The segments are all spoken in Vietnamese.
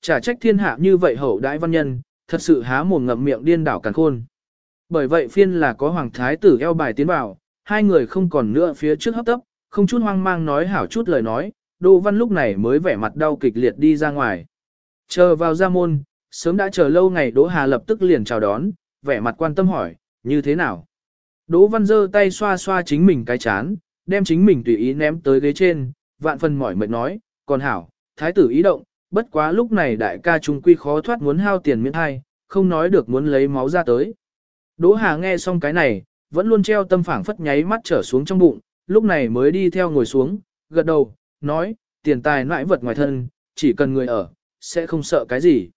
Chả trách thiên hạ như vậy hậu đãi văn nhân, thật sự há mồm ngậm miệng điên đảo càn khôn. Bởi vậy phiên là có hoàng thái tử eo bài tiến vào, hai người không còn nữa phía trước hấp tấp, không chút hoang mang nói hảo chút lời nói, Đỗ Văn lúc này mới vẻ mặt đau kịch liệt đi ra ngoài. Chờ vào ra môn, sớm đã chờ lâu ngày Đỗ Hà lập tức liền chào đón, vẻ mặt quan tâm hỏi, như thế nào? Đỗ Văn giơ tay xoa xoa chính mình cái chán, đem chính mình tùy ý ném tới ghế trên, vạn phần mỏi mệt nói, còn hảo, thái tử ý động, bất quá lúc này đại ca trung quy khó thoát muốn hao tiền miễn thai, không nói được muốn lấy máu ra tới. Đỗ Hà nghe xong cái này, vẫn luôn treo tâm phảng phất nháy mắt trở xuống trong bụng, lúc này mới đi theo ngồi xuống, gật đầu, nói, tiền tài nãi vật ngoài thân, chỉ cần người ở, sẽ không sợ cái gì.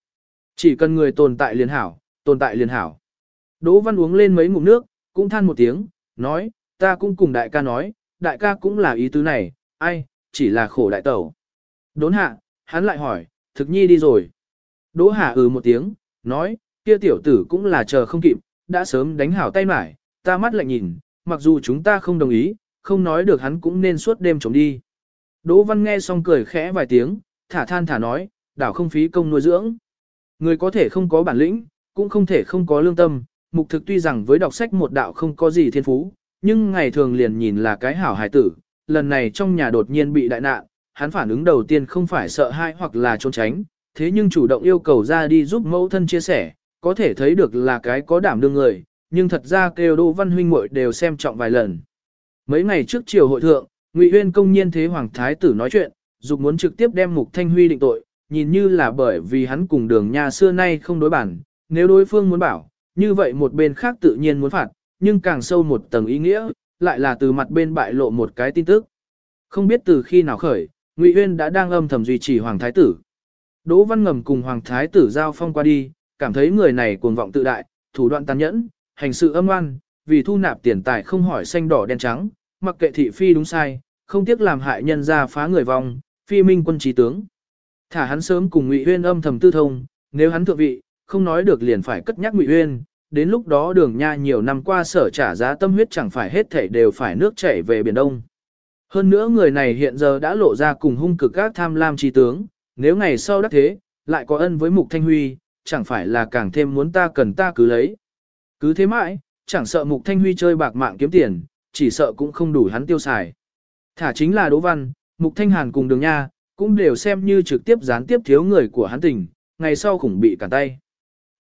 Chỉ cần người tồn tại liền hảo, tồn tại liền hảo. Đỗ Văn uống lên mấy ngụm nước, cũng than một tiếng, nói, ta cũng cùng đại ca nói, đại ca cũng là ý tứ này, ai, chỉ là khổ đại tẩu. Đốn hạ, hắn lại hỏi, thực nhi đi rồi. Đỗ Hà ừ một tiếng, nói, kia tiểu tử cũng là chờ không kịp, đã sớm đánh hảo tay mải, ta mắt lại nhìn, mặc dù chúng ta không đồng ý, không nói được hắn cũng nên suốt đêm chống đi. Đỗ Văn nghe xong cười khẽ vài tiếng, thả than thả nói, đảo không phí công nuôi dưỡng. Người có thể không có bản lĩnh, cũng không thể không có lương tâm, mục thực tuy rằng với đọc sách một đạo không có gì thiên phú, nhưng ngày thường liền nhìn là cái hảo hài tử, lần này trong nhà đột nhiên bị đại nạn, hắn phản ứng đầu tiên không phải sợ hãi hoặc là trốn tránh, thế nhưng chủ động yêu cầu ra đi giúp mẫu thân chia sẻ, có thể thấy được là cái có đảm đương người, nhưng thật ra kêu Đỗ Văn huynh muội đều xem trọng vài lần. Mấy ngày trước chiều hội thượng, Ngụy Uyên công nhiên thế hoàng thái tử nói chuyện, dục muốn trực tiếp đem Mục Thanh Huy định tội, nhìn như là bởi vì hắn cùng Đường Nha xưa nay không đối bản, nếu đối phương muốn bảo, như vậy một bên khác tự nhiên muốn phạt, nhưng càng sâu một tầng ý nghĩa, lại là từ mặt bên bại lộ một cái tin tức. Không biết từ khi nào khởi, Ngụy Uyên đã đang âm thầm duy trì hoàng thái tử. Đỗ Văn Ngầm cùng hoàng thái tử giao phong qua đi, cảm thấy người này cuồng vọng tự đại, thủ đoạn tàn nhẫn, hành sự âm oan, vì thu nạp tiền tài không hỏi xanh đỏ đen trắng, mặc kệ thị phi đúng sai, không tiếc làm hại nhân ra phá người vong, phi minh quân trí tướng. Thả hắn sớm cùng Ngụy Uyên âm thầm tư thông, nếu hắn thượng vị, không nói được liền phải cất nhắc Ngụy Uyên, đến lúc đó đường nha nhiều năm qua sở trả giá tâm huyết chẳng phải hết thảy đều phải nước chảy về biển đông. Hơn nữa người này hiện giờ đã lộ ra cùng hung cực các tham lam trí tướng, nếu ngày sau đắc thế, lại có ân với Mục Thanh Huy, chẳng phải là càng thêm muốn ta cần ta cứ lấy. Cứ thế mãi, chẳng sợ Mục Thanh Huy chơi bạc mạng kiếm tiền, chỉ sợ cũng không đủ hắn tiêu xài. Thả chính là Đỗ Văn, Mục Thanh Hàn cùng Đường Nha, cũng đều xem như trực tiếp gián tiếp thiếu người của hắn tình, ngày sau khủng bị cản tay.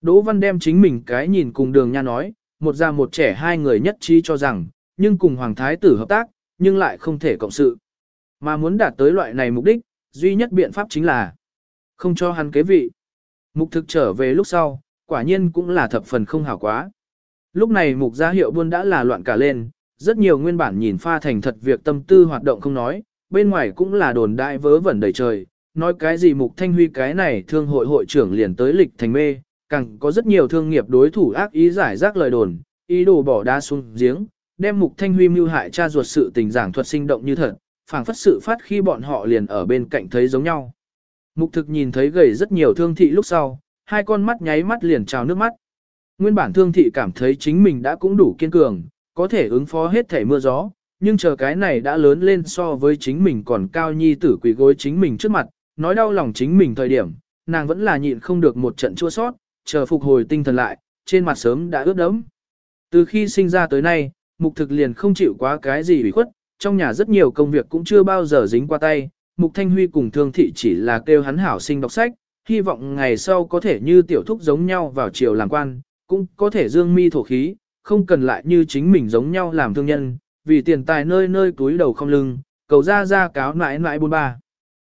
Đỗ Văn đem chính mình cái nhìn cùng Đường Nha nói, một già một trẻ hai người nhất trí cho rằng, nhưng cùng Hoàng Thái tử hợp tác, nhưng lại không thể cộng sự. Mà muốn đạt tới loại này mục đích, duy nhất biện pháp chính là không cho hắn kế vị. Mục thực trở về lúc sau, quả nhiên cũng là thập phần không hảo quá. Lúc này mục gia hiệu buôn đã là loạn cả lên, rất nhiều nguyên bản nhìn pha thành thật việc tâm tư hoạt động không nói, bên ngoài cũng là đồn đại vớ vẩn đầy trời, nói cái gì mục thanh huy cái này thương hội hội trưởng liền tới lịch thành mê, càng có rất nhiều thương nghiệp đối thủ ác ý giải rác lời đồn, ý đồ bỏ đá xuống giếng, đem mục thanh huy mưu hại cha ruột sự tình giảng thuật sinh động như thật, phảng phất sự phát khi bọn họ liền ở bên cạnh thấy giống nhau. Mục thực nhìn thấy gầy rất nhiều thương thị lúc sau, hai con mắt nháy mắt liền trào nước mắt. Nguyên bản thương thị cảm thấy chính mình đã cũng đủ kiên cường, có thể ứng phó hết thể mưa gió, nhưng chờ cái này đã lớn lên so với chính mình còn cao nhi tử quỷ gối chính mình trước mặt, nói đau lòng chính mình thời điểm, nàng vẫn là nhịn không được một trận chua sót, chờ phục hồi tinh thần lại, trên mặt sớm đã ướt đẫm. Từ khi sinh ra tới nay, mục thực liền không chịu quá cái gì ủy khuất, trong nhà rất nhiều công việc cũng chưa bao giờ dính qua tay, mục thanh huy cùng thương thị chỉ là kêu hắn hảo sinh đọc sách, hy vọng ngày sau có thể như tiểu thúc giống nhau vào triều làm quan, cũng có thể dương mi thổ khí, không cần lại như chính mình giống nhau làm thương nhân, vì tiền tài nơi nơi túi đầu không lưng, cầu ra ra cáo nãi nãi bôn ba.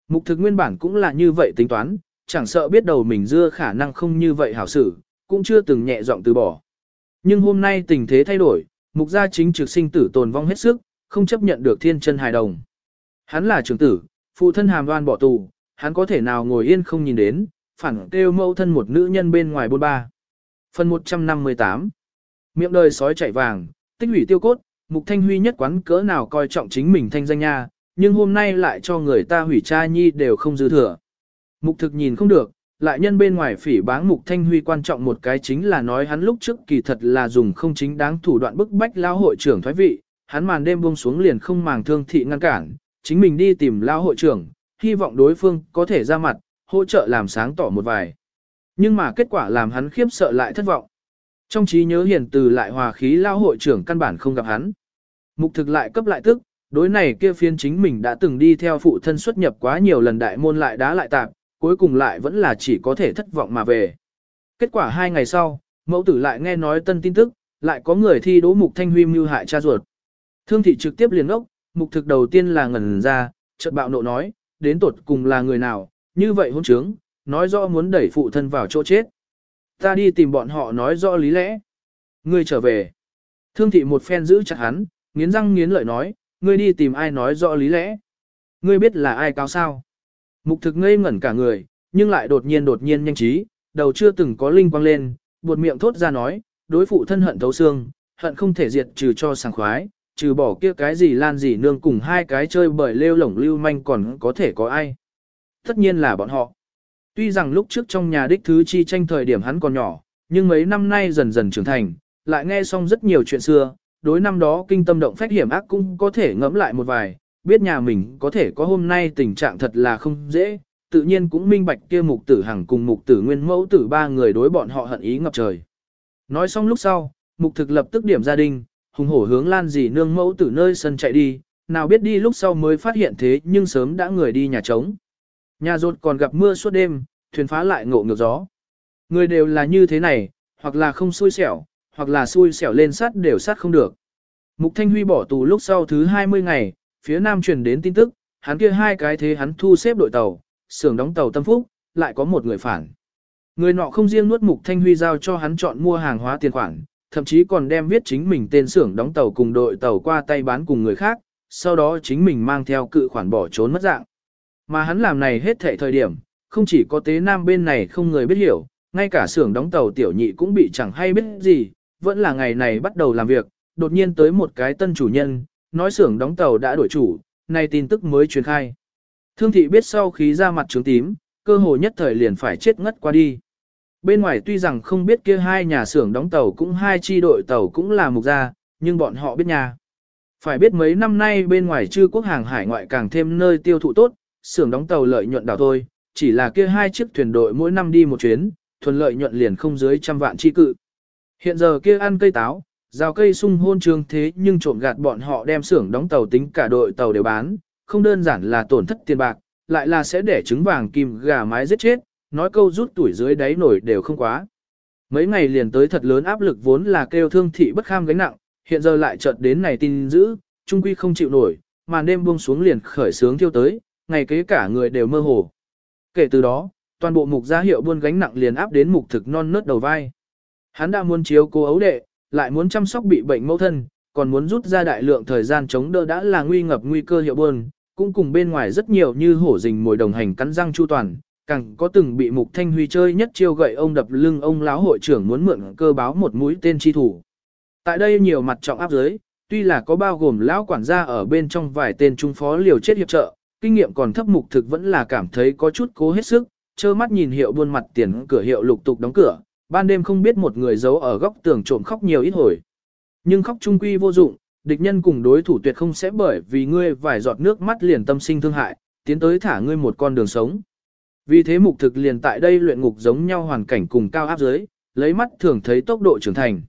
Mục thực nguyên bản cũng là như vậy tính toán, chẳng sợ biết đầu mình dưa khả năng không như vậy hảo xử, cũng chưa từng nhẹ giọng từ bỏ. Nhưng hôm nay tình thế thay đổi, mục gia chính trực sinh tử tồn vong hết sức, không chấp nhận được thiên chân hài đồng. Hắn là trưởng tử, phụ thân hàm đoan bỏ tù, hắn có thể nào ngồi yên không nhìn đến, phản kêu mâu thân một nữ nhân bên ngoài bôn ba. Phần 158 Miệng đời sói chạy vàng, tích hủy tiêu cốt, Mục Thanh Huy nhất quán cỡ nào coi trọng chính mình thanh danh nha, nhưng hôm nay lại cho người ta hủy cha nhi đều không dư thừa. Mục thực nhìn không được, lại nhân bên ngoài phỉ báng Mục Thanh Huy quan trọng một cái chính là nói hắn lúc trước kỳ thật là dùng không chính đáng thủ đoạn bức bách lao hội trưởng thoái vị, hắn màn đêm buông xuống liền không màng thương thị ngăn cản, chính mình đi tìm lao hội trưởng, hy vọng đối phương có thể ra mặt, hỗ trợ làm sáng tỏ một vài. Nhưng mà kết quả làm hắn khiếp sợ lại thất vọng. Trong trí nhớ hiền từ lại hòa khí lao hội trưởng căn bản không gặp hắn. Mục thực lại cấp lại tức, đối này kia phiên chính mình đã từng đi theo phụ thân xuất nhập quá nhiều lần đại môn lại đá lại tạp, cuối cùng lại vẫn là chỉ có thể thất vọng mà về. Kết quả hai ngày sau, mẫu tử lại nghe nói tân tin tức, lại có người thi đố mục thanh huy mưu hại cha ruột. Thương thị trực tiếp liền ốc, mục thực đầu tiên là ngẩn ra, chợt bạo nộ nói, đến tột cùng là người nào, như vậy hôn trướng, nói rõ muốn đẩy phụ thân vào chỗ chết. Ta đi tìm bọn họ nói rõ lý lẽ. Ngươi trở về. Thương thị một phen giữ chặt hắn, nghiến răng nghiến lợi nói, ngươi đi tìm ai nói rõ lý lẽ. Ngươi biết là ai cao sao. Mục thực ngây ngẩn cả người, nhưng lại đột nhiên đột nhiên nhanh trí, đầu chưa từng có linh quang lên, buột miệng thốt ra nói, đối phụ thân hận thấu xương, hận không thể diệt trừ cho sảng khoái, trừ bỏ kia cái gì lan gì nương cùng hai cái chơi bởi lêu lổng lưu manh còn có thể có ai. Tất nhiên là bọn họ. Tuy rằng lúc trước trong nhà đích thứ chi tranh thời điểm hắn còn nhỏ, nhưng mấy năm nay dần dần trưởng thành, lại nghe xong rất nhiều chuyện xưa, đối năm đó kinh tâm động phách hiểm ác cũng có thể ngẫm lại một vài, biết nhà mình có thể có hôm nay tình trạng thật là không dễ, tự nhiên cũng minh bạch kia mục tử hằng cùng mục tử nguyên mẫu tử ba người đối bọn họ hận ý ngập trời. Nói xong lúc sau, mục thực lập tức điểm gia đình, hùng hổ hướng lan dì nương mẫu tử nơi sân chạy đi, nào biết đi lúc sau mới phát hiện thế nhưng sớm đã người đi nhà trống. Nhà rột còn gặp mưa suốt đêm, thuyền phá lại ngộ ngược gió. Người đều là như thế này, hoặc là không xui xẻo, hoặc là xui xẻo lên sát đều sát không được. Mục Thanh Huy bỏ tù lúc sau thứ 20 ngày, phía nam truyền đến tin tức, hắn kia hai cái thế hắn thu xếp đội tàu, xưởng đóng tàu tâm phúc, lại có một người phản. Người nọ không riêng nuốt Mục Thanh Huy giao cho hắn chọn mua hàng hóa tiền khoản, thậm chí còn đem viết chính mình tên xưởng đóng tàu cùng đội tàu qua tay bán cùng người khác, sau đó chính mình mang theo cự khoản bỏ trốn mất dạng. Mà hắn làm này hết thệ thời điểm, không chỉ có tế nam bên này không người biết hiểu, ngay cả xưởng đóng tàu tiểu nhị cũng bị chẳng hay biết gì, vẫn là ngày này bắt đầu làm việc, đột nhiên tới một cái tân chủ nhân, nói xưởng đóng tàu đã đổi chủ, nay tin tức mới truyền khai. Thương thị biết sau khí ra mặt trướng tím, cơ hội nhất thời liền phải chết ngất qua đi. Bên ngoài tuy rằng không biết kia hai nhà xưởng đóng tàu cũng hai chi đội tàu cũng là mục gia, nhưng bọn họ biết nhà. Phải biết mấy năm nay bên ngoài chư quốc hàng hải ngoại càng thêm nơi tiêu thụ tốt, xưởng đóng tàu lợi nhuận đảo thôi, chỉ là kia hai chiếc thuyền đội mỗi năm đi một chuyến, thuần lợi nhuận liền không dưới trăm vạn chi cự. Hiện giờ kia ăn cây táo, rào cây sung hôn trường thế nhưng trộm gạt bọn họ đem xưởng đóng tàu tính cả đội tàu đều bán, không đơn giản là tổn thất tiền bạc, lại là sẽ để trứng vàng kim gà mái giết chết, nói câu rút tuổi dưới đáy nổi đều không quá. Mấy ngày liền tới thật lớn áp lực vốn là kêu thương thị bất kham gánh nặng, hiện giờ lại chợt đến này tin dữ, trung quy không chịu nổi, màn đêm buông xuống liền khởi sướng thiêu tới, ngày kế cả người đều mơ hồ. Kể từ đó, toàn bộ mục gia hiệu buôn gánh nặng liền áp đến mục thực non nớt đầu vai. Hắn đã muốn chiếu cố ấu đệ, lại muốn chăm sóc bị bệnh mẫu thân, còn muốn rút ra đại lượng thời gian chống đỡ đã là nguy ngập nguy cơ hiệu bơn, cũng cùng bên ngoài rất nhiều như hổ rình mồi đồng hành cắn răng chu toàn, càng có từng bị mục thanh huy chơi nhất chiêu gậy ông đập lưng ông lão hội trưởng muốn mượn cơ báo một mũi tên chi thủ. Tại đây nhiều mặt trọng áp giới, tuy là có bao gồm lão quản gia ở bên trong vài tên trung phó liều chết hiệp trợ, kinh nghiệm còn thấp mục thực vẫn là cảm thấy có chút cố hết sức, trơ mắt nhìn hiệu buôn mặt tiền cửa hiệu lục tục đóng cửa, ban đêm không biết một người giấu ở góc tường trộm khóc nhiều ít hồi. Nhưng khóc trung quy vô dụng, địch nhân cùng đối thủ tuyệt không sẽ bởi vì ngươi vài giọt nước mắt liền tâm sinh thương hại, tiến tới thả ngươi một con đường sống. Vì thế mục thực liền tại đây luyện ngục giống nhau hoàn cảnh cùng cao áp giới, lấy mắt thường thấy tốc độ trưởng thành.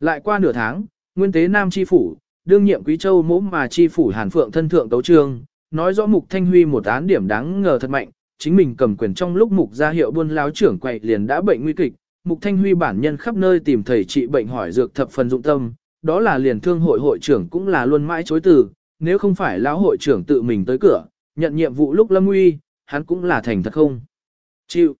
Lại qua nửa tháng, nguyên tế nam chi phủ, đương nhiệm quý châu mỗ mà chi phủ hàn phượng thân thượng tấu trương, nói rõ mục thanh huy một án điểm đáng ngờ thật mạnh, chính mình cầm quyền trong lúc mục ra hiệu buôn láo trưởng quậy liền đã bệnh nguy kịch, mục thanh huy bản nhân khắp nơi tìm thầy trị bệnh hỏi dược thập phần dụng tâm, đó là liền thương hội hội trưởng cũng là luôn mãi chối từ, nếu không phải lão hội trưởng tự mình tới cửa, nhận nhiệm vụ lúc lâm nguy, hắn cũng là thành thật không. Chịu.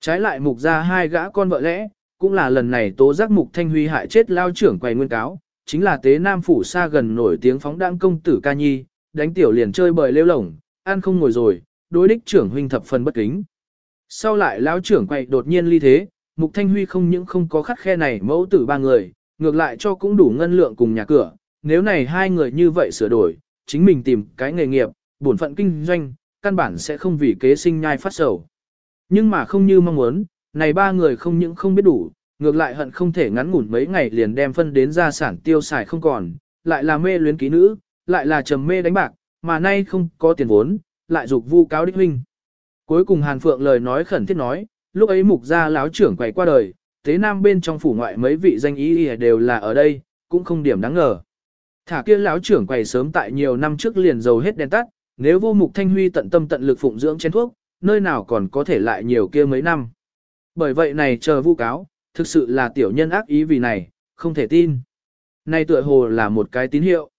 Trái lại mục ra hai gã con vợ lẽ, cũng là lần này tố giác mục thanh huy hại chết lao trưởng quầy nguyên cáo, chính là tế nam phủ xa gần nổi tiếng phóng đăng công tử ca nhi, đánh tiểu liền chơi bời lêu lổng, ăn không ngồi rồi, đối đích trưởng huynh thập phần bất kính. Sau lại lão trưởng quay đột nhiên ly thế, Mục Thanh Huy không những không có khắt khe này mẫu tử ba người, ngược lại cho cũng đủ ngân lượng cùng nhà cửa, nếu này hai người như vậy sửa đổi, chính mình tìm cái nghề nghiệp, bổn phận kinh doanh, căn bản sẽ không vì kế sinh nhai phát sầu. Nhưng mà không như mong muốn, này ba người không những không biết đủ, ngược lại hận không thể ngắn ngủn mấy ngày liền đem phân đến gia sản tiêu xài không còn, lại là mê luyến ký nữ, lại là trầm mê đánh bạc, mà nay không có tiền vốn, lại dục vu cáo đích huynh. Cuối cùng Hàn Phượng lời nói khẩn thiết nói, lúc ấy mục gia láo trưởng quay qua đời, thế nam bên trong phủ ngoại mấy vị danh ý đều là ở đây, cũng không điểm đáng ngờ. Thả kia lão trưởng quầy sớm tại nhiều năm trước liền dầu hết đèn tắt, nếu vô mục thanh huy tận tâm tận lực phụng dưỡng chén thuốc, nơi nào còn có thể lại nhiều kia mấy năm. Bởi vậy này chờ vu cáo, thực sự là tiểu nhân ác ý vì này, không thể tin. Này tựa hồ là một cái tín hiệu.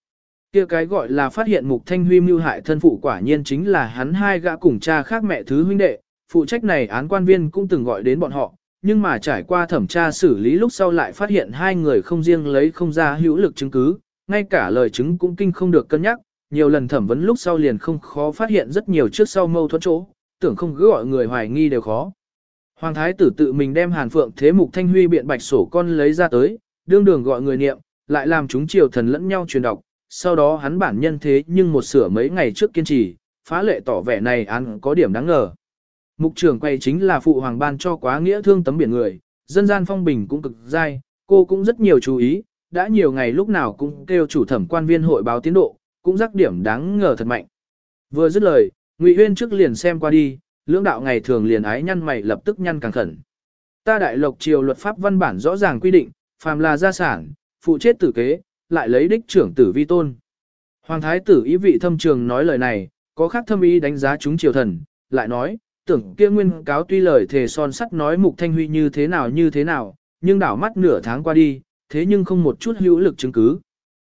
Kia cái gọi là phát hiện mục thanh huy mưu hại thân phụ quả nhiên chính là hắn hai gã cùng cha khác mẹ thứ huynh đệ, phụ trách này án quan viên cũng từng gọi đến bọn họ, nhưng mà trải qua thẩm tra xử lý lúc sau lại phát hiện hai người không riêng lấy không ra hữu lực chứng cứ, ngay cả lời chứng cũng kinh không được cân nhắc, nhiều lần thẩm vấn lúc sau liền không khó phát hiện rất nhiều trước sau mâu thuẫn chỗ, tưởng không cứ gọi người hoài nghi đều khó. Hoàng thái tử tự mình đem Hàn Phượng Thế Mục Thanh Huy biện bạch sổ con lấy ra tới, đương đường gọi người niệm, lại làm chúng triều thần lẫn nhau truyền đọc, sau đó hắn bản nhân thế nhưng một sửa mấy ngày trước kiên trì, phá lệ tỏ vẻ này án có điểm đáng ngờ. Mục trưởng quay chính là phụ hoàng ban cho quá nghĩa thương tấm biển người, dân gian phong bình cũng cực dai, cô cũng rất nhiều chú ý, đã nhiều ngày lúc nào cũng kêu chủ thẩm quan viên hội báo tiến độ, cũng rắc điểm đáng ngờ thật mạnh. Vừa dứt lời, Ngụy Huyên trước liền xem qua đi, lưỡng đạo ngày thường liền ái nhăn mày lập tức nhăn càng khẩn. Ta đại lộc triều luật pháp văn bản rõ ràng quy định, phàm là gia sản, phụ chết tử kế, lại lấy đích trưởng tử vi tôn. Hoàng thái tử ý vị thâm trường nói lời này, có khác thâm ý đánh giá chúng triều thần, lại nói, tưởng kia nguyên cáo tuy lời thề son sắt nói mục thanh huy như thế nào như thế nào, nhưng đảo mắt nửa tháng qua đi, thế nhưng không một chút hữu lực chứng cứ.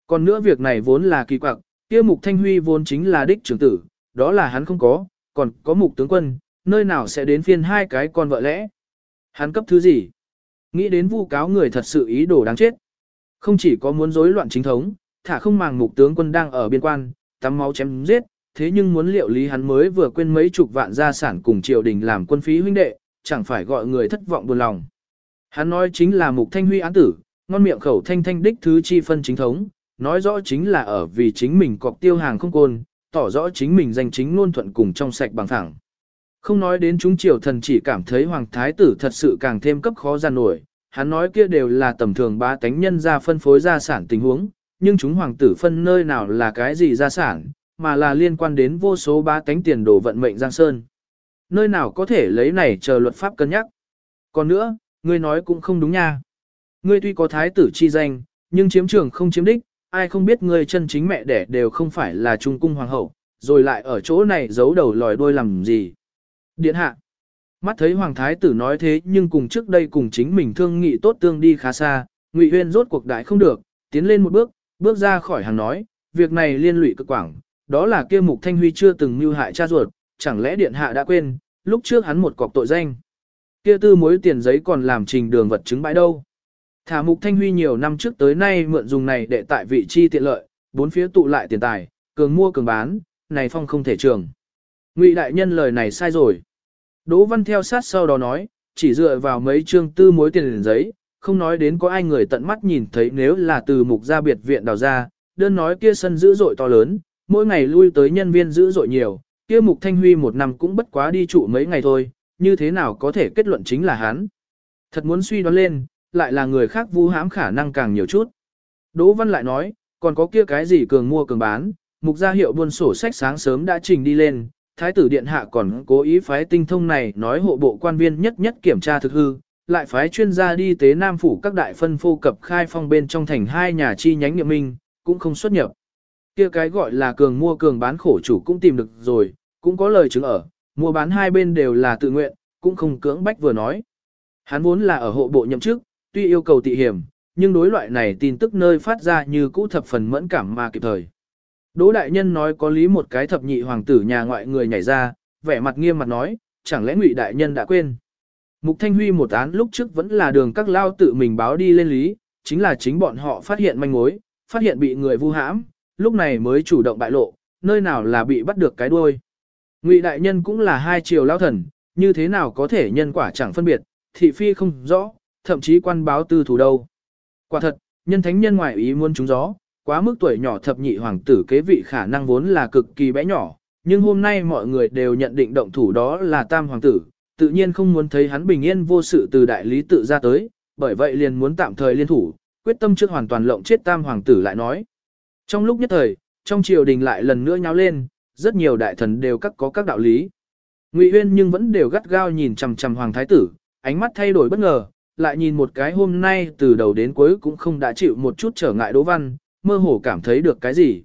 Còn nữa việc này vốn là kỳ quặc, kia mục thanh huy vốn chính là đích trưởng tử, đó là hắn không có, còn có mục tướng quân, nơi nào sẽ đến phiên hai cái con vợ lẽ. Hắn cấp thứ gì? Nghĩ đến vu cáo người thật sự ý đồ đáng chết. Không chỉ có muốn rối loạn chính thống, thả không màng mục tướng quân đang ở biên quan, tắm máu chém giết, thế nhưng muốn liệu lý hắn mới vừa quên mấy chục vạn gia sản cùng triều đình làm quân phí huynh đệ, chẳng phải gọi người thất vọng buồn lòng. Hắn nói chính là mục thanh huy án tử, ngon miệng khẩu thanh thanh đích thứ chi phân chính thống, nói rõ chính là ở vì chính mình cọc tiêu hàng không côn, tỏ rõ chính mình danh chính luôn thuận cùng trong sạch bằng thẳng. Không nói đến chúng triều thần chỉ cảm thấy hoàng thái tử thật sự càng thêm cấp khó gian nổi, hắn nói kia đều là tầm thường ba tánh nhân ra phân phối gia sản tình huống, nhưng chúng hoàng tử phân nơi nào là cái gì gia sản, mà là liên quan đến vô số ba tánh tiền đồ vận mệnh Giang Sơn. Nơi nào có thể lấy này chờ luật pháp cân nhắc. Còn nữa, ngươi nói cũng không đúng nha. Ngươi tuy có thái tử chi danh, nhưng chiếm trường không chiếm đích, ai không biết ngươi chân chính mẹ đẻ đều không phải là trung cung hoàng hậu, rồi lại ở chỗ này giấu đầu lòi đuôi làm gì. Điện hạ. Mắt thấy hoàng thái tử nói thế nhưng cùng trước đây cùng chính mình thương nghị tốt tương đi khá xa, Ngụy Huyên rốt cuộc đại không được, tiến lên một bước, bước ra khỏi hàng nói, việc này liên lụy cực quảng, đó là kia mục thanh huy chưa từng mưu hại cha ruột, chẳng lẽ điện hạ đã quên, lúc trước hắn một cọc tội danh. Kia tư mối tiền giấy còn làm trình đường vật chứng bãi đâu. Thả mục thanh huy nhiều năm trước tới nay mượn dùng này để tại vị chi tiện lợi, bốn phía tụ lại tiền tài, cường mua cường bán, này phong không thể trường. Ngụy đại nhân lời này sai rồi. Đỗ Văn theo sát sau đó nói, chỉ dựa vào mấy chương tư mối tiền giấy, không nói đến có ai người tận mắt nhìn thấy nếu là từ mục gia biệt viện đào ra, đơn nói kia sân dữ dội to lớn, mỗi ngày lui tới nhân viên dữ dội nhiều, kia mục thanh huy một năm cũng bất quá đi trụ mấy ngày thôi, như thế nào có thể kết luận chính là hắn. Thật muốn suy đoán lên, lại là người khác vu hãm khả năng càng nhiều chút. Đỗ Văn lại nói, còn có kia cái gì cường mua cường bán, mục gia hiệu buôn sổ sách sáng sớm đã trình đi lên, thái tử điện hạ còn cố ý phái tinh thông này nói hộ bộ quan viên nhất nhất kiểm tra thực hư, lại phái chuyên gia đi tế Nam phủ các đại phân phô cập khai phong bên trong thành hai nhà chi nhánh nghiệm minh, cũng không xuất nhập. Kia cái gọi là cường mua cường bán khổ chủ cũng tìm được rồi, cũng có lời chứng ở, mua bán hai bên đều là tự nguyện, cũng không cưỡng bách vừa nói. Hắn vốn là ở hộ bộ nhậm chức, tuy yêu cầu tị hiểm, nhưng đối loại này tin tức nơi phát ra như cũ thập phần mẫn cảm mà kịp thời. Đỗ đại nhân nói có lý một cái thập nhị hoàng tử nhà ngoại người nhảy ra, vẻ mặt nghiêm mặt nói, chẳng lẽ ngụy đại nhân đã quên. Mục Thanh Huy một án lúc trước vẫn là đường các lao tự mình báo đi lên lý, chính là chính bọn họ phát hiện manh mối, phát hiện bị người vu hãm, lúc này mới chủ động bại lộ, nơi nào là bị bắt được cái đuôi. Ngụy đại nhân cũng là hai triều lao thần, như thế nào có thể nhân quả chẳng phân biệt, thị phi không rõ, thậm chí quan báo tư thủ đâu. Quả thật, nhân thánh nhân ngoại ý muốn trúng gió, quá mức tuổi nhỏ thập nhị hoàng tử kế vị khả năng vốn là cực kỳ bé nhỏ, nhưng hôm nay mọi người đều nhận định động thủ đó là tam hoàng tử, tự nhiên không muốn thấy hắn bình yên vô sự từ đại lý tự ra tới, bởi vậy liền muốn tạm thời liên thủ, quyết tâm trước hoàn toàn lộng chết tam hoàng tử lại nói. Trong lúc nhất thời, trong triều đình lại lần nữa nháo lên, rất nhiều đại thần đều các có các đạo lý. Ngụy Uyên nhưng vẫn đều gắt gao nhìn chằm chằm hoàng thái tử, ánh mắt thay đổi bất ngờ, lại nhìn một cái hôm nay từ đầu đến cuối cũng không đã chịu một chút trở ngại Đỗ Văn, mơ hồ cảm thấy được cái gì.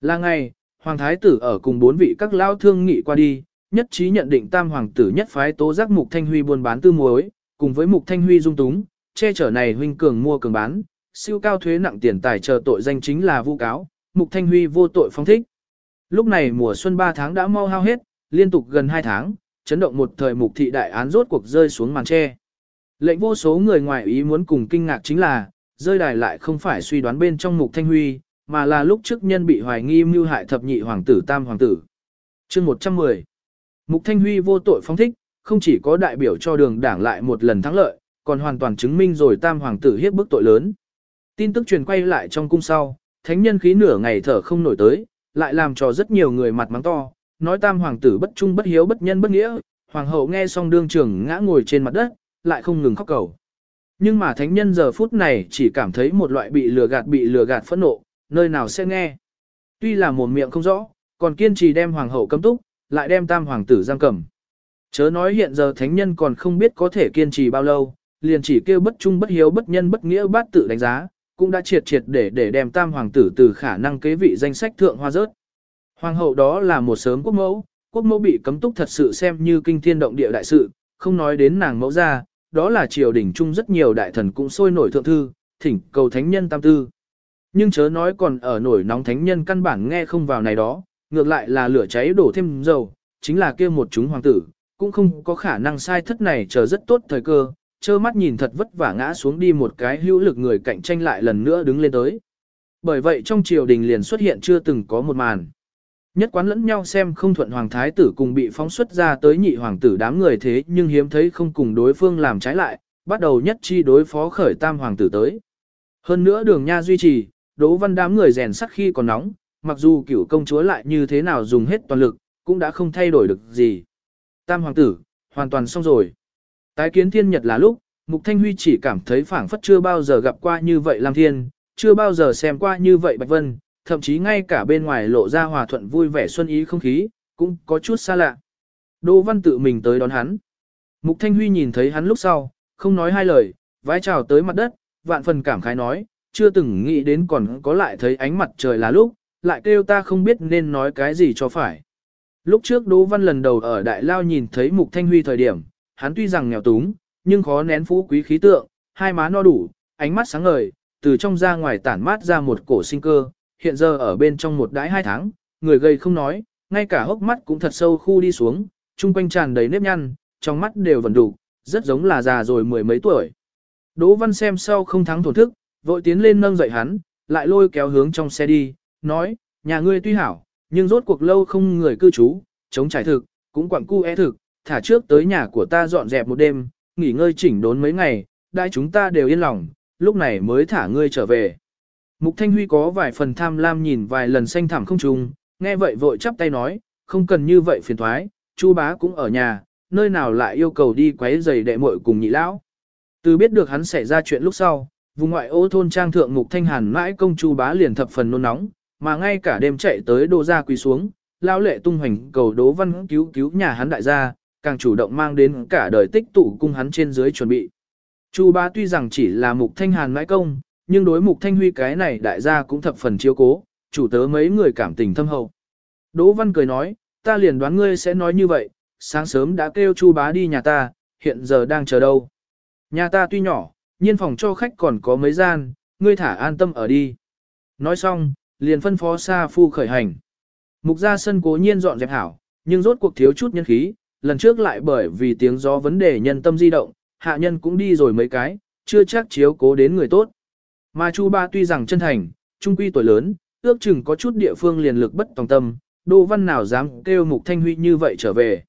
Là ngày, hoàng thái tử ở cùng bốn vị các lao thương nghị qua đi, nhất trí nhận định tam hoàng tử nhất phái tố giác mục thanh huy buôn bán tư muối, cùng với mục thanh huy dung túng, che chở này huynh cường mua cường bán, siêu cao thuế nặng tiền tài chờ tội danh chính là vu cáo, mục thanh huy vô tội phong thích. Lúc này mùa xuân 3 tháng đã mau hao hết, liên tục gần 2 tháng, chấn động một thời mục thị đại án rốt cuộc rơi xuống màn che Lệnh vô số người ngoài ý muốn cùng kinh ngạc chính là, rơi đài lại không phải suy đoán bên trong mục thanh huy, mà là lúc trước nhân bị hoài nghi mưu hại thập nhị hoàng tử tam hoàng tử. chương 110 Mục thanh huy vô tội phong thích, không chỉ có đại biểu cho đường đảng lại một lần thắng lợi, còn hoàn toàn chứng minh rồi tam hoàng tử hiếp bức tội lớn. Tin tức truyền quay lại trong cung sau, thánh nhân khí nửa ngày thở không nổi tới, lại làm cho rất nhiều người mặt mắng to, nói tam hoàng tử bất trung bất hiếu bất nhân bất nghĩa, hoàng hậu nghe xong đương trưởng ngã ngồi trên mặt đất, lại không ngừng khóc cầu. Nhưng mà thánh nhân giờ phút này chỉ cảm thấy một loại bị lừa gạt bị lừa gạt phẫn nộ, nơi nào sẽ nghe. Tuy là mồm miệng không rõ, còn kiên trì đem hoàng hậu cấm túc, lại đem tam hoàng tử giam cầm. Chớ nói hiện giờ thánh nhân còn không biết có thể kiên trì bao lâu, liền chỉ kêu bất trung bất hiếu bất nhân bất nghĩa bát tự đánh giá, cũng đã triệt triệt để để đem tam hoàng tử từ khả năng kế vị danh sách thượng hoa rớt. Hoàng hậu đó là một sớm quốc mẫu, quốc mẫu bị cấm túc thật sự xem như kinh thiên động địa đại sự, không nói đến nàng mẫu ra, đó là triều đình chung rất nhiều đại thần cũng sôi nổi thượng thư, thỉnh cầu thánh nhân tam tư. Nhưng chớ nói còn ở nổi nóng thánh nhân căn bản nghe không vào này đó, ngược lại là lửa cháy đổ thêm dầu, chính là kia một chúng hoàng tử, cũng không có khả năng sai thất này chờ rất tốt thời cơ, trơ mắt nhìn thật vất vả ngã xuống đi một cái hữu lực người cạnh tranh lại lần nữa đứng lên tới. Bởi vậy trong triều đình liền xuất hiện chưa từng có một màn. Nhất quán lẫn nhau xem không thuận hoàng thái tử cùng bị phóng xuất ra tới nhị hoàng tử đám người thế nhưng hiếm thấy không cùng đối phương làm trái lại, bắt đầu nhất chi đối phó khởi tam hoàng tử tới. Hơn nữa đường nha duy trì, đỗ văn đám người rèn sắt khi còn nóng, mặc dù cửu công chúa lại như thế nào dùng hết toàn lực, cũng đã không thay đổi được gì. Tam hoàng tử, hoàn toàn xong rồi. Tái kiến thiên nhật là lúc, Mục Thanh Huy chỉ cảm thấy phảng phất chưa bao giờ gặp qua như vậy Lam Thiên, chưa bao giờ xem qua như vậy Bạch Vân, thậm chí ngay cả bên ngoài lộ ra hòa thuận vui vẻ xuân ý không khí, cũng có chút xa lạ. Đỗ Văn tự mình tới đón hắn. Mục Thanh Huy nhìn thấy hắn lúc sau, không nói hai lời, vái chào tới mặt đất, vạn phần cảm khái nói, chưa từng nghĩ đến còn có lại thấy ánh mặt trời là lúc, lại kêu ta không biết nên nói cái gì cho phải. Lúc trước Đỗ Văn lần đầu ở Đại Lao nhìn thấy Mục Thanh Huy thời điểm, hắn tuy rằng nghèo túng, nhưng khó nén phú quý khí tượng, hai má no đủ, ánh mắt sáng ngời, từ trong ra ngoài tản mát ra một cổ sinh cơ, hiện giờ ở bên trong một đái hai tháng, người gầy không nói, ngay cả hốc mắt cũng thật sâu khu đi xuống, trung quanh tràn đầy nếp nhăn, trong mắt đều vẫn đủ, rất giống là già rồi mười mấy tuổi. Đỗ Văn xem sau không thắng thổn thức, vội tiến lên nâng dậy hắn, lại lôi kéo hướng trong xe đi, nói, nhà ngươi tuy hảo, nhưng rốt cuộc lâu không người cư trú, chống trải thực, cũng quặng cu e thực, thả trước tới nhà của ta dọn dẹp một đêm, nghỉ ngơi chỉnh đốn mấy ngày, đại chúng ta đều yên lòng, lúc này mới thả ngươi trở về. Mục Thanh Huy có vài phần tham lam nhìn vài lần xanh thẳm không trùng, nghe vậy vội chắp tay nói, không cần như vậy phiền thoái, Chu bá cũng ở nhà, nơi nào lại yêu cầu đi quấy giày đệ muội cùng nhị lão. Từ biết được hắn xảy ra chuyện lúc sau, vùng ngoại ô thôn trang thượng Mục Thanh Hàn mãi công Chu bá liền thập phần nôn nóng, mà ngay cả đêm chạy tới đô gia quỳ xuống, lao lệ tung hoành cầu đố văn cứu cứu nhà hắn đại gia, càng chủ động mang đến cả đời tích tụ cung hắn trên dưới chuẩn bị. Chu bá tuy rằng chỉ là Mục Thanh Hàn mãi công, nhưng đối mục thanh huy cái này đại gia cũng thập phần chiếu cố, chủ tớ mấy người cảm tình thâm hậu. Đỗ Văn cười nói, ta liền đoán ngươi sẽ nói như vậy, sáng sớm đã kêu Chu bá đi nhà ta, hiện giờ đang chờ đâu. Nhà ta tuy nhỏ, nhiên phòng cho khách còn có mấy gian, ngươi thả an tâm ở đi. Nói xong, liền phân phó xa Phu khởi hành. Mục ra sân cố nhiên dọn dẹp hảo, nhưng rốt cuộc thiếu chút nhân khí, lần trước lại bởi vì tiếng gió vấn đề nhân tâm di động, hạ nhân cũng đi rồi mấy cái, chưa chắc chiếu cố đến người tốt. Mà Chu Ba tuy rằng chân thành, trung quy tuổi lớn, ước chừng có chút địa phương liền lực bất tòng tâm, Đỗ Văn nào dám kêu Mục Thanh Huy như vậy trở về.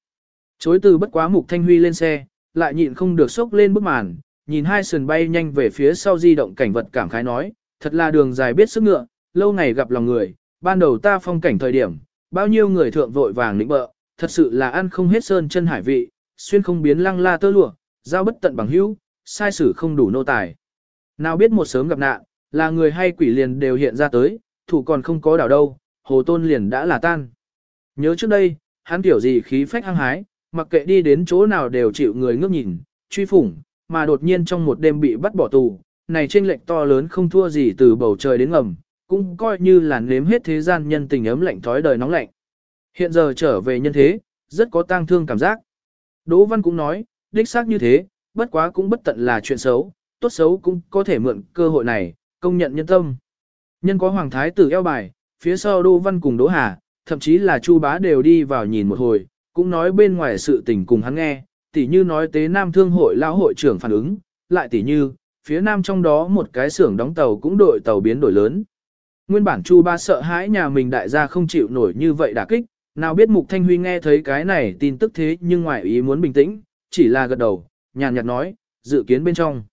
Chối từ bất quá Mục Thanh Huy lên xe, lại nhịn không được sốc lên bức màn, nhìn hai sườn bay nhanh về phía sau di động cảnh vật cảm khái nói, thật là đường dài biết sức ngựa, lâu ngày gặp lòng người, ban đầu ta phong cảnh thời điểm, bao nhiêu người thượng vội vàng lĩnh bợ, thật sự là ăn không hết sơn chân hải vị, xuyên không biến lăng la tơ lụa, giao bất tận bằng hữu, sai sử không đủ nô tài. Nào biết một sớm gặp nạn, là người hay quỷ liền đều hiện ra tới, thủ còn không có đảo đâu, hồ tôn liền đã là tan. Nhớ trước đây, hắn tiểu gì khí phách hăng hái, mặc kệ đi đến chỗ nào đều chịu người ngước nhìn, truy phủng, mà đột nhiên trong một đêm bị bắt bỏ tù, này trên lệnh to lớn không thua gì từ bầu trời đến ngầm, cũng coi như là nếm hết thế gian nhân tình ấm lạnh thói đời nóng lạnh. Hiện giờ trở về nhân thế, rất có tang thương cảm giác. Đỗ Văn cũng nói, đích xác như thế, bất quá cũng bất tận là chuyện xấu, tốt xấu cũng có thể mượn cơ hội này, công nhận nhân tâm. Nhân có hoàng thái tử eo bài, phía sau Đỗ Văn cùng Đỗ Hà, thậm chí là Chu Bá đều đi vào nhìn một hồi, cũng nói bên ngoài sự tình cùng hắn nghe, tỉ như nói tế Nam Thương hội lão hội trưởng phản ứng, lại tỉ như, phía Nam trong đó một cái xưởng đóng tàu cũng đội tàu biến đổi lớn. Nguyên bản Chu Bá sợ hãi nhà mình đại gia không chịu nổi như vậy đả kích, nào biết Mục Thanh Huy nghe thấy cái này tin tức thế nhưng ngoài ý muốn bình tĩnh, chỉ là gật đầu, nhàn nhạt nói, dự kiến bên trong.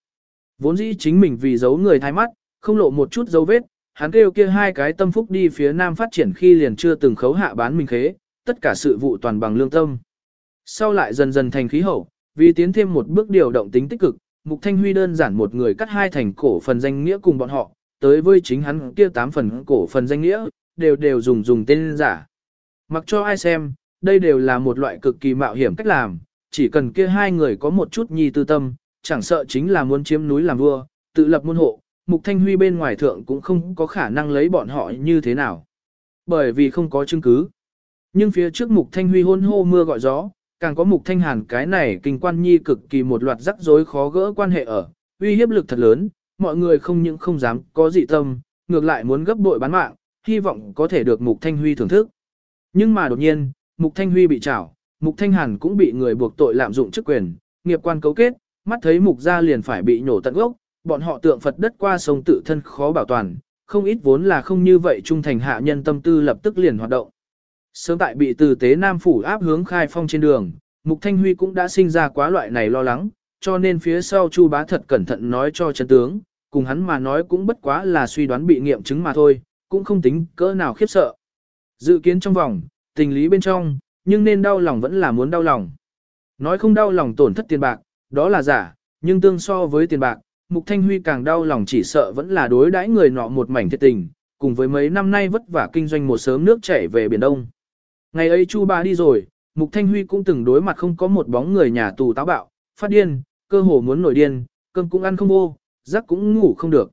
Vốn dĩ chính mình vì giấu người thay mắt, không lộ một chút dấu vết, hắn kêu kia hai cái tâm phúc đi phía nam phát triển khi liền chưa từng khấu hạ bán mình khế, tất cả sự vụ toàn bằng lương tâm. Sau lại dần dần thành khí hậu, vì tiến thêm một bước điều động tính tích cực, Mục Thanh Huy đơn giản một người cắt hai thành cổ phần danh nghĩa cùng bọn họ, tới với chính hắn kia tám phần cổ phần danh nghĩa, đều đều dùng dùng tên giả. Mặc cho ai xem, đây đều là một loại cực kỳ mạo hiểm cách làm, chỉ cần kia hai người có một chút nhi tư tâm, chẳng sợ chính là muốn chiếm núi làm vua, tự lập môn hộ, Mục Thanh Huy bên ngoài thượng cũng không có khả năng lấy bọn họ như thế nào. Bởi vì không có chứng cứ. Nhưng phía trước Mục Thanh Huy hôn hô mưa gọi gió, càng có Mục Thanh Hàn cái này kinh quan nhi cực kỳ một loạt rắc rối khó gỡ quan hệ ở, uy hiếp lực thật lớn, mọi người không những không dám có dị tâm, ngược lại muốn gấp bội bán mạng, hy vọng có thể được Mục Thanh Huy thưởng thức. Nhưng mà đột nhiên, Mục Thanh Huy bị trảo, Mục Thanh Hàn cũng bị người buộc tội lạm dụng chức quyền, nghiệp quan cấu kết, mắt thấy Mục gia liền phải bị nhổ tận gốc, bọn họ tượng Phật đất qua sông tự thân khó bảo toàn, không ít vốn là không như vậy trung thành hạ nhân tâm tư lập tức liền hoạt động. Sớm tại bị từ tế Nam Phủ áp hướng khai phong trên đường, Mục Thanh Huy cũng đã sinh ra quá loại này lo lắng, cho nên phía sau Chu Bá thật cẩn thận nói cho chân tướng, cùng hắn mà nói cũng bất quá là suy đoán bị nghiệm chứng mà thôi, cũng không tính cỡ nào khiếp sợ. Dự kiến trong vòng, tình lý bên trong, nhưng nên đau lòng vẫn là muốn đau lòng. Nói không đau lòng tổn thất tiền bạc, đó là giả, nhưng tương so với tiền bạc, Mục Thanh Huy càng đau lòng chỉ sợ vẫn là đối đãi người nọ một mảnh thiệt tình, cùng với mấy năm nay vất vả kinh doanh một sớm nước chảy về Biển Đông. Ngày ấy Chu Ba đi rồi, Mục Thanh Huy cũng từng đối mặt không có một bóng người nhà tù táo bạo, phát điên, cơ hồ muốn nổi điên, cơm cũng ăn không vô, giấc cũng ngủ không được.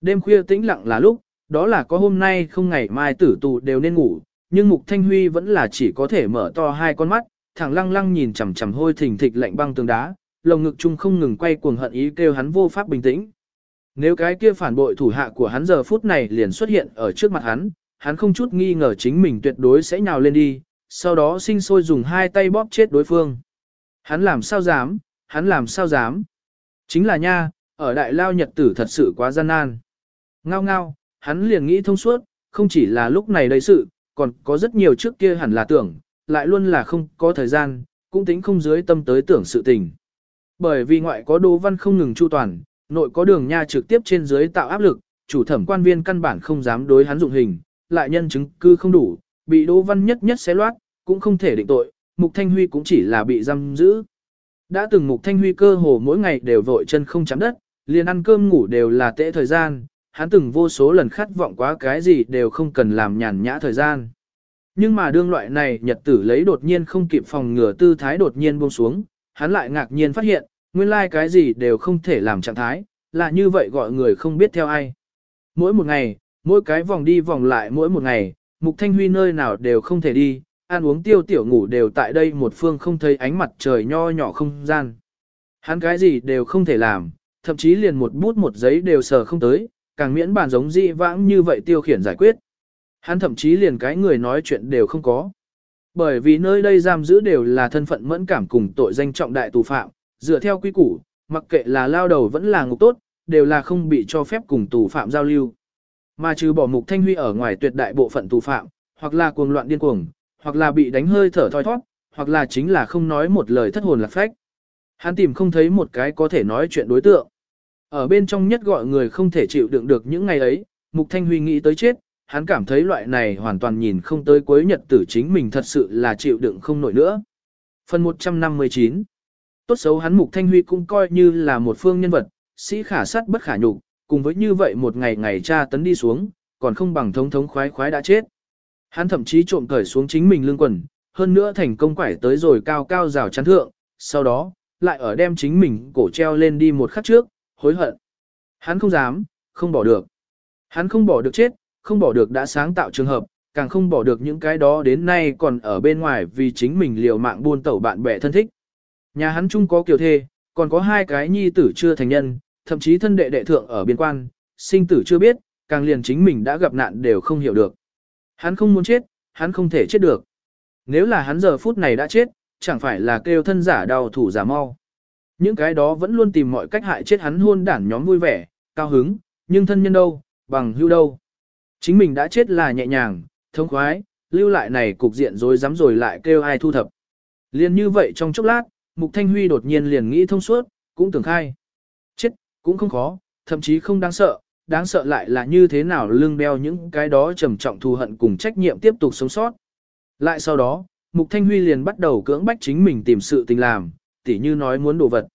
Đêm khuya tĩnh lặng là lúc, đó là có hôm nay không ngày mai tử tù đều nên ngủ, nhưng Mục Thanh Huy vẫn là chỉ có thể mở to hai con mắt, thẳng lăng lăng nhìn chằm chằm hôi thình thịch lạnh băng tường đá, lồng ngực chung không ngừng quay cuồng hận ý kêu hắn vô pháp bình tĩnh. Nếu cái kia phản bội thủ hạ của hắn giờ phút này liền xuất hiện ở trước mặt hắn, hắn không chút nghi ngờ chính mình tuyệt đối sẽ nhào lên đi, sau đó sinh sôi dùng hai tay bóp chết đối phương. Hắn làm sao dám, hắn làm sao dám. Chính là nha, ở đại lao nhật tử thật sự quá gian nan. Ngao ngao, hắn liền nghĩ thông suốt, không chỉ là lúc này đây sự, còn có rất nhiều trước kia hẳn là tưởng, lại luôn là không có thời gian, cũng tính không dưới tâm tới tưởng sự tình. Bởi vì ngoại có đô văn không ngừng chu toàn, nội có đường nha trực tiếp trên dưới tạo áp lực, chủ thẩm quan viên căn bản không dám đối hắn dụng hình, lại nhân chứng cư không đủ, bị đô văn nhất nhất xé loát, cũng không thể định tội, Mục Thanh Huy cũng chỉ là bị giam giữ. Đã từng Mục Thanh Huy cơ hồ mỗi ngày đều vội chân không chạm đất, liền ăn cơm ngủ đều là tệ thời gian, hắn từng vô số lần khát vọng quá cái gì đều không cần làm nhàn nhã thời gian. Nhưng mà đương loại này nhật tử lấy đột nhiên không kịp phòng ngừa tư thái đột nhiên buông xuống, hắn lại ngạc nhiên phát hiện, nguyên lai like cái gì đều không thể làm trạng thái, là như vậy gọi người không biết theo ai. Mỗi một ngày, mỗi cái vòng đi vòng lại mỗi một ngày, Mục Thanh Huy nơi nào đều không thể đi, ăn uống tiêu tiểu ngủ đều tại đây một phương không thấy ánh mặt trời nho nhỏ không gian. Hắn cái gì đều không thể làm, thậm chí liền một bút một giấy đều sờ không tới, càng miễn bàn giống dị vãng như vậy tiêu khiển giải quyết. Hắn thậm chí liền cái người nói chuyện đều không có. Bởi vì nơi đây giam giữ đều là thân phận mẫn cảm cùng tội danh trọng đại tù phạm, dựa theo quy củ, mặc kệ là lao đầu vẫn là ngục tốt, đều là không bị cho phép cùng tù phạm giao lưu. Mà trừ bỏ mục thanh huy ở ngoài tuyệt đại bộ phận tù phạm, hoặc là cuồng loạn điên cuồng, hoặc là bị đánh hơi thở thoi thoát, hoặc là chính là không nói một lời thất hồn lạc phách. Hắn tìm không thấy một cái có thể nói chuyện đối tượng. Ở bên trong nhất gọi người không thể chịu đựng được những ngày ấy, Mục Thanh Huy nghĩ tới chết, hắn cảm thấy loại này hoàn toàn nhìn không tới cuối nhật tử chính mình thật sự là chịu đựng không nổi nữa. Phần 159 Tốt xấu hắn Mục Thanh Huy cũng coi như là một phương nhân vật, sĩ khả sát bất khả nhục, cùng với như vậy một ngày ngày tra tấn đi xuống, còn không bằng thống thống khoái khoái đã chết. Hắn thậm chí trộm cởi xuống chính mình lương quần, hơn nữa thành công quải tới rồi cao cao rào chắn thượng, sau đó, lại ở đem chính mình cổ treo lên đi một khắc trước, hối hận. Hắn không dám, không bỏ được. Hắn không bỏ được chết, không bỏ được đã sáng tạo trường hợp, càng không bỏ được những cái đó đến nay còn ở bên ngoài vì chính mình liều mạng buôn tẩu bạn bè thân thích. Nhà hắn chung có kiều thê, còn có hai cái nhi tử chưa thành nhân, thậm chí thân đệ đệ thượng ở biên quan, sinh tử chưa biết, càng liền chính mình đã gặp nạn đều không hiểu được. Hắn không muốn chết, hắn không thể chết được. Nếu là hắn giờ phút này đã chết, chẳng phải là kêu thân giả đau thủ giả mau. Những cái đó vẫn luôn tìm mọi cách hại chết hắn hôn đản nhóm vui vẻ, cao hứng, nhưng thân nhân đâu, bằng hưu đâu. Chính mình đã chết là nhẹ nhàng, thông khoái, lưu lại này cục diện rồi dám rồi lại kêu ai thu thập. Liên như vậy trong chốc lát, Mục Thanh Huy đột nhiên liền nghĩ thông suốt, cũng tưởng khai. Chết, cũng không khó, thậm chí không đáng sợ, đáng sợ lại là như thế nào lưng đeo những cái đó trầm trọng thù hận cùng trách nhiệm tiếp tục sống sót. Lại sau đó, Mục Thanh Huy liền bắt đầu cưỡng bách chính mình tìm sự tình làm, tỉ như nói muốn đồ vật.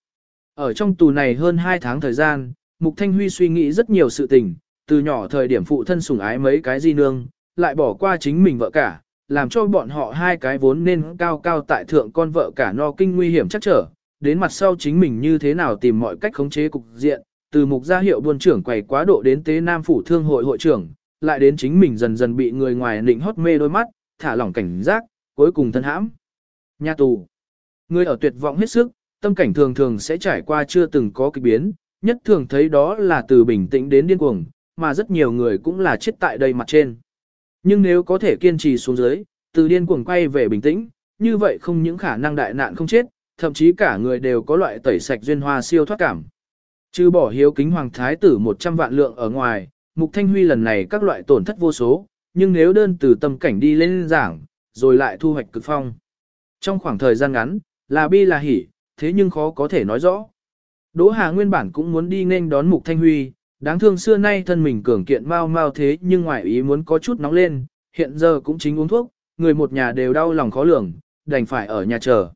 Ở trong tù này hơn 2 tháng thời gian, Mục Thanh Huy suy nghĩ rất nhiều sự tình, từ nhỏ thời điểm phụ thân sủng ái mấy cái di nương, lại bỏ qua chính mình vợ cả, làm cho bọn họ hai cái vốn nên cao cao tại thượng con vợ cả no kinh nguy hiểm chắc trở, đến mặt sau chính mình như thế nào tìm mọi cách khống chế cục diện, từ mục gia hiệu buôn trưởng quầy quá độ đến tế nam phủ thương hội hội trưởng, lại đến chính mình dần dần bị người ngoài định hót mê đôi mắt, thả lỏng cảnh giác, cuối cùng thân hãm. Nhà tù. Người ở tuyệt vọng hết sức, tâm cảnh thường thường sẽ trải qua chưa từng có kịch biến, nhất thường thấy đó là từ bình tĩnh đến điên cuồng, mà rất nhiều người cũng là chết tại đây mặt trên. Nhưng nếu có thể kiên trì xuống dưới, từ điên cuồng quay về bình tĩnh, như vậy không những khả năng đại nạn không chết, thậm chí cả người đều có loại tẩy sạch duyên hoa siêu thoát cảm. Trừ bỏ hiếu kính hoàng thái tử 100 vạn lượng ở ngoài, Mục Thanh Huy lần này các loại tổn thất vô số, nhưng nếu đơn từ tâm cảnh đi lên giảng, rồi lại thu hoạch cực phong. Trong khoảng thời gian ngắn, là bi là hỉ, thế nhưng khó có thể nói rõ. Đỗ Hà nguyên bản cũng muốn đi nên đón Mục Thanh Huy, đáng thương xưa nay thân mình cường kiện mau mau thế nhưng ngoại ý muốn có chút nóng lên, hiện giờ cũng chính uống thuốc, người một nhà đều đau lòng khó lường, đành phải ở nhà chờ.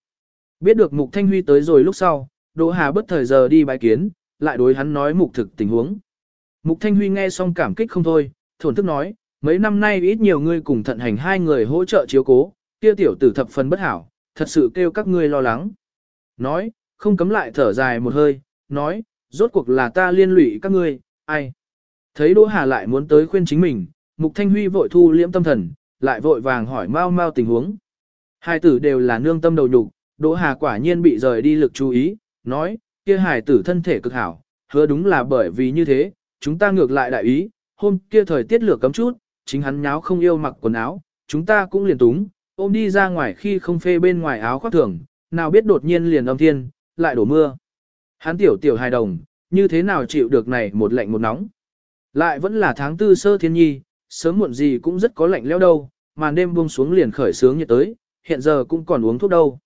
Biết được Mục Thanh Huy tới rồi lúc sau, Đỗ Hà bất thời giờ đi bái kiến, lại đối hắn nói mục thực tình huống. Mục Thanh Huy nghe xong cảm kích không thôi, thổn thức nói, mấy năm nay ít nhiều ngươi cùng thận hành hai người hỗ trợ chiếu cố, kia tiểu tử thập phần bất hảo, thật sự kêu các ngươi lo lắng. Nói, không cấm lại thở dài một hơi, nói, rốt cuộc là ta liên lụy các ngươi, ai. Thấy Đỗ Hà lại muốn tới khuyên chính mình, Mục Thanh Huy vội thu liễm tâm thần, lại vội vàng hỏi mau mau tình huống. Hai tử đều là nương tâm đầu nhục, Đỗ Hà quả nhiên bị rời đi lực chú ý, nói, kia hài tử thân thể cực hảo, hứa đúng là bởi vì như thế, chúng ta ngược lại đại ý, hôm kia thời tiết lửa cấm chút, chính hắn nháo không yêu mặc quần áo, chúng ta cũng liền túng, ôm đi ra ngoài khi không phê bên ngoài áo khoác thường, nào biết đột nhiên liền âm thiên, lại đổ mưa. Hắn tiểu tiểu hài đồng, như thế nào chịu được này một lạnh một nóng. Lại vẫn là tháng tư sơ thiên nhi, sớm muộn gì cũng rất có lạnh leo đâu, màn đêm buông xuống liền khởi sướng nhiệt tới, hiện giờ cũng còn uống thuốc đâu.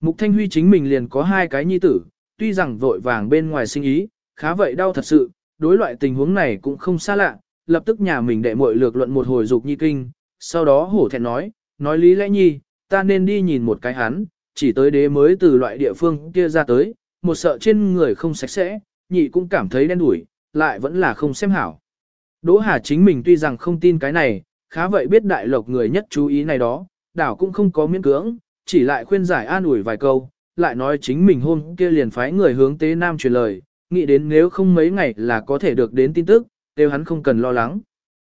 Mục Thanh Huy chính mình liền có hai cái nhi tử, tuy rằng vội vàng bên ngoài sinh ý, khá vậy đau thật sự, đối loại tình huống này cũng không xa lạ, lập tức nhà mình đệ muội lược luận một hồi dục nhi kinh, sau đó hổ thẹn nói, nói lý lẽ nhi, ta nên đi nhìn một cái hắn, chỉ tới đế mới từ loại địa phương kia ra tới, một sợ trên người không sạch sẽ, nhị cũng cảm thấy đen đủi, lại vẫn là không xem hảo. Đỗ Hà chính mình tuy rằng không tin cái này, khá vậy biết đại lộc người nhất chú ý này đó, đảo cũng không có miễn cưỡng, chỉ lại khuyên giải an ủi vài câu, lại nói chính mình hôm kia liền phái người hướng tế nam truyền lời, nghĩ đến nếu không mấy ngày là có thể được đến tin tức, đều hắn không cần lo lắng.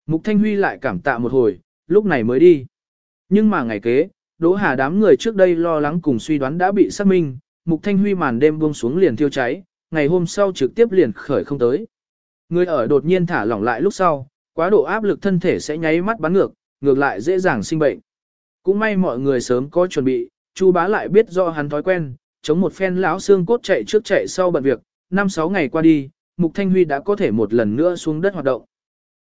Mục Thanh Huy lại cảm tạ một hồi, lúc này mới đi. Nhưng mà ngày kế, Đỗ Hà đám người trước đây lo lắng cùng suy đoán đã bị xác minh, Mục Thanh Huy màn đêm buông xuống liền thiêu cháy, ngày hôm sau trực tiếp liền khởi không tới. Người ở đột nhiên thả lỏng lại lúc sau, quá độ áp lực thân thể sẽ nháy mắt bắn ngược, ngược lại dễ dàng sinh bệnh. Cũng may mọi người sớm có chuẩn bị, Chu bá lại biết do hắn thói quen, chống một phen lão xương cốt chạy trước chạy sau bận việc, năm sáu ngày qua đi, Mục Thanh Huy đã có thể một lần nữa xuống đất hoạt động.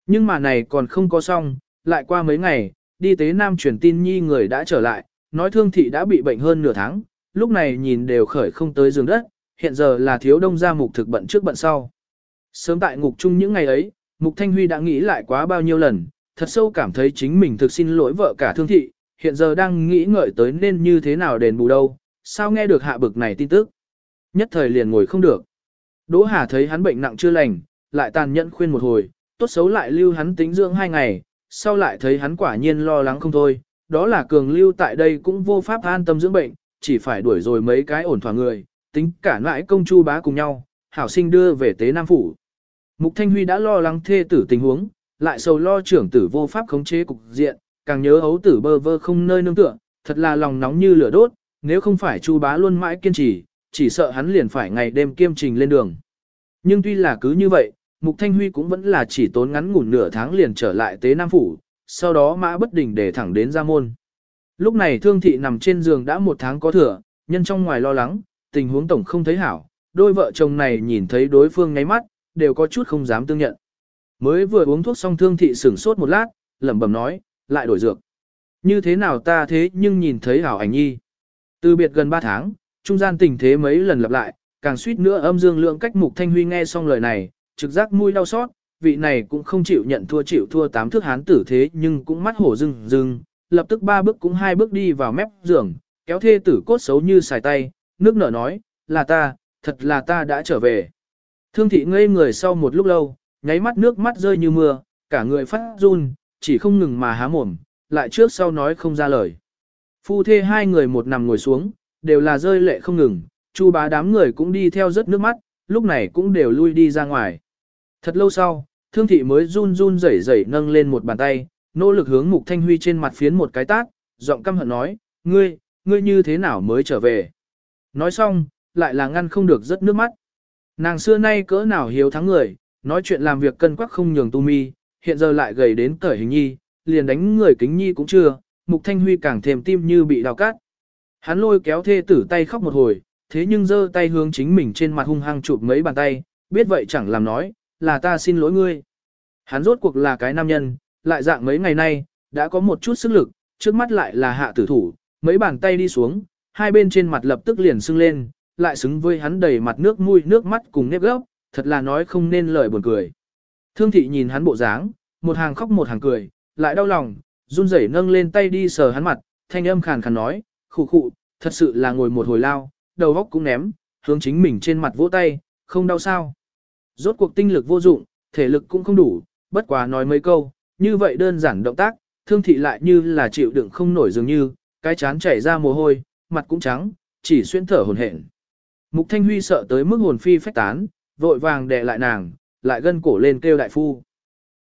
Nhưng mà này còn không có xong, lại qua mấy ngày, đi tế Nam truyền tin nhi người đã trở lại, nói thương thị đã bị bệnh hơn nửa tháng, lúc này nhìn đều khởi không tới giường đất, hiện giờ là thiếu đông gia mục thực bận trước bận sau. Sớm tại ngục chung những ngày ấy, Mục Thanh Huy đã nghĩ lại quá bao nhiêu lần, thật sâu cảm thấy chính mình thực xin lỗi vợ cả thương thị, hiện giờ đang nghĩ ngợi tới nên như thế nào đền bù đâu, sao nghe được hạ bực này tin tức. Nhất thời liền ngồi không được. Đỗ Hà thấy hắn bệnh nặng chưa lành, lại tàn nhẫn khuyên một hồi, tốt xấu lại lưu hắn tính dưỡng hai ngày, sau lại thấy hắn quả nhiên lo lắng không thôi, đó là cường lưu tại đây cũng vô pháp an tâm dưỡng bệnh, chỉ phải đuổi rồi mấy cái ổn thỏa người, tính cả nãi công chu bá cùng nhau, hảo sinh đưa về tế Nam Phủ. Mục Thanh Huy đã lo lắng thê tử tình huống, lại sầu lo trưởng tử vô pháp khống chế cục diện, càng nhớ ấu tử bơ vơ không nơi nương tựa, thật là lòng nóng như lửa đốt, nếu không phải chu bá luôn mãi kiên trì, chỉ sợ hắn liền phải ngày đêm kiêm trình lên đường. Nhưng tuy là cứ như vậy, Mục Thanh Huy cũng vẫn là chỉ tốn ngắn ngủn nửa tháng liền trở lại tế Nam Phủ, sau đó mã bất đình để thẳng đến ra môn. Lúc này thương thị nằm trên giường đã một tháng có thừa, nhân trong ngoài lo lắng, tình huống tổng không thấy hảo, đôi vợ chồng này nhìn thấy đối phương ngáy mắt, đều có chút không dám tương nhận. Mới vừa uống thuốc xong thương thị sửng sốt một lát, lẩm bẩm nói, lại đổi dược. Như thế nào ta thế nhưng nhìn thấy hảo ảnh nhi. Từ biệt gần 3 tháng, trung gian tình thế mấy lần lặp lại, càng suýt nữa âm dương lượng cách mục thanh huy nghe xong lời này, trực giác mũi đau xót, vị này cũng không chịu nhận thua chịu thua tám thước hán tử thế nhưng cũng mắt hổ rừng rừng, lập tức ba bước cũng hai bước đi vào mép giường, kéo thê tử cốt xấu như xài tay, nước nở nói, là ta, thật là ta đã trở về. Thương thị ngây người sau một lúc lâu, nháy mắt nước mắt rơi như mưa, cả người phát run, chỉ không ngừng mà há mồm, lại trước sau nói không ra lời. Phu thê hai người một nằm ngồi xuống, đều là rơi lệ không ngừng, chu bá đám người cũng đi theo rất nước mắt, lúc này cũng đều lui đi ra ngoài. Thật lâu sau, thương thị mới run run rẩy rẩy nâng lên một bàn tay, nỗ lực hướng mục thanh huy trên mặt phiến một cái tát, giọng căm hận nói, ngươi, ngươi như thế nào mới trở về. Nói xong, lại là ngăn không được rất nước mắt. Nàng xưa nay cỡ nào hiếu thắng người, nói chuyện làm việc cân quắc không nhường tu mi, hiện giờ lại gầy đến cởi hình nhi, liền đánh người kính nhi cũng chưa, mục thanh huy càng thêm tim như bị đào cát. Hắn lôi kéo thê tử tay khóc một hồi, thế nhưng giơ tay hướng chính mình trên mặt hung hăng chụp mấy bàn tay, biết vậy chẳng làm nói, là ta xin lỗi ngươi. Hắn rốt cuộc là cái nam nhân, lại dạng mấy ngày nay, đã có một chút sức lực, trước mắt lại là hạ tử thủ, mấy bàn tay đi xuống, hai bên trên mặt lập tức liền sưng lên, lại xứng với hắn đầy mặt nước mũi nước mắt cùng nếp gốc, thật là nói không nên lời buồn cười. Thương thị nhìn hắn bộ dáng, một hàng khóc một hàng cười, lại đau lòng, run rẩy nâng lên tay đi sờ hắn mặt, thanh âm khàn khàn nói, khụ khụ, thật sự là ngồi một hồi lao, đầu óc cũng ném, hướng chính mình trên mặt vỗ tay, không đau sao. Rốt cuộc tinh lực vô dụng, thể lực cũng không đủ, bất quá nói mấy câu, như vậy đơn giản động tác, thương thị lại như là chịu đựng không nổi dường như, cái chán chảy ra mồ hôi, mặt cũng trắng, chỉ xuyên thở hồn hển. Mục Thanh Huy sợ tới mức hồn phi phách tán, vội vàng đè lại nàng, lại gân cổ lên kêu đại phu.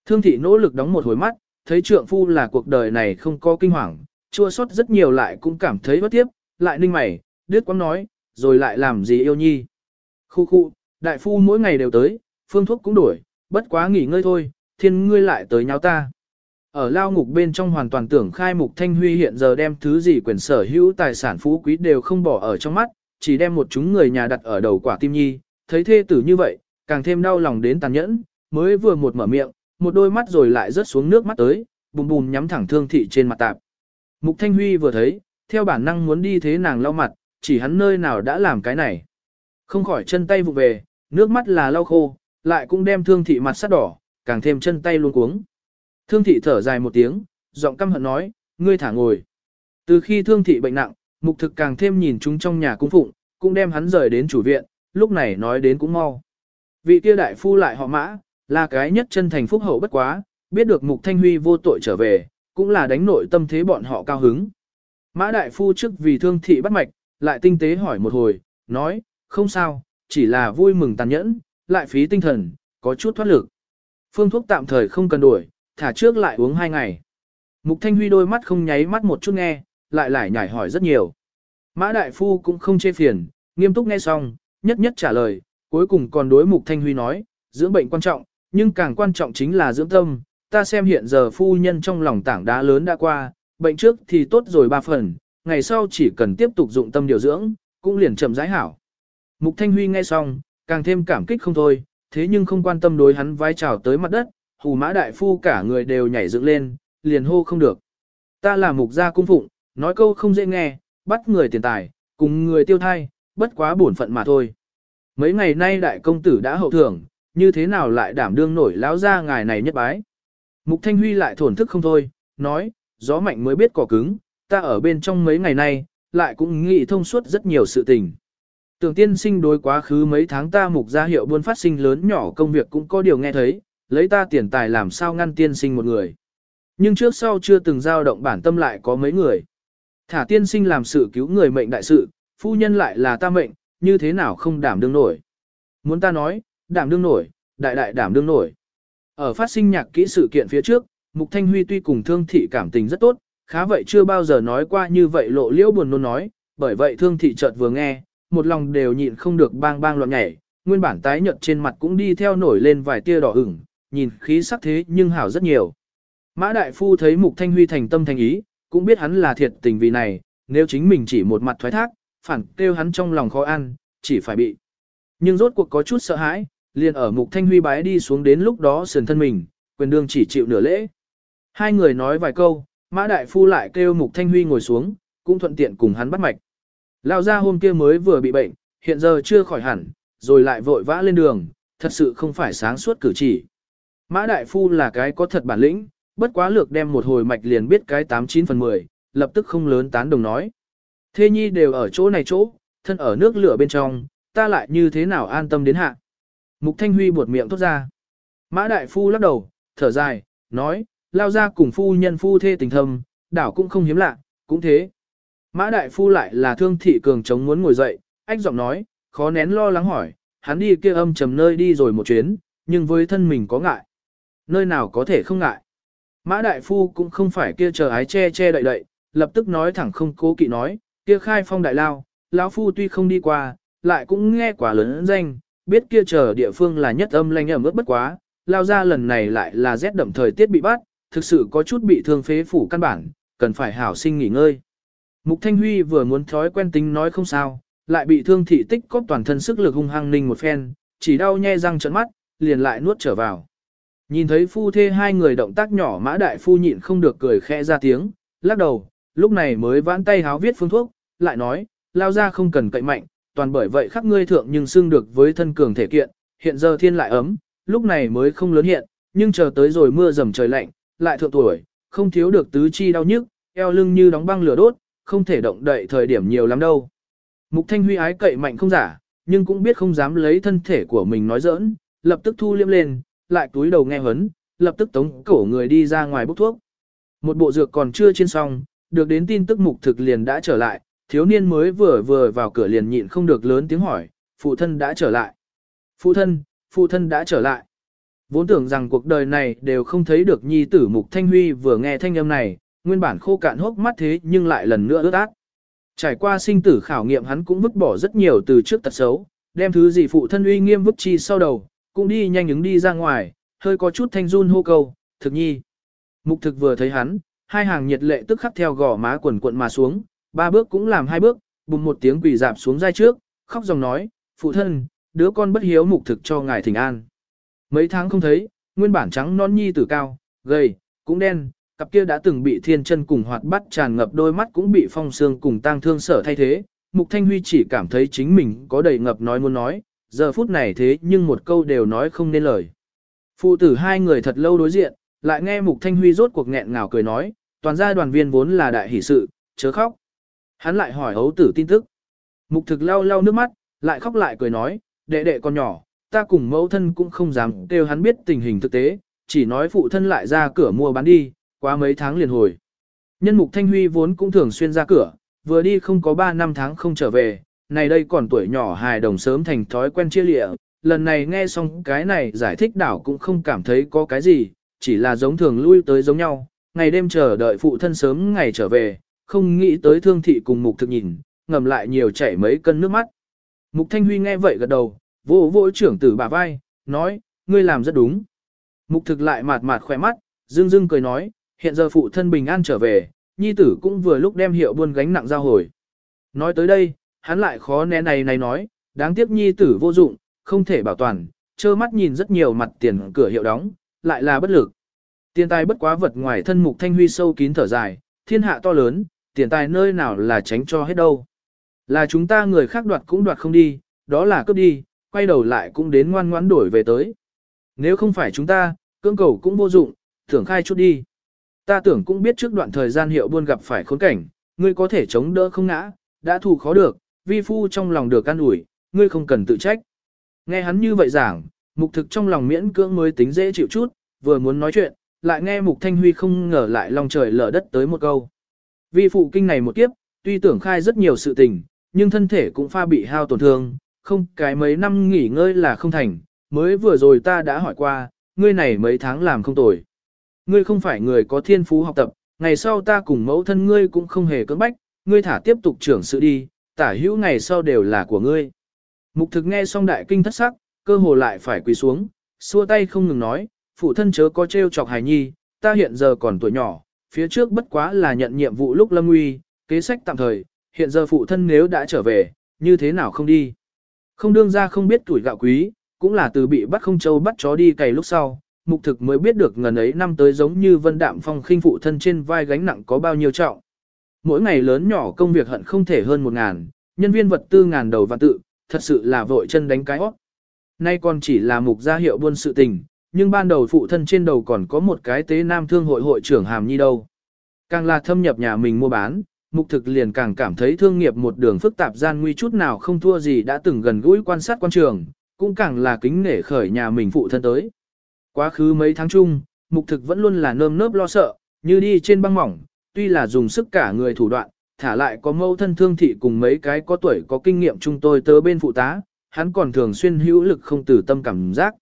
Thương thị nỗ lực đóng một hồi mắt, thấy trượng phu là cuộc đời này không có kinh hoàng, chua xót rất nhiều lại cũng cảm thấy bất tiếp, lại ninh mày, đứt quãng nói, rồi lại làm gì yêu nhi. Khu khu, đại phu mỗi ngày đều tới, phương thuốc cũng đổi, bất quá nghỉ ngơi thôi, thiên ngươi lại tới nháo ta. Ở lao ngục bên trong hoàn toàn tưởng khai mục thanh huy hiện giờ đem thứ gì quyền sở hữu tài sản phú quý đều không bỏ ở trong mắt, chỉ đem một chúng người nhà đặt ở đầu quả tim nhi, thấy thê tử như vậy, càng thêm đau lòng đến tàn nhẫn, mới vừa một mở miệng, một đôi mắt rồi lại rớt xuống nước mắt tới, bùm bùm nhắm thẳng thương thị trên mặt tạp. Mục thanh huy vừa thấy, theo bản năng muốn đi thế nàng lau mặt, chỉ hắn nơi nào đã làm cái này. Không khỏi chân tay vụ về, nước mắt là lau khô, lại cũng đem thương thị mặt sắt đỏ, càng thêm chân tay luôn cuống. Thương thị thở dài một tiếng, giọng căm hận nói, ngươi thả ngồi. Từ khi thương thị bệnh nặng, mục thực càng thêm nhìn chúng trong nhà cung phụng, cũng đem hắn rời đến chủ viện, lúc này nói đến cũng mau. Vị kia đại phu lại họ mã, là cái nhất chân thành phúc hậu bất quá, biết được mục thanh huy vô tội trở về, cũng là đánh nội tâm thế bọn họ cao hứng. Mã đại phu trước vì thương thị bắt mạch, lại tinh tế hỏi một hồi, nói, không sao, chỉ là vui mừng tàn nhẫn, lại phí tinh thần, có chút thoát lực. Phương thuốc tạm thời không cần đổi, thả trước lại uống hai ngày. Mục Thanh Huy đôi mắt không nháy mắt một chút nghe, lại lại nhảy hỏi rất nhiều. Mã Đại Phu cũng không chê phiền, nghiêm túc nghe xong, nhất nhất trả lời, cuối cùng còn đối Mục Thanh Huy nói, dưỡng bệnh quan trọng, nhưng càng quan trọng chính là dưỡng tâm. Ta xem hiện giờ phu nhân trong lòng tảng đá lớn đã qua, bệnh trước thì tốt rồi ba phần, ngày sau chỉ cần tiếp tục dụng tâm điều dưỡng, cũng liền chậm rãi hảo. Mục Thanh Huy nghe xong, càng thêm cảm kích không thôi, thế nhưng không quan tâm đối hắn vai trào tới mặt đất, hù mã đại phu cả người đều nhảy dựng lên, liền hô không được. Ta là mục gia cung phụng, nói câu không dễ nghe, bắt người tiền tài, cùng người tiêu thai, bất quá bổn phận mà thôi. Mấy ngày nay đại công tử đã hậu thưởng, như thế nào lại đảm đương nổi lão gia ngài này nhất bái. Mục Thanh Huy lại thổn thức không thôi, nói, gió mạnh mới biết cỏ cứng, ta ở bên trong mấy ngày nay, lại cũng nghĩ thông suốt rất nhiều sự tình. Tưởng tiên sinh đối quá khứ mấy tháng ta mục gia hiệu buôn phát sinh lớn nhỏ công việc cũng có điều nghe thấy, lấy ta tiền tài làm sao ngăn tiên sinh một người. Nhưng trước sau chưa từng dao động bản tâm lại có mấy người. Thả tiên sinh làm sự cứu người mệnh đại sự, phu nhân lại là ta mệnh, như thế nào không đảm đương nổi. Muốn ta nói, đảm đương nổi, đại đại đảm đương nổi. Ở phát sinh nhạc kỹ sự kiện phía trước, Mục Thanh Huy tuy cùng thương thị cảm tình rất tốt, khá vậy chưa bao giờ nói qua như vậy lộ liễu buồn nôn nói, bởi vậy thương thị chợt vừa nghe, một lòng đều nhịn không được bang bang loạn nhảy, nguyên bản tái nhợt trên mặt cũng đi theo nổi lên vài tia đỏ ửng, nhìn khí sắc thế nhưng hảo rất nhiều. Mã Đại Phu thấy Mục Thanh Huy thành tâm thành ý, cũng biết hắn là thiệt tình vì này, nếu chính mình chỉ một mặt thoái thác, phản kêu hắn trong lòng khó ăn, chỉ phải bị. Nhưng rốt cuộc có chút sợ hãi, liền ở Mục Thanh Huy bái đi xuống đến lúc đó sườn thân mình, quyền đương chỉ chịu nửa lễ. Hai người nói vài câu, Mã Đại Phu lại kêu Mục Thanh Huy ngồi xuống, cũng thuận tiện cùng hắn bắt mạch. Lao ra hôm kia mới vừa bị bệnh, hiện giờ chưa khỏi hẳn, rồi lại vội vã lên đường, thật sự không phải sáng suốt cử chỉ. Mã Đại Phu là cái có thật bản lĩnh, bất quá lược đem một hồi mạch liền biết cái 89 phần 10, lập tức không lớn tán đồng nói. Thê nhi đều ở chỗ này chỗ, thân ở nước lửa bên trong, ta lại như thế nào an tâm đến hạ. Mục Thanh Huy buột miệng thốt ra. Mã Đại Phu lắc đầu, thở dài, nói, lao ra cùng phu nhân phu thê tình thâm, đảo cũng không hiếm lạ, cũng thế. Mã Đại Phu lại là thương thị cường chống muốn ngồi dậy, ách giọng nói, khó nén lo lắng hỏi, hắn đi kia âm trầm nơi đi rồi một chuyến, nhưng với thân mình có ngại. Nơi nào có thể không ngại. Mã Đại Phu cũng không phải kia chờ ái che che đậy đậy, lập tức nói thẳng không cố kỵ nói, kia khai phong đại lao, lão Phu tuy không đi qua, lại cũng nghe quả lớn danh, biết kia chờ địa phương là nhất âm lanh ẩm ướt bất quá, lao ra lần này lại là rét đậm thời tiết bị bắt, thực sự có chút bị thương phế phủ căn bản, cần phải hảo sinh nghỉ ngơi. Mục Thanh Huy vừa muốn thói quen tính nói không sao, lại bị thương thị tích cóp toàn thân sức lực hung hăng ninh một phen, chỉ đau nhe răng trợn mắt, liền lại nuốt trở vào. Nhìn thấy phu thê hai người động tác nhỏ mã đại phu nhịn không được cười khẽ ra tiếng, lắc đầu, lúc này mới vãn tay háo viết phương thuốc, lại nói, lao ra không cần cậy mạnh, toàn bởi vậy khắc ngươi thượng nhưng xưng được với thân cường thể kiện, hiện giờ thiên lại ấm, lúc này mới không lớn hiện, nhưng chờ tới rồi mưa dầm trời lạnh, lại thượng tuổi, không thiếu được tứ chi đau nhức, eo lưng như đóng băng lửa đốt, không thể động đậy thời điểm nhiều lắm đâu. Mục Thanh Huy ái cậy mạnh không giả, nhưng cũng biết không dám lấy thân thể của mình nói giỡn, lập tức thu liêm lên, lại túi đầu nghe hấn, lập tức tống cổ người đi ra ngoài bốc thuốc. Một bộ dược còn chưa chiên xong, được đến tin tức mục thực liền đã trở lại, thiếu niên mới vừa vừa vào cửa liền nhịn không được lớn tiếng hỏi, phụ thân đã trở lại. Phụ thân, phụ thân đã trở lại. Vốn tưởng rằng cuộc đời này đều không thấy được nhi tử mục thanh huy vừa nghe thanh âm này, nguyên bản khô cạn hốc mắt thế nhưng lại lần nữa ướt át. Trải qua sinh tử khảo nghiệm hắn cũng vứt bỏ rất nhiều từ trước tật xấu, đem thứ gì phụ thân uy nghiêm vứt chi sau đầu, cũng đi nhanh ứng đi ra ngoài, hơi có chút thanh run hô câu, thực nhi. Mục thực vừa thấy hắn, hai hàng nhiệt lệ tức khắc theo gò má quần cuộn mà xuống, ba bước cũng làm hai bước, bùng một tiếng quỳ dạp xuống dai trước, khóc dòng nói, phụ thân, đứa con bất hiếu mục thực cho ngài thỉnh an. Mấy tháng không thấy, nguyên bản trắng non nhi tử cao, gầy, cũng đen, cặp kia đã từng bị thiên chân cùng hoạt bắt tràn ngập đôi mắt cũng bị phong sương cùng tang thương sở thay thế. Mục Thanh Huy chỉ cảm thấy chính mình có đầy ngập nói muốn nói, giờ phút này thế nhưng một câu đều nói không nên lời. Phụ tử hai người thật lâu đối diện, lại nghe Mục Thanh Huy rốt cuộc nghẹn ngào cười nói, toàn gia đoàn viên vốn là đại hỷ sự, chớ khóc. Hắn lại hỏi hấu tử tin tức. Mục thực lau lau nước mắt, lại khóc lại cười nói, đệ đệ con nhỏ, ta cùng mẫu thân cũng không dám kêu hắn biết tình hình thực tế, chỉ nói phụ thân lại ra cửa mua bán đi, qua mấy tháng liền hồi. Nhân mục Thanh Huy vốn cũng thường xuyên ra cửa, vừa đi không có 3 năm tháng không trở về, này đây còn tuổi nhỏ hài đồng sớm thành thói quen chia lịa, lần này nghe xong cái này giải thích đảo cũng không cảm thấy có cái gì, chỉ là giống thường lui tới giống nhau, ngày đêm chờ đợi phụ thân sớm ngày trở về, không nghĩ tới thương thị cùng mục thực nhìn, ngầm lại nhiều chảy mấy cân nước mắt. Mục Thanh Huy nghe vậy gật đầu, vỗ vỗ trưởng tử bà vai, nói, ngươi làm rất đúng. Mục thực lại mạt mạt khỏe mắt, dương dương cười nói, hiện giờ phụ thân bình an trở về, nhi tử cũng vừa lúc đem hiệu buôn gánh nặng giao hồi. Nói tới đây, hắn lại khó né này này nói, đáng tiếc nhi tử vô dụng, không thể bảo toàn, trơ mắt nhìn rất nhiều mặt tiền cửa hiệu đóng, lại là bất lực. Tiền tài bất quá vật ngoài thân mục thanh huy sâu kín thở dài, thiên hạ to lớn, tiền tài nơi nào là tránh cho hết đâu. Là chúng ta người khác đoạt cũng đoạt không đi, đó là cướp đi, quay đầu lại cũng đến ngoan ngoãn đổi về tới. Nếu không phải chúng ta, cưỡng cầu cũng vô dụng, thưởng khai chút đi. Ta tưởng cũng biết trước đoạn thời gian hiệu buôn gặp phải khốn cảnh, ngươi có thể chống đỡ không ngã, đã thù khó được, vi phu trong lòng được an ủi, ngươi không cần tự trách. Nghe hắn như vậy giảng, mục thực trong lòng miễn cưỡng mới tính dễ chịu chút, vừa muốn nói chuyện, lại nghe Mục Thanh Huy không ngờ lại lòng trời lở đất tới một câu. Vi phụ kinh này một kiếp, tuy tưởng khai rất nhiều sự tình, nhưng thân thể cũng pha bị hao tổn thương, không cái mấy năm nghỉ ngơi là không thành, mới vừa rồi ta đã hỏi qua, ngươi này mấy tháng làm không tồi. Ngươi không phải người có thiên phú học tập, ngày sau ta cùng mẫu thân ngươi cũng không hề cưỡng bách, ngươi thả tiếp tục trưởng sự đi, tả hữu ngày sau đều là của ngươi. Mục thực nghe xong đại kinh thất sắc, cơ hồ lại phải quỳ xuống, xua tay không ngừng nói, phụ thân chớ có trêu chọc hài nhi, ta hiện giờ còn tuổi nhỏ, phía trước bất quá là nhận nhiệm vụ lúc lâm nguy, kế sách tạm thời, hiện giờ phụ thân nếu đã trở về, như thế nào không đi. Không đương ra không biết tuổi gạo quý, cũng là từ bị bắt không châu bắt chó đi cày lúc sau, mục thực mới biết được ngần ấy năm tới giống như vân đạm phong khinh phụ thân trên vai gánh nặng có bao nhiêu trọng. Mỗi ngày lớn nhỏ công việc hận không thể hơn một ngàn, nhân viên vật tư ngàn đầu và tự, thật sự là vội chân đánh cái óc. Nay còn chỉ là mục gia hiệu buôn sự tình, nhưng ban đầu phụ thân trên đầu còn có một cái tế nam thương hội hội trưởng hàm nhi đâu. Càng là thâm nhập nhà mình mua bán, mục thực liền càng cảm thấy thương nghiệp một đường phức tạp gian nguy chút nào không thua gì đã từng gần gũi quan sát quan trường, cũng càng là kính nể khởi nhà mình phụ thân tới. Quá khứ mấy tháng chung, mục thực vẫn luôn là nơm nớp lo sợ, như đi trên băng mỏng, tuy là dùng sức cả người thủ đoạn, thả lại có mâu thân thương thị cùng mấy cái có tuổi có kinh nghiệm chung tôi tớ bên phụ tá, hắn còn thường xuyên hữu lực không từ tâm cảm giác.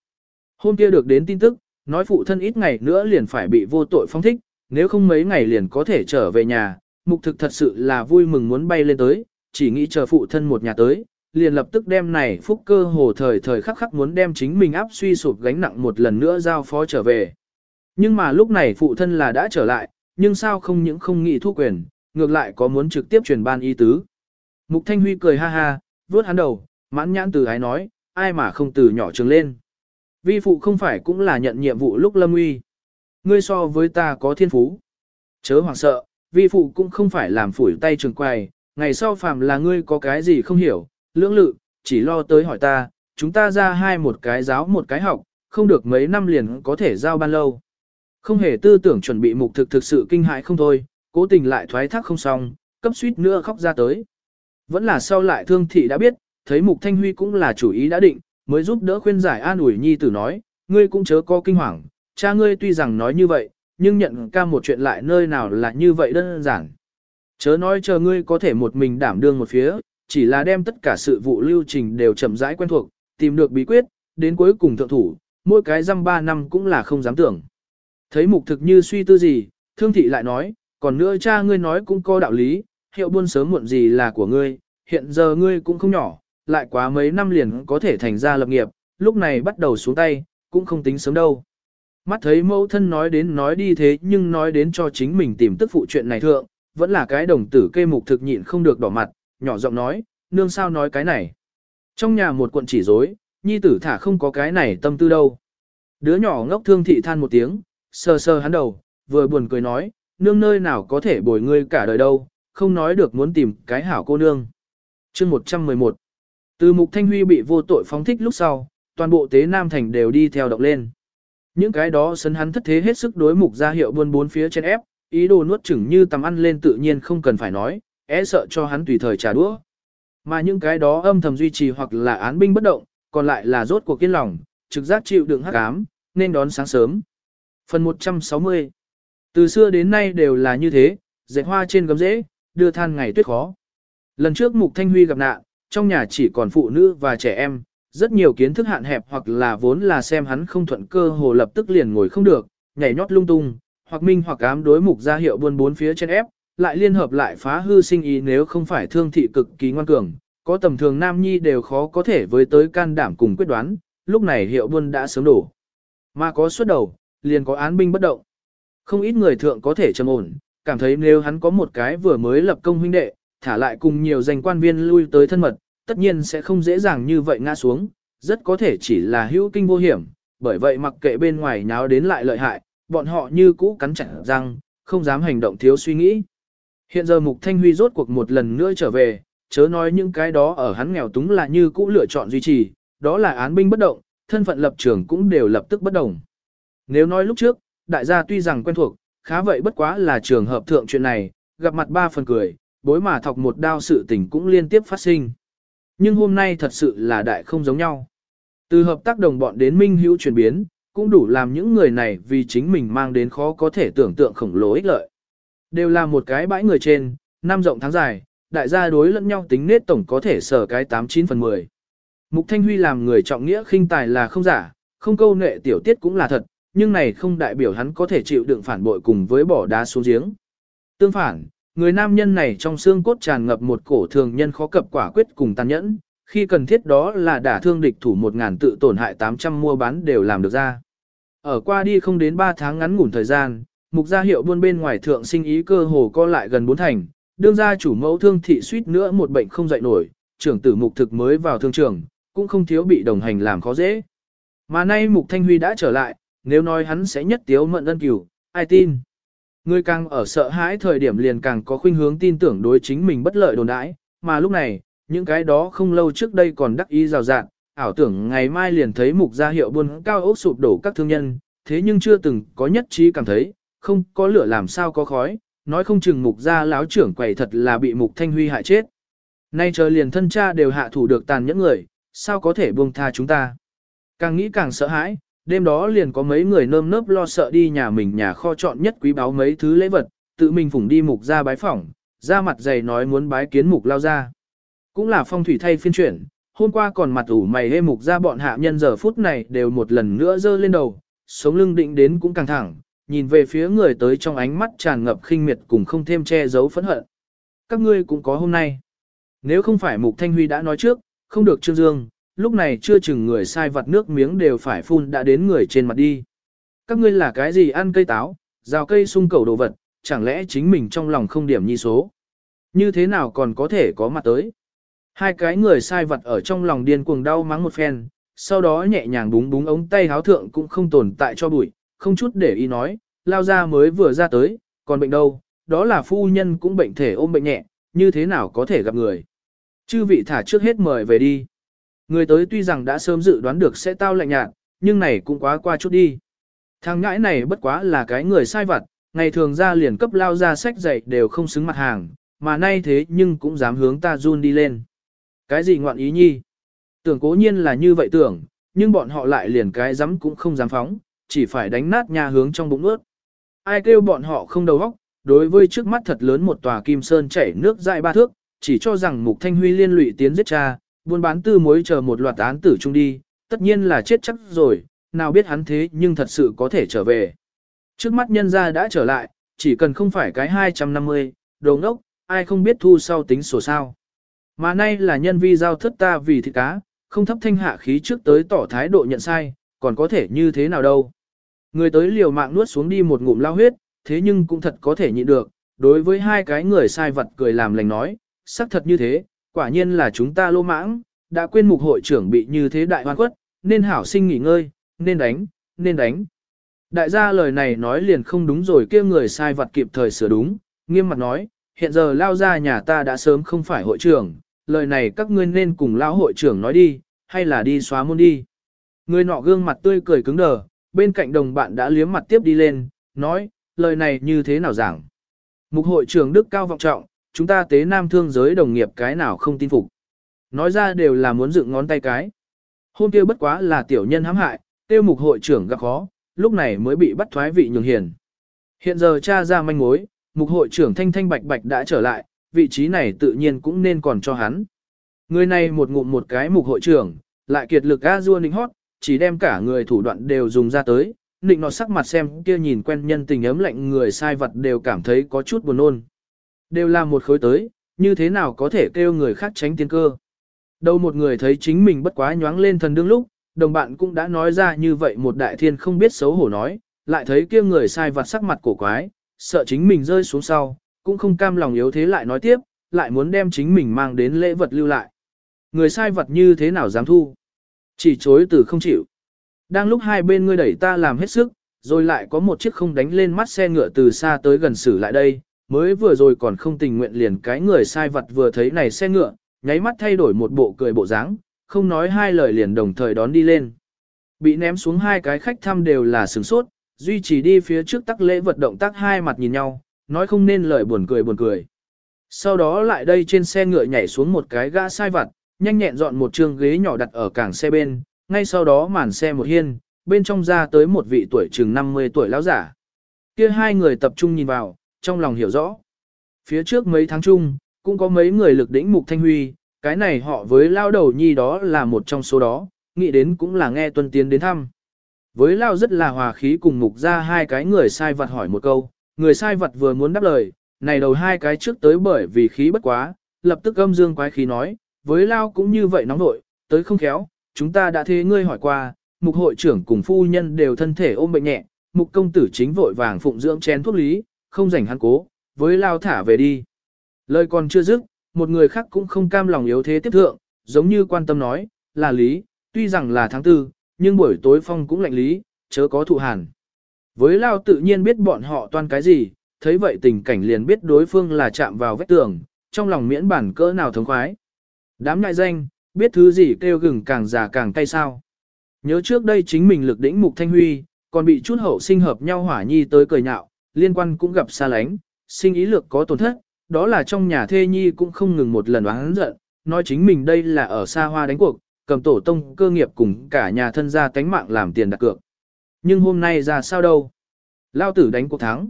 Hôm kia được đến tin tức, nói phụ thân ít ngày nữa liền phải bị vô tội phong thích, nếu không mấy ngày liền có thể trở về nhà, mục thực thật sự là vui mừng muốn bay lên tới, chỉ nghĩ chờ phụ thân một nhà tới, liền lập tức đem này phúc cơ hồ thời thời khắc khắc muốn đem chính mình áp suy sụp gánh nặng một lần nữa giao phó trở về. Nhưng mà lúc này phụ thân là đã trở lại, nhưng sao không những không nghĩ thu quyền, ngược lại có muốn trực tiếp truyền ban y tứ. Mục Thanh Huy cười ha ha, vuốt hắn đầu, mãn nhãn từ ái nói, ai mà không từ nhỏ trường lên. Vi phụ không phải cũng là nhận nhiệm vụ lúc lâm uy. Ngươi so với ta có thiên phú. Chớ hoảng sợ, vi phụ cũng không phải làm phủi tay trường quài, ngày sau phàm là ngươi có cái gì không hiểu, lưỡng lự, chỉ lo tới hỏi ta, chúng ta ra hai một cái giáo một cái học, không được mấy năm liền có thể giao ban lâu. Không hề tư tưởng chuẩn bị mục thực thực sự kinh hại không thôi, cố tình lại thoái thác không xong, cấp suýt nữa khóc ra tới. Vẫn là sau lại thương thị đã biết, thấy mục thanh huy cũng là chủ ý đã định, mới giúp đỡ khuyên giải an ủi nhi tử nói, ngươi cũng chớ có kinh hoàng, cha ngươi tuy rằng nói như vậy, nhưng nhận ca một chuyện lại nơi nào là như vậy đơn giản. Chớ nói chờ ngươi có thể một mình đảm đương một phía, chỉ là đem tất cả sự vụ lưu trình đều chậm rãi quen thuộc, tìm được bí quyết, đến cuối cùng thượng thủ, mỗi cái răm ba năm cũng là không dám tưởng. Thấy mục thực như suy tư gì, thương thị lại nói, còn nữa cha ngươi nói cũng có đạo lý, hiệu buôn sớm muộn gì là của ngươi, hiện giờ ngươi cũng không nhỏ, lại quá mấy năm liền có thể thành ra lập nghiệp, lúc này bắt đầu xuống tay, cũng không tính sớm đâu. Mắt thấy mẫu thân nói đến nói đi thế nhưng nói đến cho chính mình tìm tức phụ chuyện này thượng, vẫn là cái đồng tử kê mục thực nhịn không được đỏ mặt, nhỏ giọng nói, nương sao nói cái này. Trong nhà một cuộn chỉ rối, nhi tử thả không có cái này tâm tư đâu. Đứa nhỏ ngốc thương thị than một tiếng, sờ sờ hắn đầu, vừa buồn cười nói, nương nơi nào có thể bồi ngươi cả đời đâu, không nói được muốn tìm cái hảo cô nương. chương 111 Từ mục thanh huy bị vô tội phóng thích lúc sau, toàn bộ tế Nam Thành đều đi theo động lên. Những cái đó sân hắn thất thế hết sức đối mục ra hiệu buôn bốn phía trên ép, ý đồ nuốt chửng như tầm ăn lên tự nhiên không cần phải nói, é sợ cho hắn tùy thời trả đũa. Mà những cái đó âm thầm duy trì hoặc là án binh bất động, còn lại là rốt cuộc kiên lòng, trực giác chịu đựng hắc ám, nên đón sáng sớm. Phần 160 Từ xưa đến nay đều là như thế, dạy hoa trên gấm rễ, đưa than ngày tuyết khó. Lần trước Mục Thanh Huy gặp nạn, trong nhà chỉ còn phụ nữ và trẻ em, rất nhiều kiến thức hạn hẹp hoặc là vốn là xem hắn không thuận cơ hồ lập tức liền ngồi không được, nhảy nhót lung tung, hoặc minh hoặc ám đối mục ra hiệu buôn bốn phía trên ép, lại liên hợp lại phá hư sinh ý nếu không phải thương thị cực kỳ ngoan cường, có tầm thường nam nhi đều khó có thể với tới can đảm cùng quyết đoán, lúc này hiệu buôn đã sớm đổ. Mà có xuất đầu, liền có án binh bất động. Không ít người thượng có thể trầm ổn, cảm thấy nếu hắn có một cái vừa mới lập công huynh đệ, thả lại cùng nhiều danh quan viên lui tới thân mật, tất nhiên sẽ không dễ dàng như vậy ngã xuống, rất có thể chỉ là hữu kinh vô hiểm, bởi vậy mặc kệ bên ngoài nháo đến lại lợi hại, bọn họ như cũ cắn chặt răng, không dám hành động thiếu suy nghĩ. Hiện giờ Mục Thanh Huy rốt cuộc một lần nữa trở về, chớ nói những cái đó ở hắn nghèo túng là như cũ lựa chọn duy trì, đó là án binh bất động, thân phận lập trường cũng đều lập tức bất đồng. Nếu nói lúc trước, đại gia tuy rằng quen thuộc, khá vậy bất quá là trường hợp thượng chuyện này, gặp mặt ba phần cười, bối mà thọc một đao sự tình cũng liên tiếp phát sinh. Nhưng hôm nay thật sự là đại không giống nhau. Từ hợp tác đồng bọn đến minh hữu chuyển biến, cũng đủ làm những người này vì chính mình mang đến khó có thể tưởng tượng khổng lồ ích lợi. Đều là một cái bãi người trên, năm rộng tháng dài, đại gia đối lẫn nhau tính nết tổng có thể sở cái 89 phần 10. Mục Thanh Huy làm người trọng nghĩa khinh tài là không giả, không câu nệ tiểu tiết cũng là thật, nhưng này không đại biểu hắn có thể chịu đựng phản bội cùng với bỏ đá xuống giếng. Tương phản, người nam nhân này trong xương cốt tràn ngập một cổ thường nhân khó cập quả quyết cùng tàn nhẫn, khi cần thiết đó là đả thương địch thủ một ngàn tự tổn hại 800 mua bán đều làm được ra. Ở qua đi không đến 3 tháng ngắn ngủn thời gian, mục gia hiệu buôn bên ngoài thượng sinh ý cơ hồ co lại gần bốn thành, đương gia chủ mẫu thương thị suýt nữa một bệnh không dậy nổi, trưởng tử mục thực mới vào thương trường, cũng không thiếu bị đồng hành làm khó dễ. Mà nay mục thanh huy đã trở lại, nếu nói hắn sẽ nhất tiếu mận ân cửu, ai tin. Người càng ở sợ hãi thời điểm liền càng có khuynh hướng tin tưởng đối chính mình bất lợi đồn đãi, mà lúc này, những cái đó không lâu trước đây còn đắc ý rào rạng, ảo tưởng ngày mai liền thấy mục gia hiệu buôn cao ốc sụp đổ các thương nhân, thế nhưng chưa từng có nhất trí cảm thấy, không có lửa làm sao có khói, nói không chừng mục gia láo trưởng quầy thật là bị mục thanh huy hại chết. Nay trời liền thân cha đều hạ thủ được tàn nhẫn người, sao có thể buông tha chúng ta. Càng nghĩ càng sợ hãi, đêm đó liền có mấy người nơm nớp lo sợ đi nhà mình nhà kho chọn nhất quý báo mấy thứ lễ vật, tự mình phủng đi mục ra bái phỏng, ra mặt dày nói muốn bái kiến mục lao ra. Cũng là phong thủy thay phiên chuyển, hôm qua còn mặt ủ mày hê mục ra bọn hạ nhân giờ phút này đều một lần nữa dơ lên đầu, sống lưng định đến cũng căng thẳng, nhìn về phía người tới trong ánh mắt tràn ngập khinh miệt cùng không thêm che giấu phẫn hận. Các ngươi cũng có hôm nay. Nếu không phải mục thanh huy đã nói trước, không được trương dương, lúc này chưa chừng người sai vặt nước miếng đều phải phun đã đến người trên mặt đi. Các ngươi là cái gì ăn cây táo, rào cây sung cầu đồ vật, chẳng lẽ chính mình trong lòng không điểm nhi số. Như thế nào còn có thể có mặt tới. Hai cái người sai vật ở trong lòng điên cuồng đau mắng một phen, sau đó nhẹ nhàng búng búng ống tay háo thượng cũng không tồn tại cho bụi, không chút để ý nói, lao ra mới vừa ra tới, còn bệnh đâu, đó là phu nhân cũng bệnh thể ôm bệnh nhẹ, như thế nào có thể gặp người. Chư vị thả trước hết mời về đi. Người tới tuy rằng đã sớm dự đoán được sẽ tao lạnh nhạt, nhưng này cũng quá qua chút đi. Thằng ngãi này bất quá là cái người sai vặt, ngày thường ra liền cấp lao ra sách dạy đều không xứng mặt hàng, mà nay thế nhưng cũng dám hướng ta run đi lên. Cái gì ngoạn ý nhi? Tưởng cố nhiên là như vậy tưởng, nhưng bọn họ lại liền cái dám cũng không dám phóng, chỉ phải đánh nát nhà hướng trong bụng ướt. Ai kêu bọn họ không đầu óc, đối với trước mắt thật lớn một tòa kim sơn chảy nước dại ba thước, chỉ cho rằng Mục Thanh Huy liên lụy tiến giết cha, buôn bán tư mối chờ một loạt án tử chung đi, tất nhiên là chết chắc rồi, nào biết hắn thế nhưng thật sự có thể trở về. Trước mắt nhân gia đã trở lại, chỉ cần không phải cái 250, đồ ngốc, ai không biết thu sau tính sổ sao. Mà nay là nhân vi giao thất ta vì thịt cá, không thấp thanh hạ khí trước tới tỏ thái độ nhận sai, còn có thể như thế nào đâu. Người tới liều mạng nuốt xuống đi một ngụm lao huyết, thế nhưng cũng thật có thể nhịn được, đối với hai cái người sai vật cười làm lành nói, xác thật như thế, quả nhiên là chúng ta lô mãng, đã quên mục hội trưởng bị như thế đại hoan quất, nên hảo sinh nghỉ ngơi, nên đánh, nên đánh. Đại gia lời này nói liền không đúng rồi kia người sai vật kịp thời sửa đúng, nghiêm mặt nói, hiện giờ lao ra nhà ta đã sớm không phải hội trưởng, lời này các ngươi nên cùng lão hội trưởng nói đi, hay là đi xóa môn đi. Người nọ gương mặt tươi cười cứng đờ, bên cạnh đồng bạn đã liếm mặt tiếp đi lên, nói, lời này như thế nào giảng. Mục hội trưởng Đức Cao vọng trọng, chúng ta tế nam thương giới đồng nghiệp cái nào không tin phục. Nói ra đều là muốn dựng ngón tay cái. Hôm kia bất quá là tiểu nhân hãm hại, tiêu mục hội trưởng gặp khó, lúc này mới bị bắt thoái vị nhường hiền. Hiện giờ cha ra manh mối, mục hội trưởng thanh thanh bạch bạch đã trở lại, vị trí này tự nhiên cũng nên còn cho hắn. Người này một ngụm một cái mục hội trưởng, lại kiệt lực a dua ninh hót, chỉ đem cả người thủ đoạn đều dùng ra tới, định nọ sắc mặt xem kia nhìn quen nhân tình ấm lạnh người sai vật đều cảm thấy có chút buồn nôn. Đều là một khối tới, như thế nào có thể kêu người khác tránh tiên cơ. Đâu một người thấy chính mình bất quá nhoáng lên thần đương lúc, đồng bạn cũng đã nói ra như vậy một đại thiên không biết xấu hổ nói, lại thấy kia người sai vặt sắc mặt cổ quái, sợ chính mình rơi xuống sau, cũng không cam lòng yếu thế lại nói tiếp, lại muốn đem chính mình mang đến lễ vật lưu lại. Người sai vật như thế nào dám thu? Chỉ chối từ không chịu. Đang lúc hai bên ngươi đẩy ta làm hết sức, rồi lại có một chiếc không đánh lên mắt xe ngựa từ xa tới gần xử lại đây, mới vừa rồi còn không tình nguyện liền cái người sai vật vừa thấy này xe ngựa, nháy mắt thay đổi một bộ cười bộ dáng, không nói hai lời liền đồng thời đón đi lên. Bị ném xuống hai cái khách thăm đều là sửng sốt, duy trì đi phía trước tắc lễ vật động tác hai mặt nhìn nhau, nói không nên lời buồn cười buồn cười. Sau đó lại đây trên xe ngựa nhảy xuống một cái gã sai vặt, nhanh nhẹn dọn một trường ghế nhỏ đặt ở cảng xe bên, ngay sau đó màn xe một hiên, bên trong ra tới một vị tuổi chừng 50 tuổi lão giả. Kia hai người tập trung nhìn vào, trong lòng hiểu rõ. Phía trước mấy tháng chung, cũng có mấy người lực đỉnh Mục Thanh Huy, cái này họ với lao đầu nhi đó là một trong số đó, nghĩ đến cũng là nghe tuân tiến đến thăm. Với lao rất là hòa khí cùng mục ra hai cái người sai vật hỏi một câu, người sai vật vừa muốn đáp lời, này đầu hai cái trước tới bởi vì khí bất quá, lập tức âm dương quái khí nói, với lao cũng như vậy nóng nội, tới không khéo, chúng ta đã thế ngươi hỏi qua, mục hội trưởng cùng phu nhân đều thân thể ôm bệnh nhẹ, mục công tử chính vội vàng phụng dưỡng chén thuốc lý, không rảnh hắn cố, với lao thả về đi. Lời còn chưa dứt, một người khác cũng không cam lòng yếu thế tiếp thượng, giống như quan tâm nói, là lý, tuy rằng là tháng tư, nhưng buổi tối phong cũng lạnh lý, chớ có thụ hàn. Với lao tự nhiên biết bọn họ toan cái gì, thấy vậy tình cảnh liền biết đối phương là chạm vào vách tường, trong lòng miễn bản cỡ nào thống khoái. Đám ngại danh, biết thứ gì kêu gừng càng già càng cay sao. Nhớ trước đây chính mình lực đỉnh mục thanh huy, còn bị chút hậu sinh hợp nhau hỏa nhi tới cười nhạo, liên quan cũng gặp xa lánh, sinh ý lược có tổn thất, đó là trong nhà thê nhi cũng không ngừng một lần oán giận, nói chính mình đây là ở xa hoa đánh cuộc, cầm tổ tông cơ nghiệp cùng cả nhà thân gia tánh mạng làm tiền đặt cược. Nhưng hôm nay ra sao đâu? Lao tử đánh cuộc thắng.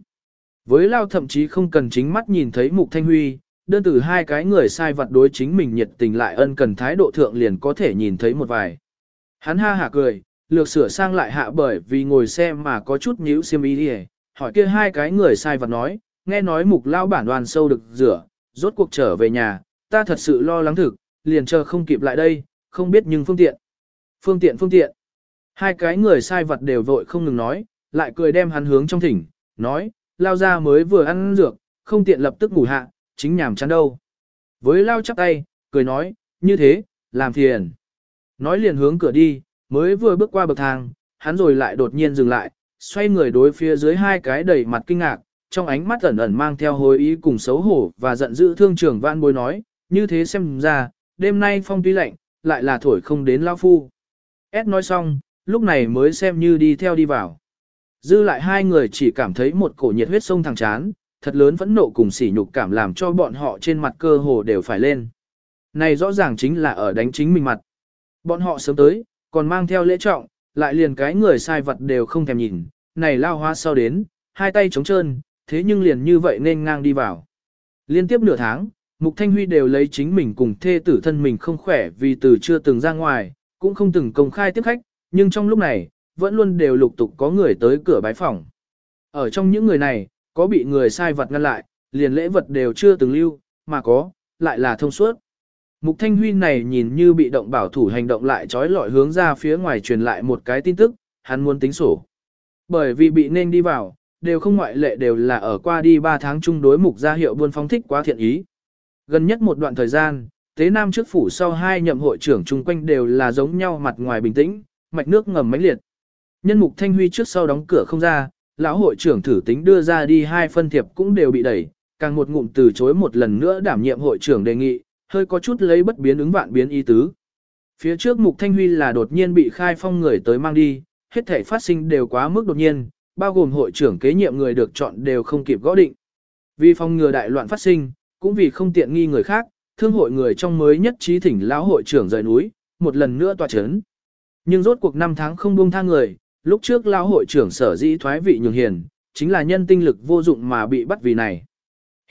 Với Lao thậm chí không cần chính mắt nhìn thấy Mục Thanh Huy, đơn từ hai cái người sai vật đối chính mình nhiệt tình lại ân cần thái độ thượng liền có thể nhìn thấy một vài. Hắn ha hả cười, lược sửa sang lại hạ bởi vì ngồi xe mà có chút nhíu xiêm ý đi hỏi kia hai cái người sai vật nói, nghe nói mục lao bản đoàn sâu được rửa, rốt cuộc trở về nhà, ta thật sự lo lắng thực, liền chờ không kịp lại đây, không biết nhưng phương tiện. Phương tiện phương tiện. Hai cái người sai vật đều vội không ngừng nói, lại cười đem hắn hướng trong thỉnh, nói, lao ra mới vừa ăn dược, không tiện lập tức ngủ hạ, chính nhàm chán đâu. Với lao chắp tay, cười nói, như thế, làm phiền. Nói liền hướng cửa đi, mới vừa bước qua bậc thang, hắn rồi lại đột nhiên dừng lại, xoay người đối phía dưới hai cái đầy mặt kinh ngạc, trong ánh mắt ẩn ẩn mang theo hối ý cùng xấu hổ và giận dữ thương trưởng vạn bối nói, như thế xem ra, đêm nay phong tuy lạnh, lại là thổi không đến lao phu. S nói xong, lúc này mới xem như đi theo đi vào. Dư lại hai người chỉ cảm thấy một cổ nhiệt huyết sông thẳng chán, thật lớn phẫn nộ cùng sỉ nhục cảm làm cho bọn họ trên mặt cơ hồ đều phải lên. Này rõ ràng chính là ở đánh chính mình mặt. Bọn họ sớm tới, còn mang theo lễ trọng, lại liền cái người sai vật đều không thèm nhìn, này lao hoa sau đến, hai tay trống trơn, thế nhưng liền như vậy nên ngang đi vào. Liên tiếp nửa tháng, Mục Thanh Huy đều lấy chính mình cùng thê tử thân mình không khỏe vì từ chưa từng ra ngoài, cũng không từng công khai tiếp khách, nhưng trong lúc này, vẫn luôn đều lục tục có người tới cửa bái phòng. Ở trong những người này, có bị người sai vật ngăn lại, liền lễ vật đều chưa từng lưu, mà có, lại là thông suốt. Mục Thanh Huy này nhìn như bị động bảo thủ hành động lại trói lọi hướng ra phía ngoài truyền lại một cái tin tức, hắn muốn tính sổ. Bởi vì bị nên đi vào, đều không ngoại lệ đều là ở qua đi 3 tháng chung đối mục gia hiệu buôn phóng thích quá thiện ý. Gần nhất một đoạn thời gian, Tế Nam trước phủ sau hai nhậm hội trưởng chung quanh đều là giống nhau mặt ngoài bình tĩnh, mạch nước ngầm mãnh liệt. Nhân mục Thanh Huy trước sau đóng cửa không ra, lão hội trưởng thử tính đưa ra đi hai phân thiệp cũng đều bị đẩy, càng một ngụm từ chối một lần nữa đảm nhiệm hội trưởng đề nghị, hơi có chút lấy bất biến ứng vạn biến ý tứ. Phía trước mục Thanh Huy là đột nhiên bị khai phong người tới mang đi, hết thể phát sinh đều quá mức đột nhiên, bao gồm hội trưởng kế nhiệm người được chọn đều không kịp gõ định. Vì phòng ngừa đại loạn phát sinh, cũng vì không tiện nghi người khác, thương hội người trong mới nhất trí thỉnh lão hội trưởng rời núi, một lần nữa tòa chấn. Nhưng rốt cuộc năm tháng không buông tha người, lúc trước lão hội trưởng sở dĩ thoái vị nhường hiền, chính là nhân tinh lực vô dụng mà bị bắt vì này.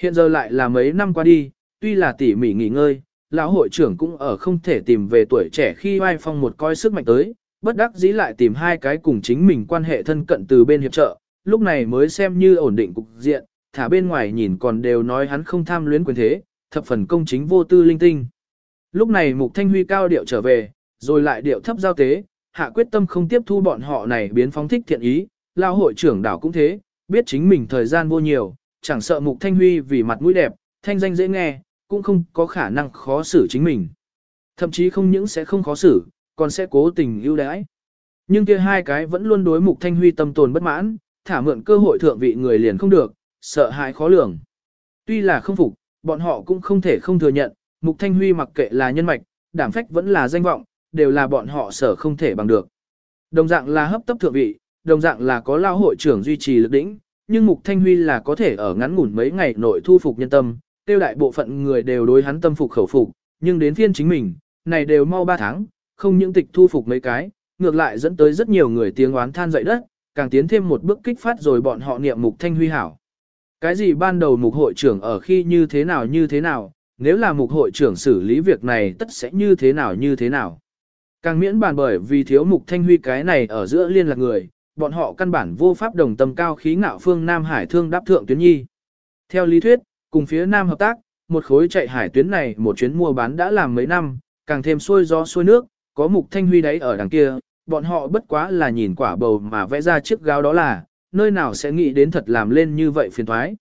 Hiện giờ lại là mấy năm qua đi, tuy là tỉ mỉ nghỉ ngơi, lão hội trưởng cũng ở không thể tìm về tuổi trẻ khi vai phong một coi sức mạnh tới, bất đắc dĩ lại tìm hai cái cùng chính mình quan hệ thân cận từ bên hiệp trợ, lúc này mới xem như ổn định cục diện, thả bên ngoài nhìn còn đều nói hắn không tham luyến quyền thế, thập phần công chính vô tư linh tinh. Lúc này Mục Thanh Huy cao điệu trở về, rồi lại điệu thấp giao tế, hạ quyết tâm không tiếp thu bọn họ này biến phóng thích thiện ý, lao hội trưởng đảo cũng thế, biết chính mình thời gian vô nhiều, chẳng sợ Mục Thanh Huy vì mặt mũi đẹp, thanh danh dễ nghe, cũng không có khả năng khó xử chính mình. Thậm chí không những sẽ không khó xử, còn sẽ cố tình ưu đãi. Nhưng kia hai cái vẫn luôn đối Mục Thanh Huy tâm tồn bất mãn, thả mượn cơ hội thượng vị người liền không được, sợ hãi khó lường. Tuy là không phục, bọn họ cũng không thể không thừa nhận, Mục Thanh Huy mặc kệ là nhân mạch, đảm phách vẫn là danh vọng, đều là bọn họ sở không thể bằng được. Đồng dạng là hấp tấp thượng vị, đồng dạng là có lao hội trưởng duy trì lực đỉnh, nhưng Mục Thanh Huy là có thể ở ngắn ngủn mấy ngày nội thu phục nhân tâm, tiêu đại bộ phận người đều đối hắn tâm phục khẩu phục, nhưng đến phiên chính mình, này đều mau 3 tháng, không những tịch thu phục mấy cái, ngược lại dẫn tới rất nhiều người tiếng oán than dậy đất, càng tiến thêm một bước kích phát rồi bọn họ niệm mục thanh huy hảo. Cái gì ban đầu mục hội trưởng ở khi như thế nào như thế nào, nếu là mục hội trưởng xử lý việc này tất sẽ như thế nào như thế nào. Càng miễn bàn bởi vì thiếu mục thanh huy cái này ở giữa liên lạc người, bọn họ căn bản vô pháp đồng tâm cao khí ngạo phương Nam Hải thương đáp thượng tuyến nhi. Theo lý thuyết, cùng phía Nam hợp tác, một khối chạy hải tuyến này một chuyến mua bán đã làm mấy năm, càng thêm xuôi gió xuôi nước, có mục thanh huy đấy ở đằng kia, bọn họ bất quá là nhìn quả bầu mà vẽ ra chiếc gáo đó là, nơi nào sẽ nghĩ đến thật làm lên như vậy phiền thoái.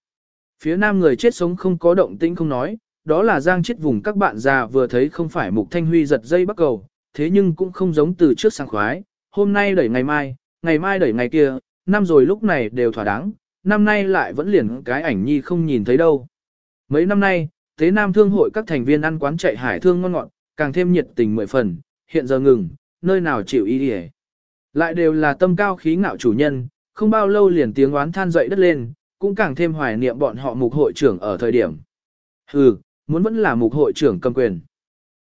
Phía Nam người chết sống không có động tĩnh không nói, đó là giang chết vùng các bạn già vừa thấy không phải mục thanh huy giật dây bắt cầu, thế nhưng cũng không giống từ trước sang khoái, hôm nay đẩy ngày mai, ngày mai đẩy ngày kia, năm rồi lúc này đều thỏa đáng, năm nay lại vẫn liền cái ảnh nhi không nhìn thấy đâu. Mấy năm nay, Tế Nam Thương hội các thành viên ăn quán chạy hải thương ngon ngọt, càng thêm nhiệt tình mười phần, hiện giờ ngừng, nơi nào chịu ý đi Lại đều là tâm cao khí ngạo chủ nhân, không bao lâu liền tiếng oán than dậy đất lên, cũng càng thêm hoài niệm bọn họ mục hội trưởng ở thời điểm. Hừ, muốn vẫn là mục hội trưởng cầm quyền.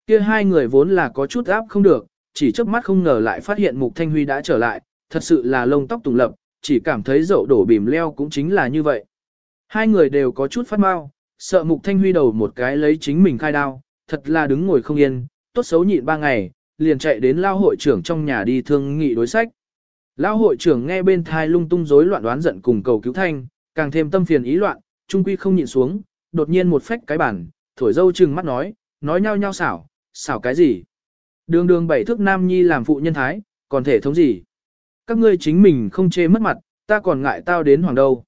Kia hai người vốn là có chút áp không được, chỉ chớp mắt không ngờ lại phát hiện mục thanh huy đã trở lại, thật sự là lông tóc tùng lập, chỉ cảm thấy dậu đổ bìm leo cũng chính là như vậy. Hai người đều có chút phát mau, sợ mục thanh huy đầu một cái lấy chính mình khai đao, thật là đứng ngồi không yên, tốt xấu nhịn ba ngày, liền chạy đến lao hội trưởng trong nhà đi thương nghị đối sách. Lao hội trưởng nghe bên thai lung tung rối loạn đoán giận cùng cầu cứu thanh, càng thêm tâm phiền ý loạn, trung quy không nhịn xuống, đột nhiên một phách cái bản, thổi dâu trừng mắt nói, nói nhau nhau xảo, xảo cái gì? Đường đường bảy thước nam nhi làm phụ nhân thái, còn thể thống gì? Các ngươi chính mình không chê mất mặt, ta còn ngại tao đến hoàng đâu.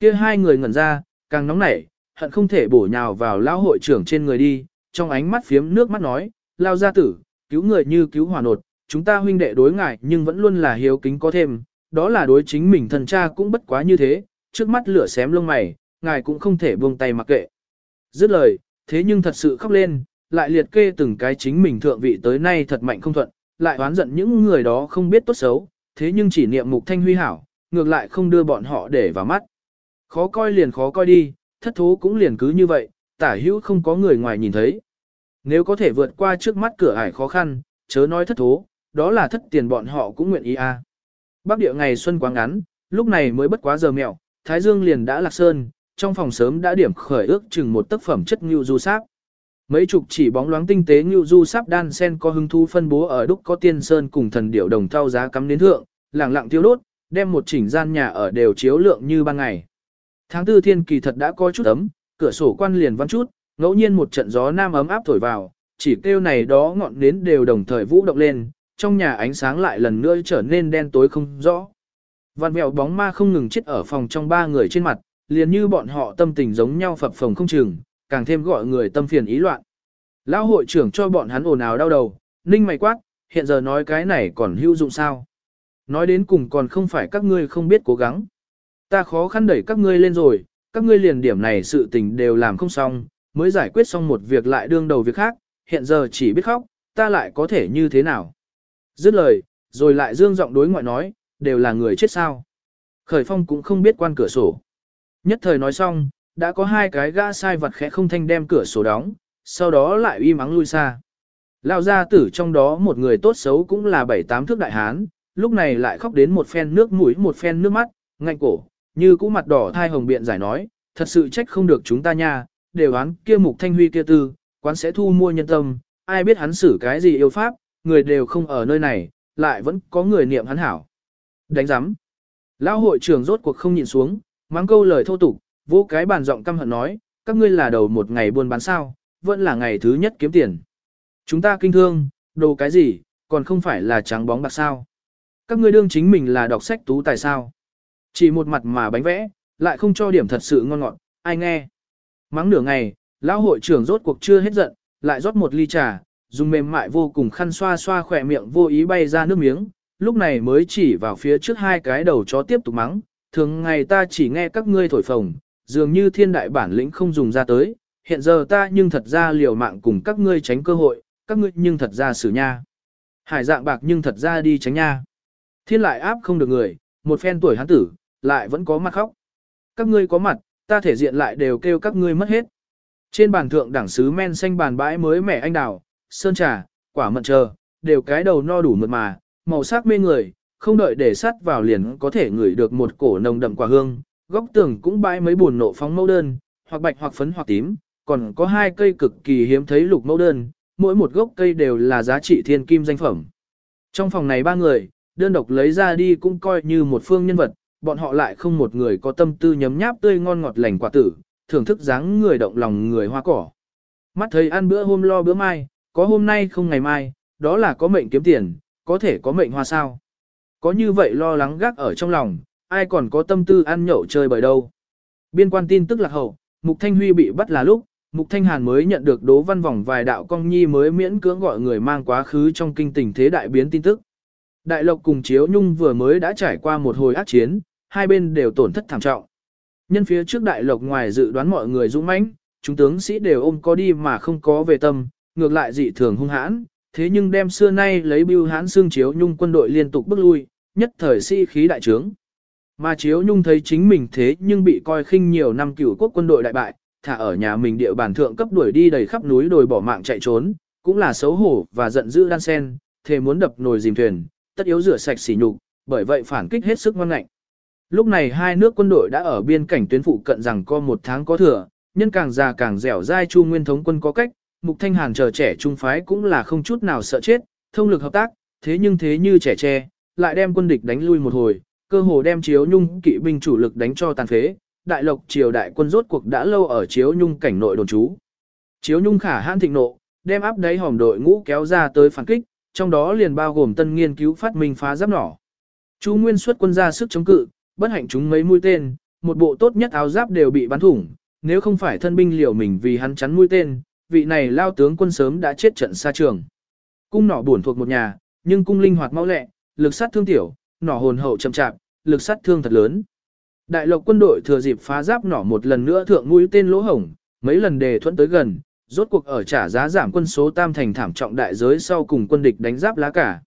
Kia hai người ngẩn ra, càng nóng nảy, hận không thể bổ nhào vào lão hội trưởng trên người đi, trong ánh mắt phiếm nước mắt nói, lao gia tử, cứu người như cứu hỏa nột, chúng ta huynh đệ đối ngại nhưng vẫn luôn là hiếu kính có thêm, đó là đối chính mình thần cha cũng bất quá như thế, trước mắt lửa xém lông mày, ngài cũng không thể buông tay mặc kệ. Dứt lời, thế nhưng thật sự khóc lên, lại liệt kê từng cái chính mình thượng vị tới nay thật mạnh không thuận, lại oán giận những người đó không biết tốt xấu, thế nhưng chỉ niệm mục thanh huy hảo, ngược lại không đưa bọn họ để vào mắt. Khó coi liền khó coi đi, thất thố cũng liền cứ như vậy, tả hữu không có người ngoài nhìn thấy. Nếu có thể vượt qua trước mắt cửa ải khó khăn, chớ nói thất thố, đó là thất tiền bọn họ cũng nguyện ý a. À. Bắc địa ngày xuân quá ngắn, lúc này mới bất quá giờ mẹo, Thái Dương liền đã lạc sơn, trong phòng sớm đã điểm khởi ước chừng một tác phẩm chất nhu du sáp. Mấy chục chỉ bóng loáng tinh tế như du sắp đan sen có hứng thu phân bố ở đúc có tiên sơn cùng thần điểu đồng thao giá cắm đến thượng, lẳng lặng tiêu đốt, đem một chỉnh gian nhà ở đều chiếu lượng như ban ngày. Tháng tư thiên kỳ thật đã có chút ấm, cửa sổ quan liền văn chút, ngẫu nhiên một trận gió nam ấm áp thổi vào, chỉ kêu này đó ngọn nến đều đồng thời vũ động lên, trong nhà ánh sáng lại lần nữa trở nên đen tối không rõ. Văn mèo bóng ma không ngừng chết ở phòng trong ba người trên mặt, liền như bọn họ tâm tình giống nhau phập phồng không chừng, càng thêm gọi người tâm phiền ý loạn. Lão hội trưởng cho bọn hắn ồn ào đau đầu, ninh mày quát, hiện giờ nói cái này còn hữu dụng sao? Nói đến cùng còn không phải các ngươi không biết cố gắng. Ta khó khăn đẩy các ngươi lên rồi, các ngươi liền điểm này sự tình đều làm không xong, mới giải quyết xong một việc lại đương đầu việc khác, hiện giờ chỉ biết khóc, ta lại có thể như thế nào? Dứt lời, rồi lại dương giọng đối ngoại nói, đều là người chết sao. Khởi phong cũng không biết quan cửa sổ. Nhất thời nói xong, đã có hai cái gã sai vật khẽ không thanh đem cửa sổ đóng, sau đó lại uy mắng lui xa. Lao gia tử trong đó một người tốt xấu cũng là bảy tám thước đại hán, lúc này lại khóc đến một phen nước mũi một phen nước mắt, ngạnh cổ, như cũ mặt đỏ thai hồng biện giải nói, thật sự trách không được chúng ta nha, đều án kia mục thanh huy kia tư, quán sẽ thu mua nhân tâm, ai biết hắn xử cái gì yêu pháp, người đều không ở nơi này, lại vẫn có người niệm hắn hảo. Đánh giám. Lão hội trưởng rốt cuộc không nhìn xuống, mắng câu lời thô tục, vô cái bàn giọng căm hận nói, các ngươi là đầu một ngày buôn bán sao, vẫn là ngày thứ nhất kiếm tiền. Chúng ta kinh thương, đồ cái gì, còn không phải là trắng bóng bạc sao. Các ngươi đương chính mình là đọc sách tú tài sao. Chỉ một mặt mà bánh vẽ, lại không cho điểm thật sự ngon ngọt, ai nghe. Mắng nửa ngày, lão hội trưởng rốt cuộc chưa hết giận, lại rót một ly trà, dùng mềm mại vô cùng khăn xoa xoa khỏe miệng vô ý bay ra nước miếng, lúc này mới chỉ vào phía trước hai cái đầu chó tiếp tục mắng, thường ngày ta chỉ nghe các ngươi thổi phồng, dường như thiên đại bản lĩnh không dùng ra tới, hiện giờ ta nhưng thật ra liều mạng cùng các ngươi tránh cơ hội, các ngươi nhưng thật ra xử nha. Hải dạng bạc nhưng thật ra đi tránh nha. Thiên lại áp không được người, một phen tuổi hắn tử, lại vẫn có mặt khóc. Các ngươi có mặt, ta thể diện lại đều kêu các ngươi mất hết. Trên bàn thượng đảng sứ men xanh bàn bãi mới mẻ anh đào, sơn trà, quả mận chờ, đều cái đầu no đủ mượt mà, màu sắc mê người, không đợi để sát vào liền có thể ngửi được một cổ nồng đậm quả hương, góc tường cũng bãi mấy buồn nộ phóng mẫu đơn, hoặc bạch hoặc phấn hoặc tím, còn có hai cây cực kỳ hiếm thấy lục mẫu đơn, mỗi một gốc cây đều là giá trị thiên kim danh phẩm. Trong phòng này ba người, đơn độc lấy ra đi cũng coi như một phương nhân vật, bọn họ lại không một người có tâm tư nhấm nháp tươi ngon ngọt lành quả tử, thưởng thức dáng người động lòng người hoa cỏ. Mắt thấy ăn bữa hôm lo bữa mai, có hôm nay không ngày mai, đó là có mệnh kiếm tiền, có thể có mệnh hoa sao. Có như vậy lo lắng gác ở trong lòng, ai còn có tâm tư ăn nhậu chơi bời đâu. Biên quan tin tức lạc hậu, Mục Thanh Huy bị bắt là lúc, Mục Thanh Hàn mới nhận được đố văn vòng vài đạo công nhi mới miễn cưỡng gọi người mang quá khứ trong kinh tình thế đại biến tin tức. Đại Lộc cùng Chiếu Nhung vừa mới đã trải qua một hồi ác chiến, hai bên đều tổn thất thảm trọng. Nhân phía trước Đại Lộc ngoài dự đoán mọi người dũng mãnh, chúng tướng sĩ đều ôm có đi mà không có về tâm, ngược lại dị thường hung hãn, thế nhưng đem xưa nay lấy bưu hãn xương Chiếu Nhung quân đội liên tục bước lui, nhất thời sĩ khí đại trướng. Mà Chiếu Nhung thấy chính mình thế nhưng bị coi khinh nhiều năm cựu quốc quân đội đại bại, thả ở nhà mình địa bàn thượng cấp đuổi đi đầy khắp núi đồi bỏ mạng chạy trốn, cũng là xấu hổ và giận dữ đan sen, thề muốn đập nồi dìm thuyền, tất yếu rửa sạch sỉ nhục, bởi vậy phản kích hết sức ngoan ngạnh. Lúc này hai nước quân đội đã ở biên cảnh tuyến phụ cận rằng có một tháng có thừa, nhân càng già càng dẻo dai chu nguyên thống quân có cách, mục thanh hàn chờ trẻ trung phái cũng là không chút nào sợ chết, thông lực hợp tác, thế nhưng thế như trẻ tre, lại đem quân địch đánh lui một hồi, cơ hồ đem chiếu nhung kỵ binh chủ lực đánh cho tàn phế, đại lộc triều đại quân rốt cuộc đã lâu ở chiếu nhung cảnh nội đồn trú. Chiếu nhung khả hãn thịnh nộ, đem áp đáy hòm đội ngũ kéo ra tới phản kích, trong đó liền bao gồm tân nghiên cứu phát minh phá giáp nỏ. Chu Nguyên xuất quân ra sức chống cự, bất hạnh chúng mấy mũi tên, một bộ tốt nhất áo giáp đều bị bắn thủng, nếu không phải thân binh liều mình vì hắn chắn mũi tên, vị này lao tướng quân sớm đã chết trận xa trường. Cung nỏ buồn thuộc một nhà, nhưng cung linh hoạt mau lẹ, lực sát thương tiểu, nỏ hồn hậu chậm chạp, lực sát thương thật lớn. Đại lộc quân đội thừa dịp phá giáp nỏ một lần nữa thượng mũi tên lỗ hổng, mấy lần đề thuẫn tới gần, rốt cuộc ở trả giá giảm quân số tam thành thảm trọng đại giới sau cùng quân địch đánh giáp lá cả.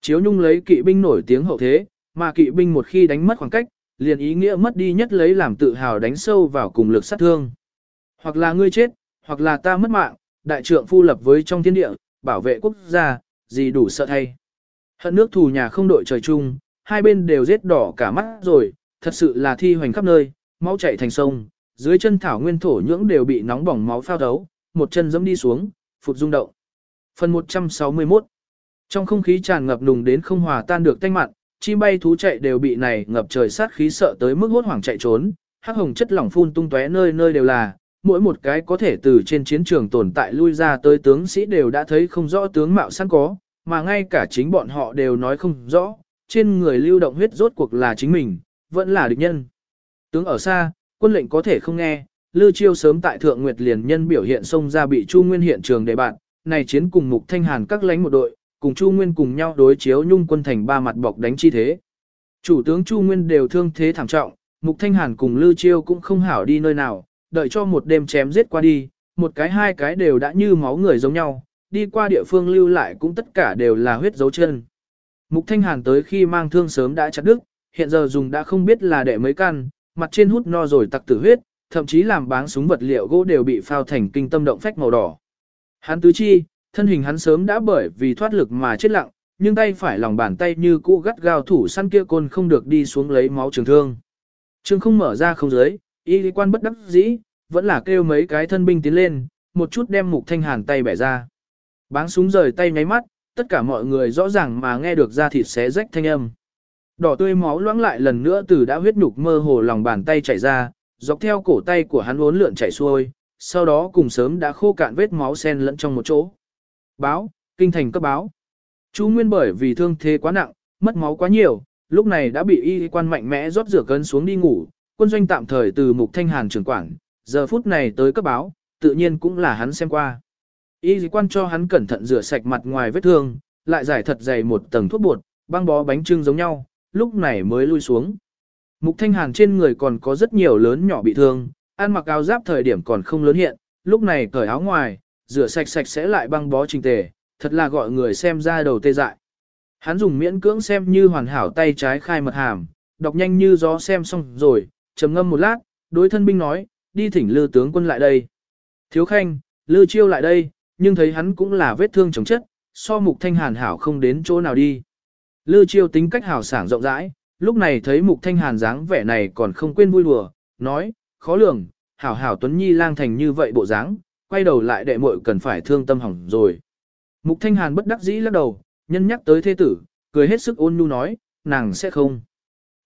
Chiếu Nhung lấy kỵ binh nổi tiếng hậu thế, mà kỵ binh một khi đánh mất khoảng cách, liền ý nghĩa mất đi nhất lấy làm tự hào đánh sâu vào cùng lực sát thương. Hoặc là ngươi chết, hoặc là ta mất mạng, đại trượng phu lập với trong thiên địa, bảo vệ quốc gia, gì đủ sợ thay. Hận nước thù nhà không đội trời chung, hai bên đều rết đỏ cả mắt rồi, thật sự là thi hoành khắp nơi, máu chảy thành sông, dưới chân thảo nguyên thổ nhưỡng đều bị nóng bỏng máu phao đấu, một chân dẫm đi xuống, phụt rung động. Phần 161 Trong không khí tràn ngập nùng đến không hòa tan được tanh mặn, chim bay thú chạy đều bị này ngập trời sát khí sợ tới mức hốt hoảng chạy trốn, hắc hồng chất lỏng phun tung tóe nơi nơi đều là, mỗi một cái có thể từ trên chiến trường tồn tại lui ra tới tướng sĩ đều đã thấy không rõ tướng mạo sẵn có, mà ngay cả chính bọn họ đều nói không rõ, trên người lưu động huyết rốt cuộc là chính mình, vẫn là địch nhân. Tướng ở xa, quân lệnh có thể không nghe, Lư Chiêu sớm tại Thượng Nguyệt liền nhân biểu hiện xông ra bị Chu Nguyên hiện trường đề bạn, này chiến cùng Mục Thanh Hàn các lãnh một đội, cùng Chu Nguyên cùng nhau đối chiếu nhung quân thành ba mặt bọc đánh chi thế. Chủ tướng Chu Nguyên đều thương thế thảm trọng, Mục Thanh Hàn cùng Lư Chiêu cũng không hảo đi nơi nào, đợi cho một đêm chém giết qua đi, một cái hai cái đều đã như máu người giống nhau, đi qua địa phương lưu lại cũng tất cả đều là huyết dấu chân. Mục Thanh Hàn tới khi mang thương sớm đã chặt đứt, hiện giờ dùng đã không biết là đệ mấy căn, mặt trên hút no rồi tặc tử huyết, thậm chí làm báng súng vật liệu gỗ đều bị phao thành kinh tâm động phách màu đỏ. Hắn tứ chi, thân hình hắn sớm đã bởi vì thoát lực mà chết lặng, nhưng tay phải lòng bàn tay như cũ gắt gao thủ săn kia côn không được đi xuống lấy máu trường thương. Trương không mở ra không dưới, y lý quan bất đắc dĩ, vẫn là kêu mấy cái thân binh tiến lên, một chút đem mục thanh hàn tay bẻ ra. Báng súng rời tay nháy mắt, tất cả mọi người rõ ràng mà nghe được ra thịt xé rách thanh âm. Đỏ tươi máu loãng lại lần nữa từ đã huyết nhục mơ hồ lòng bàn tay chảy ra, dọc theo cổ tay của hắn uốn lượn chảy xuôi, sau đó cùng sớm đã khô cạn vết máu sen lẫn trong một chỗ. Báo, kinh thành cấp báo. Chu Nguyên bởi vì thương thế quá nặng, mất máu quá nhiều, lúc này đã bị y quan mạnh mẽ rót rửa cân xuống đi ngủ, quân doanh tạm thời từ mục thanh hàn trưởng quản, giờ phút này tới cấp báo, tự nhiên cũng là hắn xem qua. Y quan cho hắn cẩn thận rửa sạch mặt ngoài vết thương, lại giải thật dày một tầng thuốc bột, băng bó bánh trưng giống nhau, lúc này mới lui xuống. Mục Thanh Hàn trên người còn có rất nhiều lớn nhỏ bị thương, ăn mặc áo giáp thời điểm còn không lớn hiện, lúc này cởi áo ngoài, rửa sạch sạch sẽ lại băng bó trình tề, thật là gọi người xem ra đầu tê dại. Hắn dùng miễn cưỡng xem như hoàn hảo tay trái khai mật hàm, đọc nhanh như gió xem xong rồi, trầm ngâm một lát, đối thân binh nói, đi thỉnh lư tướng quân lại đây. Thiếu khanh, lư chiêu lại đây, nhưng thấy hắn cũng là vết thương chống chất, so mục thanh hàn hảo không đến chỗ nào đi. Lư Chiêu tính cách hào sảng rộng rãi, lúc này thấy Mục Thanh Hàn dáng vẻ này còn không quên vui đùa, nói, khó lường, hảo hảo Tuấn Nhi lang thành như vậy bộ dáng, quay đầu lại đệ muội cần phải thương tâm hỏng rồi. Mục Thanh Hàn bất đắc dĩ lắc đầu, nhân nhắc tới thế tử, cười hết sức ôn nhu nói, nàng sẽ không.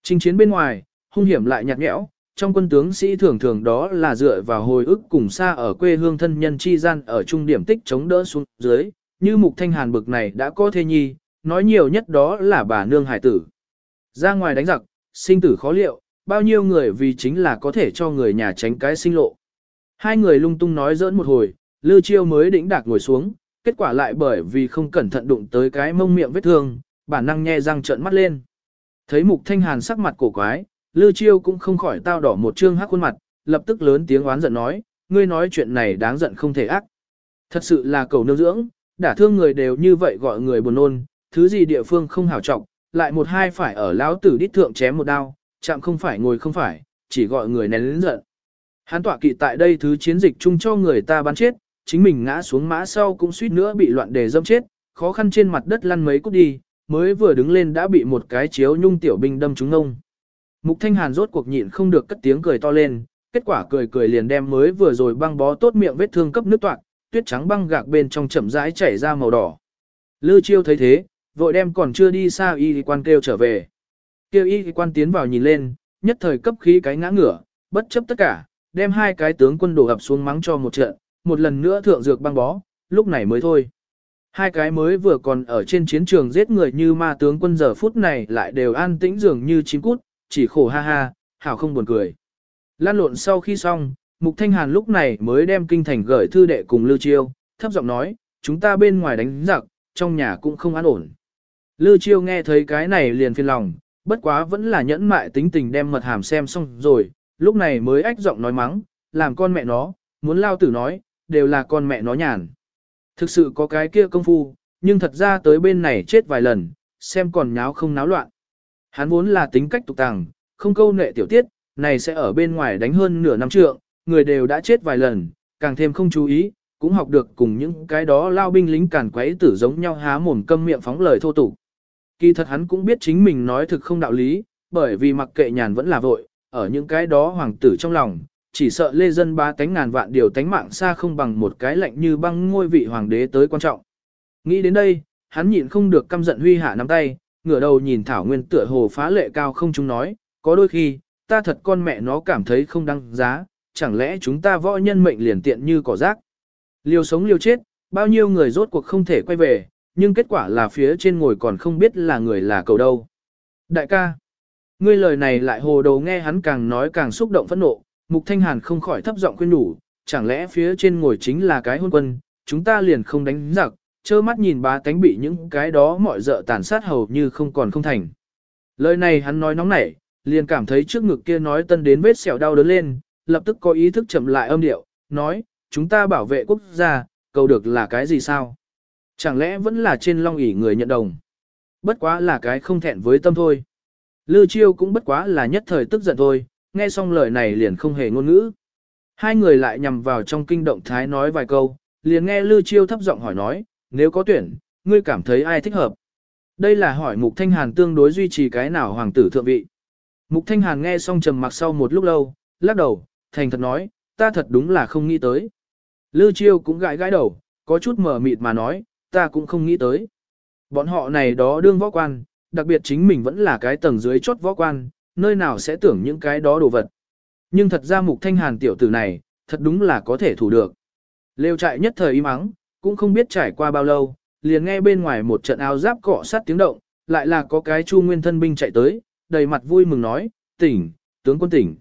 Trình chiến bên ngoài, hung hiểm lại nhạt nhẽo, trong quân tướng sĩ thường thường đó là dựa vào hồi ức cùng xa ở quê hương thân nhân chi gian ở trung điểm tích chống đỡ xuống dưới, như mục thanh hàn bực này đã có thê nhi, nói nhiều nhất đó là bà nương hải tử. Ra ngoài đánh giặc, sinh tử khó liệu, bao nhiêu người vì chính là có thể cho người nhà tránh cái sinh lộ. Hai người lung tung nói giỡn một hồi, Lư Chiêu mới đĩnh đạc ngồi xuống, kết quả lại bởi vì không cẩn thận đụng tới cái mông miệng vết thương, bản năng nhe răng trợn mắt lên. Thấy Mục Thanh Hàn sắc mặt cổ quái, Lư Chiêu cũng không khỏi tao đỏ một trương hắc khuôn mặt, lập tức lớn tiếng oán giận nói, ngươi nói chuyện này đáng giận không thể ác. Thật sự là cầu nương dưỡng, đả thương người đều như vậy gọi người buồn nôn, thứ gì địa phương không hảo trọng, lại một hai phải ở lão tử đít thượng chém một đao, chạm không phải ngồi không phải, chỉ gọi người nén lớn giận. Hán tọa kỵ tại đây thứ chiến dịch chung cho người ta bắn chết, chính mình ngã xuống mã sau cũng suýt nữa bị loạn đề dâm chết, khó khăn trên mặt đất lăn mấy cút đi, mới vừa đứng lên đã bị một cái chiếu nhung tiểu binh đâm trúng ông. Mục Thanh Hàn rốt cuộc nhịn không được cất tiếng cười to lên, kết quả cười cười liền đem mới vừa rồi băng bó tốt miệng vết thương cấp nước toạc, tuyết trắng băng gạc bên trong chậm rãi chảy ra màu đỏ. Lư Chiêu thấy thế, vội đem còn chưa đi xa y quan kêu trở về. Kêu y quan tiến vào nhìn lên, nhất thời cấp khí cái ngã ngửa, bất chấp tất cả, đem hai cái tướng quân đổ ập xuống mắng cho một trận, một lần nữa thượng dược băng bó, lúc này mới thôi. Hai cái mới vừa còn ở trên chiến trường giết người như ma tướng quân giờ phút này lại đều an tĩnh dường như chim cút, chỉ khổ ha ha, hảo không buồn cười. Lan lộn sau khi xong, Mục Thanh Hàn lúc này mới đem kinh thành gửi thư đệ cùng Lưu Chiêu, thấp giọng nói, chúng ta bên ngoài đánh giặc, trong nhà cũng không an ổn. Lưu Chiêu nghe thấy cái này liền phiền lòng, bất quá vẫn là nhẫn mại tính tình đem mật hàm xem xong rồi, lúc này mới ách giọng nói mắng, làm con mẹ nó, muốn lao tử nói, đều là con mẹ nó nhàn. Thực sự có cái kia công phu, nhưng thật ra tới bên này chết vài lần, xem còn nháo không náo loạn. Hắn vốn là tính cách tục tàng, không câu nệ tiểu tiết, này sẽ ở bên ngoài đánh hơn nửa năm trượng, người đều đã chết vài lần, càng thêm không chú ý, cũng học được cùng những cái đó lao binh lính càn quấy tử giống nhau há mồm câm miệng phóng lời thô tục. Kỳ thật hắn cũng biết chính mình nói thực không đạo lý, bởi vì mặc kệ nhàn vẫn là vội, ở những cái đó hoàng tử trong lòng, chỉ sợ lê dân ba tánh ngàn vạn điều tánh mạng xa không bằng một cái lạnh như băng ngôi vị hoàng đế tới quan trọng. Nghĩ đến đây, hắn nhịn không được căm giận huy hạ nắm tay, ngửa đầu nhìn Thảo Nguyên tựa hồ phá lệ cao không chúng nói, có đôi khi, ta thật con mẹ nó cảm thấy không đăng giá, chẳng lẽ chúng ta võ nhân mệnh liền tiện như cỏ rác. Liều sống liều chết, bao nhiêu người rốt cuộc không thể quay về, nhưng kết quả là phía trên ngồi còn không biết là người là cầu đâu. Đại ca, ngươi lời này lại hồ đầu nghe hắn càng nói càng xúc động phẫn nộ, Mục Thanh Hàn không khỏi thấp giọng khuyên nhủ, chẳng lẽ phía trên ngồi chính là cái hôn quân, chúng ta liền không đánh giặc, trơ mắt nhìn bá tánh bị những cái đó mọi dợ tàn sát hầu như không còn không thành. Lời này hắn nói nóng nảy, liền cảm thấy trước ngực kia nói tân đến vết sẹo đau đớn lên, lập tức có ý thức chậm lại âm điệu, nói, chúng ta bảo vệ quốc gia, cầu được là cái gì sao? Chẳng lẽ vẫn là trên long ỷ người nhận đồng? Bất quá là cái không thẹn với tâm thôi. Lư chiêu cũng bất quá là nhất thời tức giận thôi, nghe xong lời này liền không hề ngôn ngữ. Hai người lại nhằm vào trong kinh động thái nói vài câu, liền nghe Lư chiêu thấp giọng hỏi nói, nếu có tuyển, ngươi cảm thấy ai thích hợp? Đây là hỏi Mục Thanh Hàn tương đối duy trì cái nào hoàng tử thượng vị. Mục Thanh Hàn nghe xong trầm mặc sau một lúc lâu, lắc đầu, thành thật nói, ta thật đúng là không nghĩ tới. Lư Chiêu cũng gãi gãi đầu, có chút mờ mịt mà nói, ta cũng không nghĩ tới. Bọn họ này đó đương võ quan, đặc biệt chính mình vẫn là cái tầng dưới chốt võ quan, nơi nào sẽ tưởng những cái đó đồ vật. Nhưng thật ra Mục Thanh Hàn tiểu tử này, thật đúng là có thể thủ được. Lêu trại nhất thời im ắng, cũng không biết trải qua bao lâu, liền nghe bên ngoài một trận áo giáp cọ sát tiếng động, lại là có cái chu nguyên thân binh chạy tới, đầy mặt vui mừng nói, tỉnh, tướng quân tỉnh.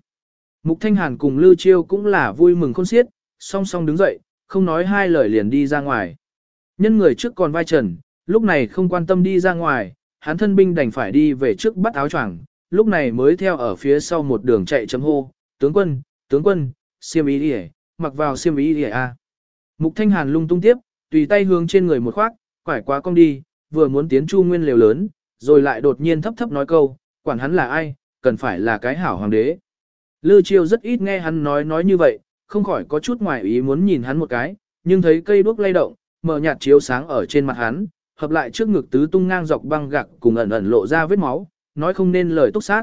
Mục Thanh Hàn cùng Lưu Chiêu cũng là vui mừng khôn xiết, song song đứng dậy, không nói hai lời liền đi ra ngoài. Nhân người trước còn vai trần, lúc này không quan tâm đi ra ngoài, hắn thân binh đành phải đi về trước bắt áo choàng, lúc này mới theo ở phía sau một đường chạy chấm hô, tướng quân, tướng quân, siêm ý đi mặc vào siêm ý đi à? Mục Thanh Hàn lung tung tiếp, tùy tay hướng trên người một khoác, quải quá cong đi, vừa muốn tiến chu nguyên liều lớn, rồi lại đột nhiên thấp thấp nói câu, quản hắn là ai, cần phải là cái hảo hoàng đế. Lư Chiêu rất ít nghe hắn nói nói như vậy, không khỏi có chút ngoài ý muốn nhìn hắn một cái, nhưng thấy cây đuốc lay động, mở nhạt chiếu sáng ở trên mặt hắn, hợp lại trước ngực tứ tung ngang dọc băng gạc cùng ẩn ẩn lộ ra vết máu, nói không nên lời túc sát.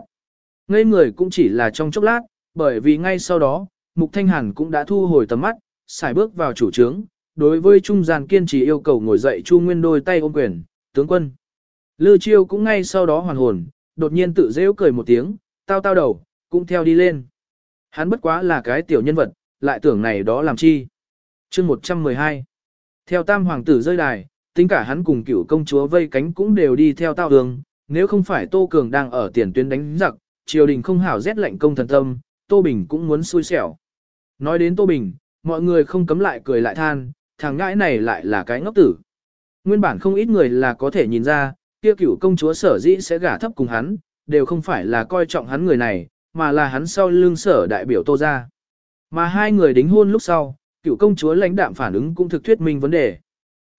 Ngây người cũng chỉ là trong chốc lát, bởi vì ngay sau đó, Mục Thanh Hàn cũng đã thu hồi tầm mắt, xài bước vào chủ trướng, đối với trung gian kiên trì yêu cầu ngồi dậy Chu Nguyên đôi tay ôm quyền, tướng quân. Lư Chiêu cũng ngay sau đó hoàn hồn, đột nhiên tự dễu cười một tiếng, tao tao đầu, cũng theo đi lên. Hắn bất quá là cái tiểu nhân vật, lại tưởng này đó làm chi. chương 112 Theo tam hoàng tử rơi đài, tính cả hắn cùng cựu công chúa vây cánh cũng đều đi theo tao đường, nếu không phải Tô Cường đang ở tiền tuyến đánh giặc, triều đình không hảo rét lệnh công thần tâm, Tô Bình cũng muốn xui xẻo. Nói đến Tô Bình, mọi người không cấm lại cười lại than, thằng ngãi này lại là cái ngốc tử. Nguyên bản không ít người là có thể nhìn ra, kia cửu công chúa sở dĩ sẽ gả thấp cùng hắn, đều không phải là coi trọng hắn người này, mà là hắn sau lưng sở đại biểu tô ra. Mà hai người đính hôn lúc sau, cửu công chúa lãnh đạm phản ứng cũng thực thuyết minh vấn đề.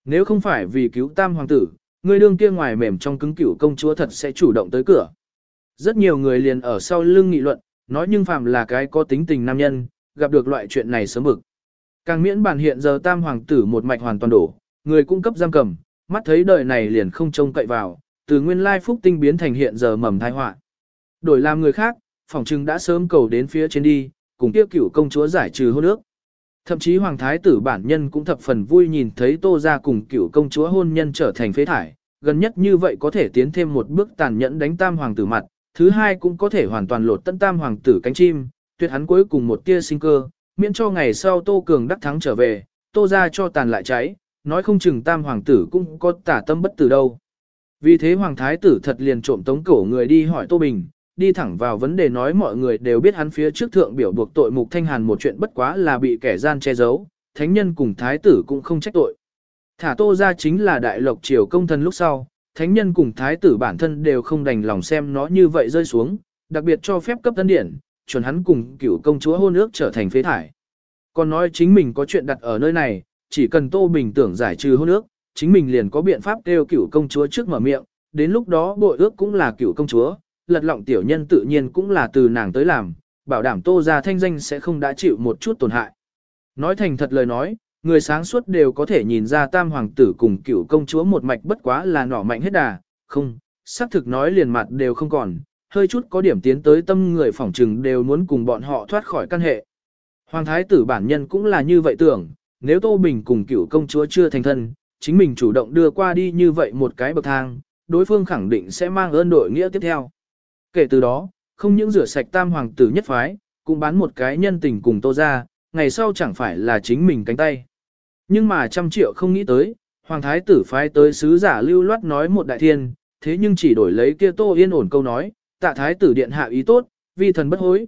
Nếu không phải vì cứu tam hoàng tử, người đương kia ngoài mềm trong cứng cửu công chúa thật sẽ chủ động tới cửa. Rất nhiều người liền ở sau lưng nghị luận, nói nhưng phàm là cái có tính tình nam nhân, gặp được loại chuyện này sớm bực. Càng miễn bản hiện giờ tam hoàng tử một mạch hoàn toàn đổ, người cung cấp giam cầm, mắt thấy đời này liền không trông cậy vào, từ nguyên lai phúc tinh biến thành hiện giờ mầm thai họa. Đổi làm người khác, phỏng chừng đã sớm cầu đến phía trên đi, cùng tiêu cửu công chúa giải trừ hôn ước. Thậm chí hoàng thái tử bản nhân cũng thập phần vui nhìn thấy tô ra cùng cửu công chúa hôn nhân trở thành phế thải, gần nhất như vậy có thể tiến thêm một bước tàn nhẫn đánh tam hoàng tử mặt, thứ hai cũng có thể hoàn toàn lột tân tam hoàng tử cánh chim, tuyệt hắn cuối cùng một tia sinh cơ, miễn cho ngày sau Tô Cường đắc thắng trở về, Tô ra cho tàn lại cháy, nói không chừng tam hoàng tử cũng có tả tâm bất tử đâu. Vì thế hoàng thái tử thật liền trộm tống cổ người đi hỏi Tô Bình, đi thẳng vào vấn đề nói mọi người đều biết hắn phía trước thượng biểu buộc tội mục thanh hàn một chuyện bất quá là bị kẻ gian che giấu, thánh nhân cùng thái tử cũng không trách tội. Thả Tô ra chính là đại lộc triều công thần lúc sau, thánh nhân cùng thái tử bản thân đều không đành lòng xem nó như vậy rơi xuống, đặc biệt cho phép cấp tân điển, chuẩn hắn cùng cựu công chúa hôn ước trở thành phế thải. Còn nói chính mình có chuyện đặt ở nơi này, chỉ cần Tô Bình tưởng giải trừ hôn ước, chính mình liền có biện pháp kêu cựu công chúa trước mở miệng, đến lúc đó bội ước cũng là cựu công chúa, lật lọng tiểu nhân tự nhiên cũng là từ nàng tới làm, bảo đảm Tô gia thanh danh sẽ không đã chịu một chút tổn hại. Nói thành thật lời nói, người sáng suốt đều có thể nhìn ra tam hoàng tử cùng cựu công chúa một mạch bất quá là nỏ mạnh hết đà, không, xác thực nói liền mặt đều không còn, hơi chút có điểm tiến tới tâm người phỏng trừng đều muốn cùng bọn họ thoát khỏi căn hệ. Hoàng thái tử bản nhân cũng là như vậy tưởng, nếu Tô Bình cùng cựu công chúa chưa thành thân, chính mình chủ động đưa qua đi như vậy một cái bậc thang, đối phương khẳng định sẽ mang ơn đội nghĩa tiếp theo. Kể từ đó, không những rửa sạch tam hoàng tử nhất phái, cũng bán một cái nhân tình cùng Tô ra, ngày sau chẳng phải là chính mình cánh tay. Nhưng mà trăm triệu không nghĩ tới, hoàng thái tử phái tới sứ giả lưu loát nói một đại thiên, thế nhưng chỉ đổi lấy kia Tô Yên ổn câu nói, tạ thái tử điện hạ ý tốt, vi thần bất hối.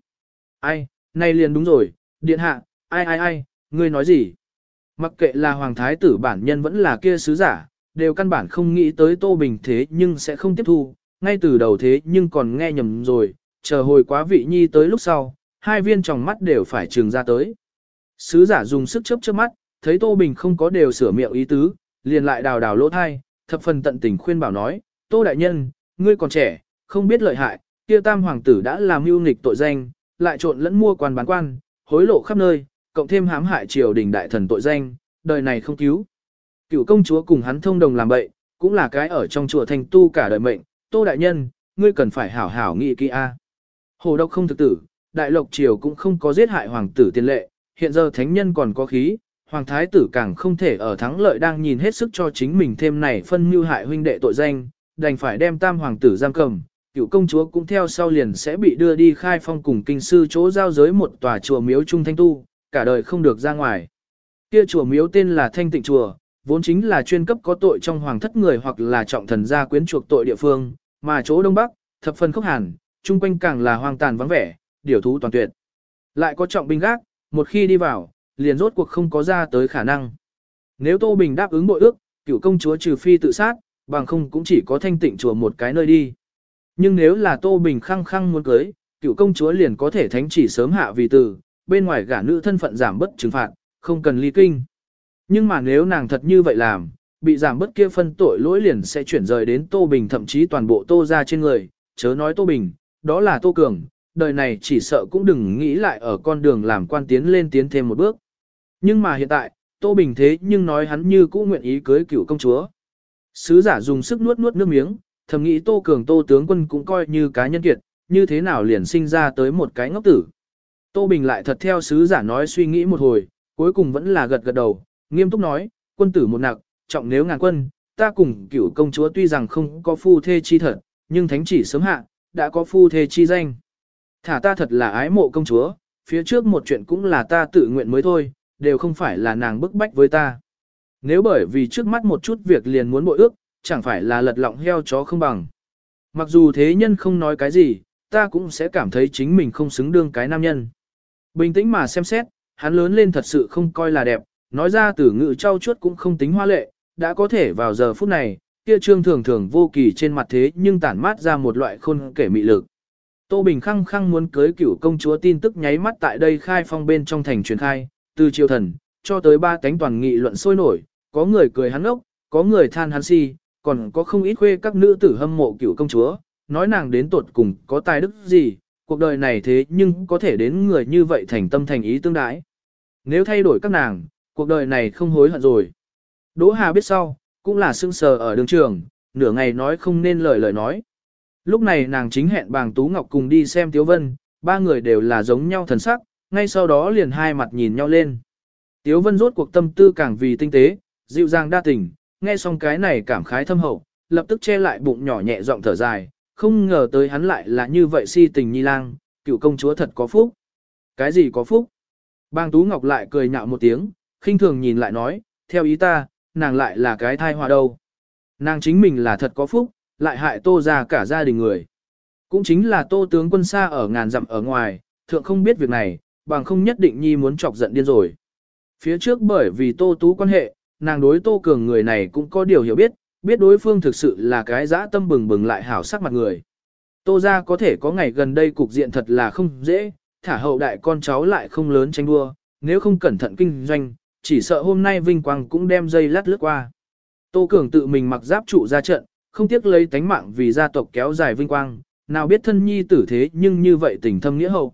Ai, nay liền đúng rồi, điện hạ, ai ai ai, ngươi nói gì? Mặc kệ là hoàng thái tử bản nhân vẫn là kia sứ giả, đều căn bản không nghĩ tới Tô Bình thế nhưng sẽ không tiếp thu, ngay từ đầu thế nhưng còn nghe nhầm rồi, chờ hồi quá vị nhi tới lúc sau, hai viên tròng mắt đều phải trường ra tới. Sứ giả dùng sức chớp chớp mắt, thấy Tô Bình không có đều sửa miệng ý tứ, liền lại đào đào lỗ thai, thập phần tận tình khuyên bảo nói, Tô Đại Nhân, ngươi còn trẻ, không biết lợi hại, kia tam hoàng tử đã làm mưu nghịch tội danh, lại trộn lẫn mua quan bán quan, hối lộ khắp nơi, cộng thêm hãm hại triều đình đại thần tội danh, đời này không cứu. Cựu công chúa cùng hắn thông đồng làm bậy, cũng là cái ở trong chùa thành tu cả đời mệnh, Tô đại nhân, ngươi cần phải hảo hảo nghị kỹ a. Hồ độc không thực tử, đại lộc triều cũng không có giết hại hoàng tử tiền lệ, hiện giờ thánh nhân còn có khí, hoàng thái tử càng không thể ở thắng lợi đang nhìn hết sức cho chính mình thêm này phân mưu hại huynh đệ tội danh, đành phải đem tam hoàng tử giam cầm, cựu công chúa cũng theo sau liền sẽ bị đưa đi khai phong cùng kinh sư chỗ giao giới một tòa chùa miếu trung thanh tu, cả đời không được ra ngoài. Kia chùa miếu tên là Thanh Tịnh Chùa, vốn chính là chuyên cấp có tội trong hoàng thất người hoặc là trọng thần gia quyến chuộc tội địa phương, mà chỗ đông bắc, thập phần khốc hàn, chung quanh càng là hoang tàn vắng vẻ, điều thú toàn tuyệt. Lại có trọng binh gác, một khi đi vào, liền rốt cuộc không có ra tới khả năng. Nếu Tô Bình đáp ứng bội ước, cựu công chúa trừ phi tự sát, bằng không cũng chỉ có thanh tịnh chùa một cái nơi đi. Nhưng nếu là Tô Bình khăng khăng muốn cưới, cựu công chúa liền có thể thánh chỉ sớm hạ vì từ, bên ngoài gả nữ thân phận giảm bất trừng phạt, không cần ly kinh. Nhưng mà nếu nàng thật như vậy làm, bị giảm bất kia phân tội lỗi liền sẽ chuyển rời đến Tô Bình thậm chí toàn bộ Tô ra trên người, chớ nói Tô Bình, đó là Tô Cường, đời này chỉ sợ cũng đừng nghĩ lại ở con đường làm quan tiến lên tiến thêm một bước. Nhưng mà hiện tại, Tô Bình thế nhưng nói hắn như cũ nguyện ý cưới cựu công chúa. Sứ giả dùng sức nuốt nuốt nước miếng, thầm nghĩ Tô Cường Tô tướng quân cũng coi như cá nhân kiệt, như thế nào liền sinh ra tới một cái ngốc tử. Tô Bình lại thật theo sứ giả nói suy nghĩ một hồi, cuối cùng vẫn là gật gật đầu, nghiêm túc nói, quân tử một nặc, trọng nếu ngàn quân, ta cùng cửu công chúa tuy rằng không có phu thê chi thật, nhưng thánh chỉ sớm hạ, đã có phu thê chi danh. Thả ta thật là ái mộ công chúa, phía trước một chuyện cũng là ta tự nguyện mới thôi, đều không phải là nàng bức bách với ta. Nếu bởi vì trước mắt một chút việc liền muốn bội ước, chẳng phải là lật lọng heo chó không bằng. Mặc dù thế nhân không nói cái gì, ta cũng sẽ cảm thấy chính mình không xứng đương cái nam nhân. Bình tĩnh mà xem xét, hắn lớn lên thật sự không coi là đẹp, nói ra từ ngữ trau chuốt cũng không tính hoa lệ, đã có thể vào giờ phút này, kia trương thường thường vô kỳ trên mặt thế nhưng tản mát ra một loại khôn kể mị lực. Tô Bình khăng khăng muốn cưới cửu công chúa tin tức nháy mắt tại đây khai phong bên trong thành truyền khai, từ triều thần, cho tới ba cánh toàn nghị luận sôi nổi, có người cười hắn ốc, có người than hắn si, còn có không ít khuê các nữ tử hâm mộ cựu công chúa, nói nàng đến tuột cùng có tài đức gì, cuộc đời này thế nhưng có thể đến người như vậy thành tâm thành ý tương đái. Nếu thay đổi các nàng, cuộc đời này không hối hận rồi. Đỗ Hà biết sau, cũng là sưng sờ ở đường trường, nửa ngày nói không nên lời lời nói. Lúc này nàng chính hẹn bàng Tú Ngọc cùng đi xem Tiếu Vân, ba người đều là giống nhau thần sắc, ngay sau đó liền hai mặt nhìn nhau lên. Tiếu Vân rốt cuộc tâm tư càng vì tinh tế, dịu dàng đa tình, nghe xong cái này cảm khái thâm hậu, lập tức che lại bụng nhỏ nhẹ giọng thở dài, không ngờ tới hắn lại là như vậy si tình nhi lang, cựu công chúa thật có phúc. Cái gì có phúc? Bang Tú Ngọc lại cười nhạo một tiếng, khinh thường nhìn lại nói, theo ý ta, nàng lại là cái thai hoa đâu. Nàng chính mình là thật có phúc, lại hại tô ra cả gia đình người. Cũng chính là tô tướng quân xa ở ngàn dặm ở ngoài, thượng không biết việc này, bằng không nhất định nhi muốn chọc giận điên rồi. Phía trước bởi vì tô tú quan hệ, nàng đối tô cường người này cũng có điều hiểu biết, biết đối phương thực sự là cái dã tâm bừng bừng lại hảo sắc mặt người. Tô ra có thể có ngày gần đây cục diện thật là không dễ, thả hậu đại con cháu lại không lớn tranh đua, nếu không cẩn thận kinh doanh, chỉ sợ hôm nay vinh quang cũng đem dây lát lướt qua. Tô Cường tự mình mặc giáp trụ ra trận, không tiếc lấy tánh mạng vì gia tộc kéo dài vinh quang, nào biết thân nhi tử thế nhưng như vậy tình thâm nghĩa hậu.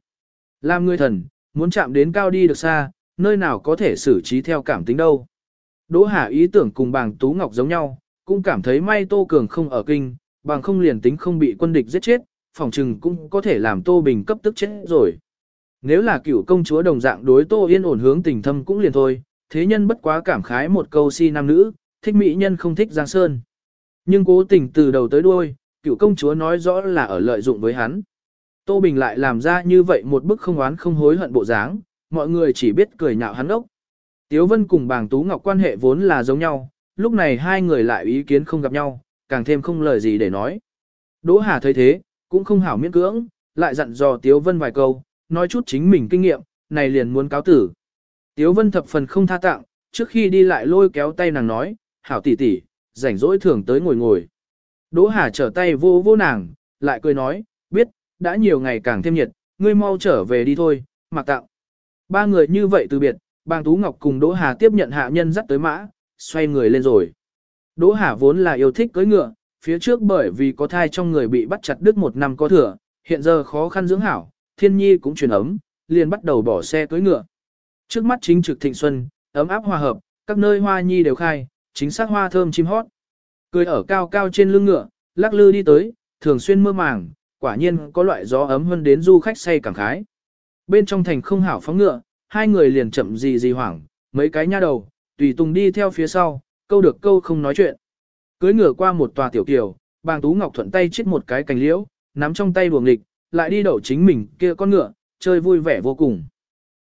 Làm người thần, muốn chạm đến cao đi được xa, nơi nào có thể xử trí theo cảm tính đâu. Đỗ Hà ý tưởng cùng bàng Tú Ngọc giống nhau, cũng cảm thấy may Tô Cường không ở kinh, bằng không liền tính không bị quân địch giết chết, phòng trừng cũng có thể làm Tô Bình cấp tức chết rồi. Nếu là cựu công chúa đồng dạng đối Tô Yên ổn hướng tình thâm cũng liền thôi, thế nhân bất quá cảm khái một câu si nam nữ, thích mỹ nhân không thích Giang Sơn. Nhưng cố tình từ đầu tới đuôi, cựu công chúa nói rõ là ở lợi dụng với hắn. Tô Bình lại làm ra như vậy một bức không oán không hối hận bộ dáng, mọi người chỉ biết cười nhạo hắn ốc. Tiếu Vân cùng bàng Tú Ngọc quan hệ vốn là giống nhau, lúc này hai người lại ý kiến không gặp nhau, càng thêm không lời gì để nói. Đỗ Hà thấy thế, cũng không hảo miễn cưỡng, lại dặn dò Tiếu Vân vài câu, nói chút chính mình kinh nghiệm, này liền muốn cáo tử. Tiếu Vân thập phần không tha tặng, trước khi đi lại lôi kéo tay nàng nói, hảo tỷ tỷ, rảnh rỗi thường tới ngồi ngồi. Đỗ Hà trở tay vô vô nàng, lại cười nói, biết, đã nhiều ngày càng thêm nhiệt, ngươi mau trở về đi thôi, mặc tạo. Ba người như vậy từ biệt, Bàng Tú Ngọc cùng Đỗ Hà tiếp nhận hạ nhân dắt tới mã, xoay người lên rồi. Đỗ Hà vốn là yêu thích cưỡi ngựa, phía trước bởi vì có thai trong người bị bắt chặt đứt một năm có thừa, hiện giờ khó khăn dưỡng hảo, thiên nhi cũng truyền ấm, liền bắt đầu bỏ xe cưỡi ngựa. Trước mắt chính trực thịnh xuân, ấm áp hòa hợp, các nơi hoa nhi đều khai, chính xác hoa thơm chim hót. Cười ở cao cao trên lưng ngựa, lắc lư đi tới, thường xuyên mơ màng, quả nhiên có loại gió ấm hơn đến du khách say cảm khái. Bên trong thành không hảo phóng ngựa, hai người liền chậm gì gì hoảng, mấy cái nha đầu, tùy tùng đi theo phía sau, câu được câu không nói chuyện. Cưới ngựa qua một tòa tiểu kiều, bàng tú ngọc thuận tay chết một cái cành liễu, nắm trong tay buồng lịch, lại đi đậu chính mình kia con ngựa, chơi vui vẻ vô cùng.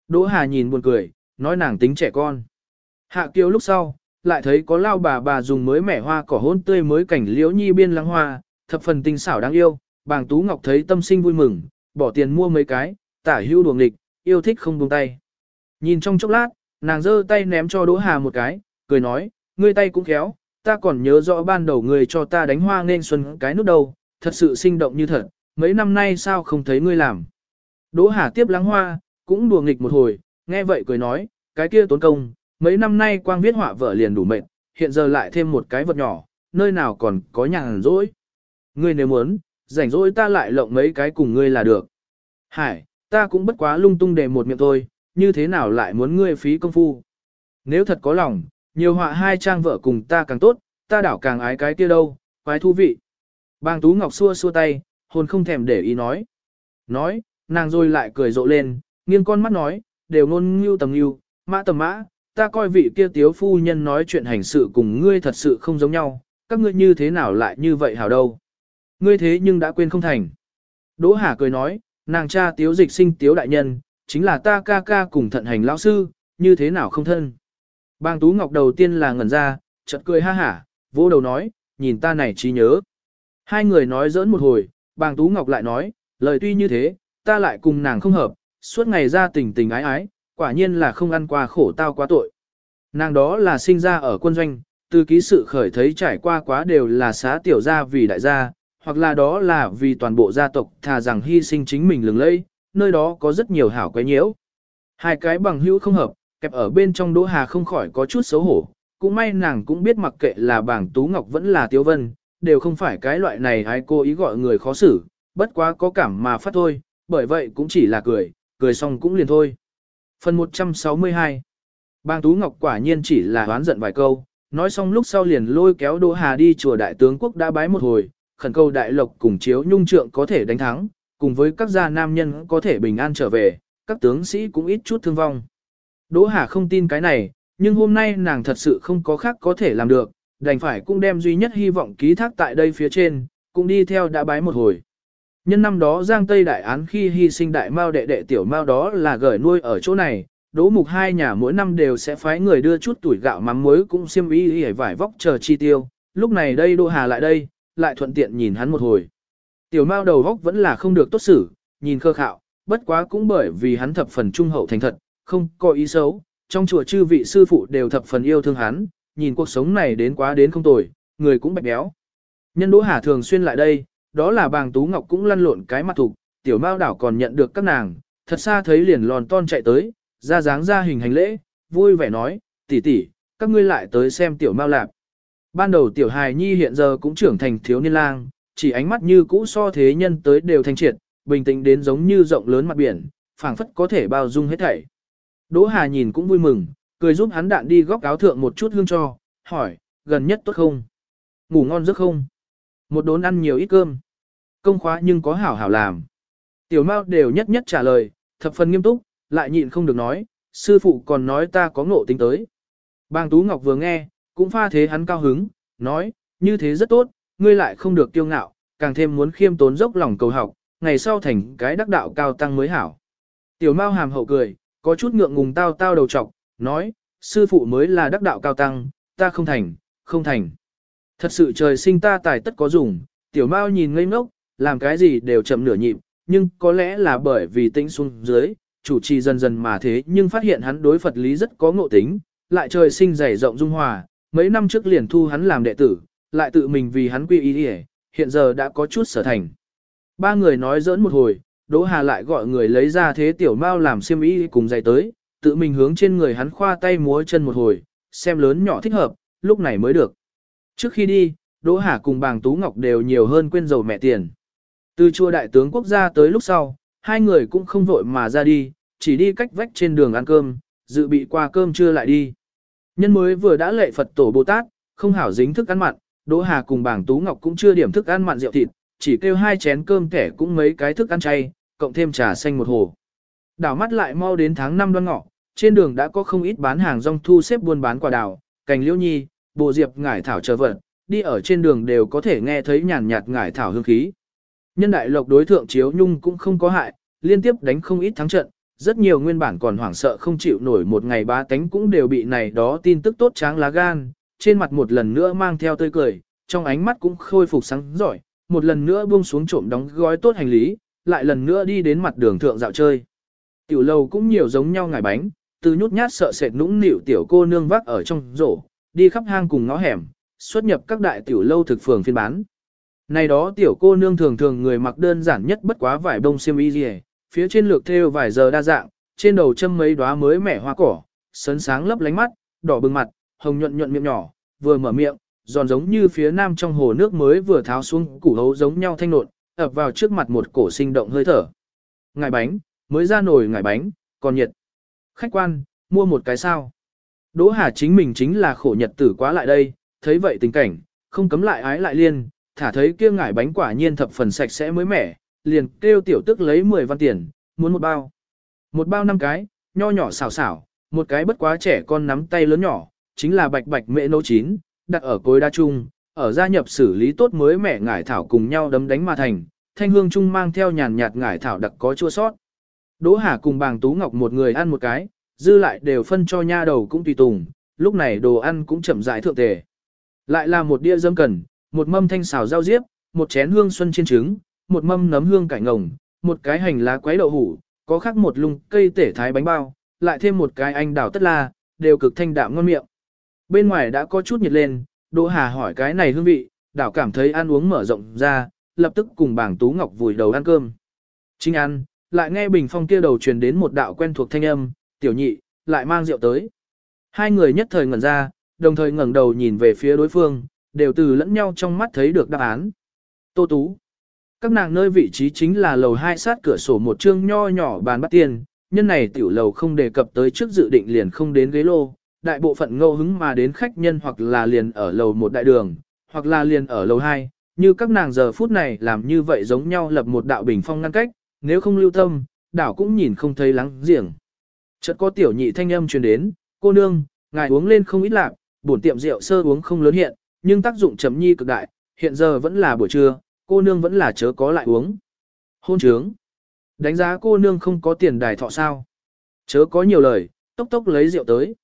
Đỗ Hà nhìn buồn cười, nói nàng tính trẻ con. Hạ kiều lúc sau, lại thấy có lao bà bà dùng mới mẻ hoa cỏ hôn tươi mới cảnh liễu nhi biên lăng hoa, thập phần tinh xảo đáng yêu, bàng tú ngọc thấy tâm sinh vui mừng, bỏ tiền mua mấy cái, tả hưu đuồng lịch, yêu thích không buông tay. Nhìn trong chốc lát, nàng giơ tay ném cho Đỗ Hà một cái, cười nói, ngươi tay cũng khéo, ta còn nhớ rõ ban đầu ngươi cho ta đánh hoa nên xuân cái nút đầu, thật sự sinh động như thật, mấy năm nay sao không thấy ngươi làm. Đỗ Hà tiếp lắng hoa, cũng đùa nghịch một hồi, nghe vậy cười nói, cái kia tốn công, mấy năm nay quang viết họa vợ liền đủ mệt, hiện giờ lại thêm một cái vật nhỏ, nơi nào còn có nhàn rỗi. Ngươi nếu muốn, rảnh rỗi ta lại lộng mấy cái cùng ngươi là được. Hải, ta cũng bất quá lung tung để một miệng thôi, như thế nào lại muốn ngươi phí công phu. Nếu thật có lòng, nhiều họa hai trang vợ cùng ta càng tốt, ta đảo càng ái cái kia đâu, quái thú vị. Bàng Tú Ngọc xua xua tay, hồn không thèm để ý nói. Nói, nàng rồi lại cười rộ lên, nghiêng con mắt nói, đều ngôn ngưu tầm ngưu, mã tầm mã, ta coi vị kia tiếu phu nhân nói chuyện hành sự cùng ngươi thật sự không giống nhau, các ngươi như thế nào lại như vậy hảo đâu. Ngươi thế nhưng đã quên không thành. Đỗ Hà cười nói, nàng cha tiếu dịch sinh tiếu đại nhân, chính là ta ca ca cùng thận hành lão sư, như thế nào không thân. Bang Tú Ngọc đầu tiên là ngẩn ra, chợt cười ha hả, vỗ đầu nói, nhìn ta này trí nhớ. Hai người nói giỡn một hồi, bang Tú Ngọc lại nói, lời tuy như thế, ta lại cùng nàng không hợp, suốt ngày ra tình tình ái ái, quả nhiên là không ăn qua khổ tao quá tội. Nàng đó là sinh ra ở quân doanh, từ ký sự khởi thấy trải qua quá đều là xá tiểu gia vì đại gia, hoặc là đó là vì toàn bộ gia tộc thà rằng hy sinh chính mình lừng lẫy, nơi đó có rất nhiều hảo quấy nhiễu. Hai cái bằng hữu không hợp, kẹp ở bên trong Đỗ Hà không khỏi có chút xấu hổ, cũng may nàng cũng biết mặc kệ là bảng Tú Ngọc vẫn là Tiếu Vân, đều không phải cái loại này ai cô ý gọi người khó xử, bất quá có cảm mà phát thôi, bởi vậy cũng chỉ là cười, cười xong cũng liền thôi. Phần 162 Bàng Tú Ngọc quả nhiên chỉ là đoán giận vài câu, nói xong lúc sau liền lôi kéo Đỗ Hà đi chùa đại tướng quốc đã bái một hồi, khẩn cầu đại lộc cùng chiếu nhung trượng có thể đánh thắng, cùng với các gia nam nhân có thể bình an trở về, các tướng sĩ cũng ít chút thương vong. Đỗ Hà không tin cái này, nhưng hôm nay nàng thật sự không có khác có thể làm được, đành phải cũng đem duy nhất hy vọng ký thác tại đây phía trên, cũng đi theo đã bái một hồi. Nhân năm đó Giang Tây đại án khi hy sinh đại mao đệ đệ tiểu mao đó là gửi nuôi ở chỗ này, đỗ mục hai nhà mỗi năm đều sẽ phái người đưa chút tuổi gạo mắm muối cũng xiêm y y vải vóc chờ chi tiêu, lúc này đây Đỗ Hà lại đây, lại thuận tiện nhìn hắn một hồi. Tiểu mao đầu góc vẫn là không được tốt xử, nhìn khơ khạo, bất quá cũng bởi vì hắn thập phần trung hậu thành thật, không có ý xấu, trong chùa chư vị sư phụ đều thập phần yêu thương hắn, nhìn cuộc sống này đến quá đến không tồi, người cũng bạch béo. Nhân Đỗ Hà thường xuyên lại đây, đó là bàng Tú Ngọc cũng lăn lộn cái mặt thục, tiểu mao đảo còn nhận được các nàng, thật xa thấy liền lòn ton chạy tới, ra dáng ra hình hành lễ, vui vẻ nói, tỷ tỷ, các ngươi lại tới xem tiểu mao lạp. Ban đầu tiểu hài nhi hiện giờ cũng trưởng thành thiếu niên lang, chỉ ánh mắt như cũ so thế nhân tới đều thanh triệt, bình tĩnh đến giống như rộng lớn mặt biển, phảng phất có thể bao dung hết thảy. Đỗ Hà nhìn cũng vui mừng, cười giúp hắn đạn đi góc áo thượng một chút hương cho, hỏi, gần nhất tốt không? Ngủ ngon giấc không? Một đốn ăn nhiều ít cơm. Công khóa nhưng có hảo hảo làm. Tiểu Mao đều nhất nhất trả lời, thập phần nghiêm túc, lại nhịn không được nói, sư phụ còn nói ta có ngộ tính tới. Bang Tú Ngọc vừa nghe, cũng pha thế hắn cao hứng, nói, như thế rất tốt, ngươi lại không được kiêu ngạo, càng thêm muốn khiêm tốn dốc lòng cầu học, ngày sau thành cái đắc đạo cao tăng mới hảo. Tiểu Mao hàm hậu cười, có chút ngượng ngùng tao tao đầu trọc, nói, sư phụ mới là đắc đạo cao tăng, ta không thành, không thành. Thật sự trời sinh ta tài tất có dùng, tiểu Mao nhìn ngây ngốc, làm cái gì đều chậm nửa nhịp, nhưng có lẽ là bởi vì tĩnh xuống dưới, chủ trì dần dần mà thế nhưng phát hiện hắn đối Phật lý rất có ngộ tính, lại trời sinh dày rộng dung hòa, mấy năm trước liền thu hắn làm đệ tử, lại tự mình vì hắn quy ý đi hiện giờ đã có chút sở thành. Ba người nói giỡn một hồi, Đỗ Hà lại gọi người lấy ra thế tiểu mao làm xiêm y cùng dạy tới, tự mình hướng trên người hắn khoa tay múa chân một hồi, xem lớn nhỏ thích hợp, lúc này mới được. Trước khi đi, Đỗ Hà cùng bàng Tú Ngọc đều nhiều hơn quên dầu mẹ tiền. Từ chùa đại tướng quốc gia tới lúc sau, hai người cũng không vội mà ra đi, chỉ đi cách vách trên đường ăn cơm, dự bị qua cơm trưa lại đi. Nhân mới vừa đã lệ Phật tổ Bồ Tát, không hảo dính thức ăn mặn, Đỗ Hà cùng bảng Tú Ngọc cũng chưa điểm thức ăn mặn rượu thịt, chỉ kêu hai chén cơm kẻ cũng mấy cái thức ăn chay, cộng thêm trà xanh một hồ. Đảo mắt lại mau đến tháng 5 đoan ngọ, trên đường đã có không ít bán hàng rong thu xếp buôn bán quả đào, cành liễu nhi, bộ diệp ngải thảo chờ vật, đi ở trên đường đều có thể nghe thấy nhàn nhạt ngải thảo hương khí. Nhân đại lộc đối thượng chiếu nhung cũng không có hại, liên tiếp đánh không ít thắng trận, rất nhiều nguyên bản còn hoảng sợ không chịu nổi một ngày ba tánh cũng đều bị này đó tin tức tốt tráng lá gan, trên mặt một lần nữa mang theo tươi cười, trong ánh mắt cũng khôi phục sáng giỏi, một lần nữa buông xuống trộm đóng gói tốt hành lý, lại lần nữa đi đến mặt đường thượng dạo chơi. Tiểu lầu cũng nhiều giống nhau ngải bánh, từ nhút nhát sợ sệt nũng nịu tiểu cô nương vác ở trong rổ, đi khắp hang cùng ngõ hẻm, xuất nhập các đại tiểu lâu thực phường phiên bán. Này đó tiểu cô nương thường thường người mặc đơn giản nhất bất quá vải bông xiêm y gì, phía trên lược thêu vài giờ đa dạng, trên đầu châm mấy đóa mới mẻ hoa cỏ, sấn sáng lấp lánh mắt, đỏ bừng mặt, hồng nhuận nhuận miệng nhỏ, vừa mở miệng, giòn giống như phía nam trong hồ nước mới vừa tháo xuống củ hấu giống nhau thanh nộn, ập vào trước mặt một cổ sinh động hơi thở. Ngải bánh, mới ra nồi ngải bánh, còn nhiệt. Khách quan, mua một cái sao. Đỗ Hà chính mình chính là khổ nhật tử quá lại đây, thấy vậy tình cảnh, không cấm lại ái lại liên, thả thấy kia ngải bánh quả nhiên thập phần sạch sẽ mới mẻ, liền kêu tiểu tức lấy 10 văn tiền, muốn một bao. Một bao năm cái, nho nhỏ xào xảo, một cái bất quá trẻ con nắm tay lớn nhỏ, chính là bạch bạch mẹ nấu chín, đặt ở cối đa chung, ở gia nhập xử lý tốt mới mẻ ngải thảo cùng nhau đấm đánh mà thành, thanh hương chung mang theo nhàn nhạt ngải thảo đặc có chua sót. Đỗ Hà cùng bàng Tú Ngọc một người ăn một cái, dư lại đều phân cho nha đầu cũng tùy tùng, lúc này đồ ăn cũng chậm rãi thượng tề. Lại là một đĩa dâm cần, một mâm thanh xào rau diếp, một chén hương xuân chiên trứng, một mâm nấm hương cải ngồng, một cái hành lá quấy đậu hủ, có khác một lùng cây tể thái bánh bao, lại thêm một cái anh đào tất la, đều cực thanh đạm ngon miệng. Bên ngoài đã có chút nhiệt lên, Đỗ Hà hỏi cái này hương vị, đảo cảm thấy ăn uống mở rộng ra, lập tức cùng bảng Tú Ngọc vùi đầu ăn cơm. Chính ăn, lại nghe bình phong kia đầu truyền đến một đạo quen thuộc thanh âm, tiểu nhị, lại mang rượu tới. Hai người nhất thời ngẩn ra, đồng thời ngẩng đầu nhìn về phía đối phương, đều từ lẫn nhau trong mắt thấy được đáp án. Tô Tú. Các nàng nơi vị trí chính là lầu hai sát cửa sổ một chương nho nhỏ bàn bắt tiền, nhân này tiểu lầu không đề cập tới trước dự định liền không đến ghế lô, đại bộ phận ngẫu hứng mà đến khách nhân hoặc là liền ở lầu một đại đường, hoặc là liền ở lầu hai, như các nàng giờ phút này làm như vậy giống nhau lập một đạo bình phong ngăn cách, nếu không lưu tâm, đảo cũng nhìn không thấy lắng giềng. Chợt có tiểu nhị thanh âm truyền đến, cô nương, ngài uống lên không ít lạc, bổn tiệm rượu sơ uống không lớn hiện, nhưng tác dụng chấm nhi cực đại, hiện giờ vẫn là buổi trưa, cô nương vẫn là chớ có lại uống. Hôn trướng. Đánh giá cô nương không có tiền đài thọ sao. Chớ có nhiều lời, tốc tốc lấy rượu tới.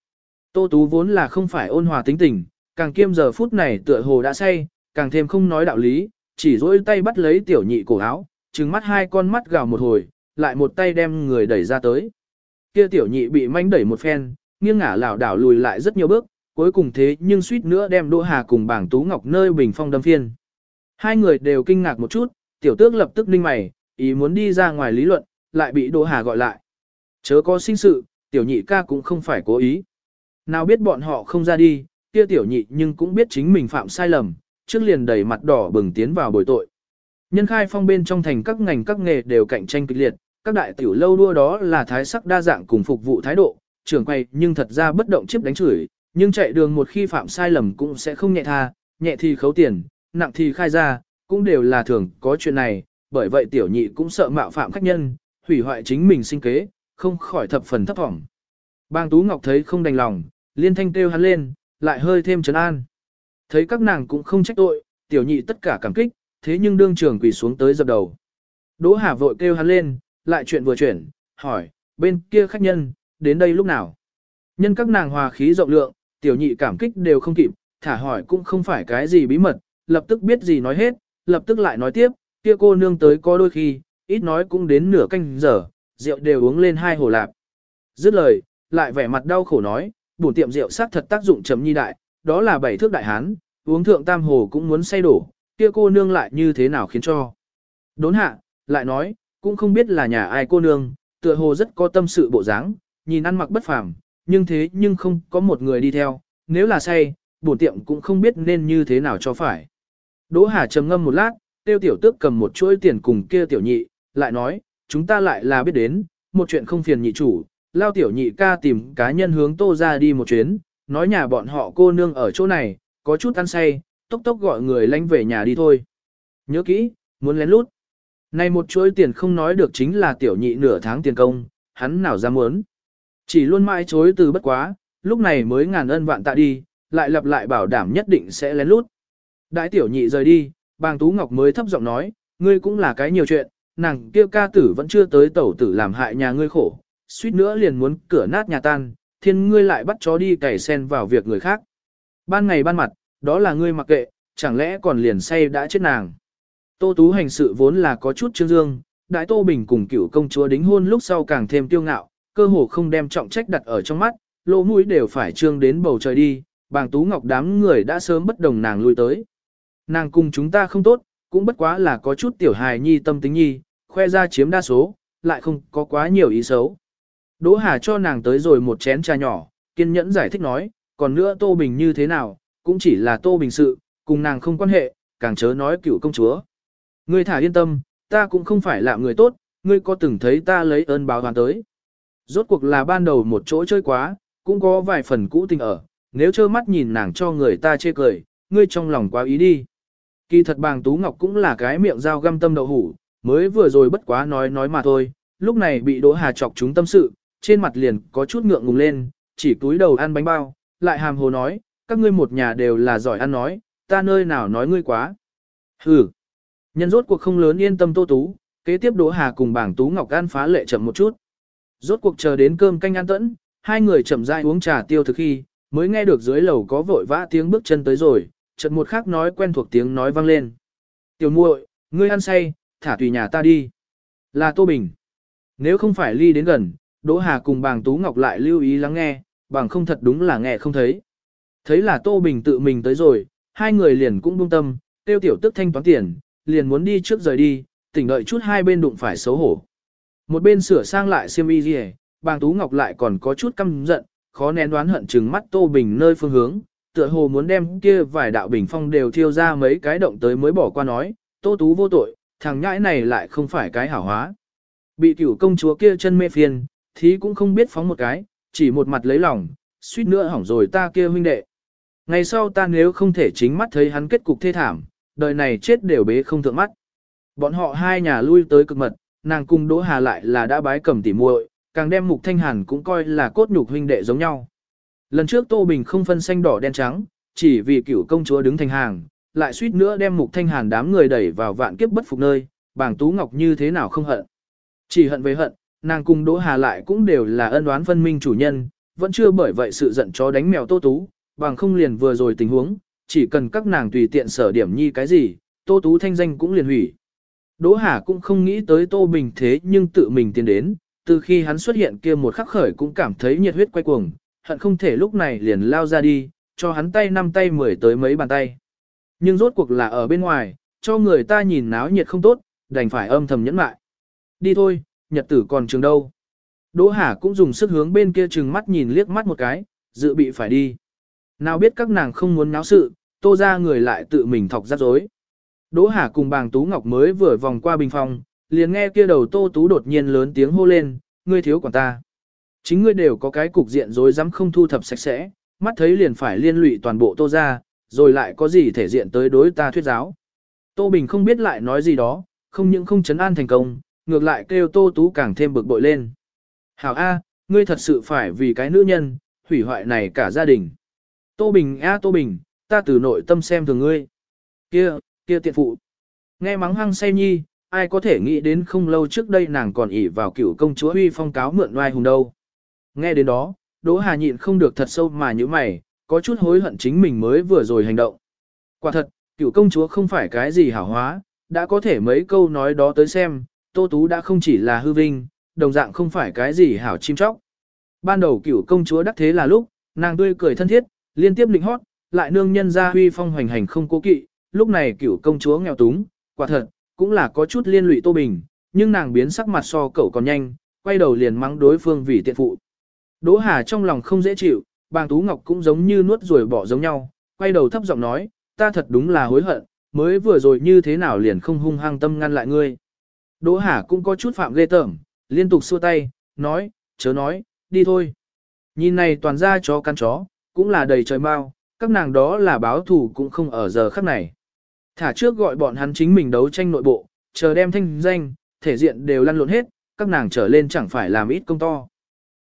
Tô Tú vốn là không phải ôn hòa tính tình, càng kiêm giờ phút này tựa hồ đã say, càng thêm không nói đạo lý, chỉ dỗi tay bắt lấy tiểu nhị cổ áo, trừng mắt hai con mắt gào một hồi, lại một tay đem người đẩy ra tới. Kia tiểu nhị bị manh đẩy một phen, nghiêng ngả lảo đảo lùi lại rất nhiều bước, cuối cùng thế nhưng suýt nữa đem Đỗ Hà cùng bảng Tú Ngọc nơi bình phong đâm phiên. Hai người đều kinh ngạc một chút, tiểu tước lập tức ninh mày, ý muốn đi ra ngoài lý luận, lại bị Đỗ Hà gọi lại. Chớ có sinh sự, tiểu nhị ca cũng không phải cố ý. Nào biết bọn họ không ra đi, kia tiểu nhị nhưng cũng biết chính mình phạm sai lầm, trước liền đẩy mặt đỏ bừng tiến vào bồi tội. Nhân khai phong bên trong thành các ngành các nghề đều cạnh tranh kịch liệt, các đại tiểu lâu đua đó là thái sắc đa dạng cùng phục vụ thái độ, trưởng quay nhưng thật ra bất động chiếc đánh chửi, nhưng chạy đường một khi phạm sai lầm cũng sẽ không nhẹ tha, nhẹ thì khấu tiền, nặng thì khai ra, cũng đều là thường có chuyện này, bởi vậy tiểu nhị cũng sợ mạo phạm khách nhân, hủy hoại chính mình sinh kế, không khỏi thập phần thấp thỏm. Bang Tú Ngọc thấy không đành lòng, liên thanh kêu hắn lên, lại hơi thêm trấn an. Thấy các nàng cũng không trách tội, tiểu nhị tất cả cảm kích, thế nhưng đương trưởng quỳ xuống tới dập đầu. Đỗ Hà vội kêu hắn lên, lại chuyện vừa chuyển, hỏi, bên kia khách nhân, đến đây lúc nào? Nhân các nàng hòa khí rộng lượng, tiểu nhị cảm kích đều không kịp, thả hỏi cũng không phải cái gì bí mật, lập tức biết gì nói hết, lập tức lại nói tiếp, kia cô nương tới có đôi khi, ít nói cũng đến nửa canh giờ, rượu đều uống lên hai hồ lạp. Dứt lời, lại vẻ mặt đau khổ nói, bổn tiệm rượu sắc thật tác dụng chấm nhi đại, đó là bảy thước đại hán, uống thượng tam hồ cũng muốn say đổ, kia cô nương lại như thế nào khiến cho. Đốn hạ, lại nói, cũng không biết là nhà ai cô nương, tựa hồ rất có tâm sự bộ dáng, nhìn ăn mặc bất phàm, nhưng thế nhưng không có một người đi theo, nếu là say, bổn tiệm cũng không biết nên như thế nào cho phải. Đỗ Hà trầm ngâm một lát, tiêu tiểu tước cầm một chuỗi tiền cùng kia tiểu nhị, lại nói, chúng ta lại là biết đến, một chuyện không phiền nhị chủ, lao tiểu nhị ca tìm cá nhân hướng tô ra đi một chuyến, nói nhà bọn họ cô nương ở chỗ này, có chút ăn say, tốc tốc gọi người lanh về nhà đi thôi. Nhớ kỹ, muốn lén lút. Này một chuỗi tiền không nói được chính là tiểu nhị nửa tháng tiền công, hắn nào dám muốn. Chỉ luôn mãi chối từ bất quá, lúc này mới ngàn ân vạn tạ đi, lại lặp lại bảo đảm nhất định sẽ lén lút. Đại tiểu nhị rời đi, bàng Tú Ngọc mới thấp giọng nói, ngươi cũng là cái nhiều chuyện, nàng kia ca tử vẫn chưa tới tẩu tử làm hại nhà ngươi khổ, suýt nữa liền muốn cửa nát nhà tan, thiên ngươi lại bắt chó đi cày sen vào việc người khác. Ban ngày ban mặt, đó là ngươi mặc kệ, chẳng lẽ còn liền say đã chết nàng. Tô Tú hành sự vốn là có chút trương dương, đại Tô Bình cùng cựu công chúa đính hôn lúc sau càng thêm tiêu ngạo, cơ hồ không đem trọng trách đặt ở trong mắt, lỗ mũi đều phải trương đến bầu trời đi, bàng Tú Ngọc đám người đã sớm bất đồng nàng lui tới. Nàng cùng chúng ta không tốt, cũng bất quá là có chút tiểu hài nhi tâm tính nhi, khoe ra chiếm đa số, lại không có quá nhiều ý xấu. Đỗ Hà cho nàng tới rồi một chén trà nhỏ, kiên nhẫn giải thích nói, còn nữa Tô Bình như thế nào, cũng chỉ là Tô Bình sự, cùng nàng không quan hệ, càng chớ nói cựu công chúa. Ngươi thả yên tâm, ta cũng không phải là người tốt, ngươi có từng thấy ta lấy ơn báo hoàn tới. Rốt cuộc là ban đầu một chỗ chơi quá, cũng có vài phần cũ tình ở, nếu trơ mắt nhìn nàng cho người ta chê cười, ngươi trong lòng quá ý đi. Kỳ thật bàng Tú Ngọc cũng là cái miệng dao găm tâm đậu hủ, mới vừa rồi bất quá nói nói mà thôi, lúc này bị Đỗ Hà chọc chúng tâm sự, trên mặt liền có chút ngượng ngùng lên, chỉ túi đầu ăn bánh bao, lại hàm hồ nói, các ngươi một nhà đều là giỏi ăn nói, ta nơi nào nói ngươi quá. Hừ. Nhân rốt cuộc không lớn yên tâm Tô Tú, kế tiếp Đỗ Hà cùng bảng Tú Ngọc ăn phá lệ chậm một chút. Rốt cuộc chờ đến cơm canh ăn tẫn, hai người chậm rãi uống trà tiêu thực khi, mới nghe được dưới lầu có vội vã tiếng bước chân tới rồi, chợt một khắc nói quen thuộc tiếng nói vang lên. Tiểu muội, ngươi ăn say, thả tùy nhà ta đi. Là Tô Bình. Nếu không phải ly đến gần, Đỗ Hà cùng bàng Tú Ngọc lại lưu ý lắng nghe, bằng không thật đúng là nghe không thấy. Thấy là Tô Bình tự mình tới rồi, hai người liền cũng buông tâm, tiêu tiểu tức thanh toán tiền, liền muốn đi trước rời đi, tỉnh đợi chút hai bên đụng phải xấu hổ. Một bên sửa sang lại xiêm y gì, bàng Tú Ngọc lại còn có chút căm giận, khó nén đoán hận chừng mắt Tô Bình nơi phương hướng, tựa hồ muốn đem kia vài đạo bình phong đều thiêu ra mấy cái động tới mới bỏ qua nói, Tô Tú vô tội, thằng nhãi này lại không phải cái hảo hóa. Bị cửu công chúa kia chân mê phiền, thí cũng không biết phóng một cái, chỉ một mặt lấy lòng, suýt nữa hỏng rồi ta kia huynh đệ. Ngày sau ta nếu không thể chính mắt thấy hắn kết cục thê thảm, đời này chết đều bế không thượng mắt. Bọn họ hai nhà lui tới cực mật, nàng cùng Đỗ Hà lại là đã bái cầm tỉ muội, càng đem Mục Thanh Hàn cũng coi là cốt nhục huynh đệ giống nhau. Lần trước Tô Bình không phân xanh đỏ đen trắng, chỉ vì cửu công chúa đứng thành hàng, lại suýt nữa đem Mục Thanh Hàn đám người đẩy vào vạn kiếp bất phục nơi, bảng Tú Ngọc như thế nào không hận. Chỉ hận với hận, nàng cùng Đỗ Hà lại cũng đều là ân oán phân minh chủ nhân, vẫn chưa bởi vậy sự giận chó đánh mèo Tô Tú, bằng không liền vừa rồi tình huống, chỉ cần các nàng tùy tiện sở điểm nhi cái gì, Tô Tú thanh danh cũng liền hủy. Đỗ Hà cũng không nghĩ tới Tô Bình thế nhưng tự mình tiến đến, từ khi hắn xuất hiện kia một khắc khởi cũng cảm thấy nhiệt huyết quay cuồng, hận không thể lúc này liền lao ra đi, cho hắn tay năm tay mười tới mấy bàn tay. Nhưng rốt cuộc là ở bên ngoài, cho người ta nhìn náo nhiệt không tốt, đành phải âm thầm nhẫn lại. Đi thôi, nhật tử còn trường đâu. Đỗ Hà cũng dùng sức hướng bên kia chừng mắt nhìn liếc mắt một cái, dự bị phải đi. Nào biết các nàng không muốn náo sự, tô ra người lại tự mình thọc rắc rối. Đỗ Hà cùng bàng Tú Ngọc mới vừa vòng qua bình phòng, liền nghe kia đầu tô tú đột nhiên lớn tiếng hô lên, ngươi thiếu quản ta. Chính ngươi đều có cái cục diện rối rắm không thu thập sạch sẽ, mắt thấy liền phải liên lụy toàn bộ tô ra, rồi lại có gì thể diện tới đối ta thuyết giáo. Tô Bình không biết lại nói gì đó, không những không chấn an thành công, ngược lại kêu tô tú càng thêm bực bội lên. Hảo A, ngươi thật sự phải vì cái nữ nhân, hủy hoại này cả gia đình. Tô Bình A Tô Bình, ta từ nội tâm xem thường ngươi. Kia, kia tiện phụ. Nghe mắng hăng say nhi, ai có thể nghĩ đến không lâu trước đây nàng còn ỉ vào cựu công chúa huy phong cáo mượn oai hùng đâu. Nghe đến đó, Đỗ Hà nhịn không được thật sâu mà như mày, có chút hối hận chính mình mới vừa rồi hành động. Quả thật, cựu công chúa không phải cái gì hảo hóa, đã có thể mấy câu nói đó tới xem, Tô Tú đã không chỉ là hư vinh, đồng dạng không phải cái gì hảo chim chóc. Ban đầu cựu công chúa đắc thế là lúc, nàng tươi cười thân thiết, liên tiếp lĩnh hót, lại nương nhân ra huy phong hoành hành không cố kỵ, lúc này cựu công chúa nghèo túng, quả thật, cũng là có chút liên lụy Tô Bình, nhưng nàng biến sắc mặt so cậu còn nhanh, quay đầu liền mắng đối phương vì tiện phụ. Đỗ Hà trong lòng không dễ chịu, bàng Tú Ngọc cũng giống như nuốt ruồi bỏ giống nhau, quay đầu thấp giọng nói, ta thật đúng là hối hận, mới vừa rồi như thế nào liền không hung hăng tâm ngăn lại ngươi. Đỗ Hà cũng có chút phạm ghê tởm, liên tục xua tay, nói, chớ nói, đi thôi. Nhìn này toàn ra chó căn chó, cũng là đầy trời mau, các nàng đó là báo thù cũng không ở giờ khắc này. Thả trước gọi bọn hắn chính mình đấu tranh nội bộ, chờ đem thanh danh, thể diện đều lăn lộn hết, các nàng trở lên chẳng phải làm ít công to.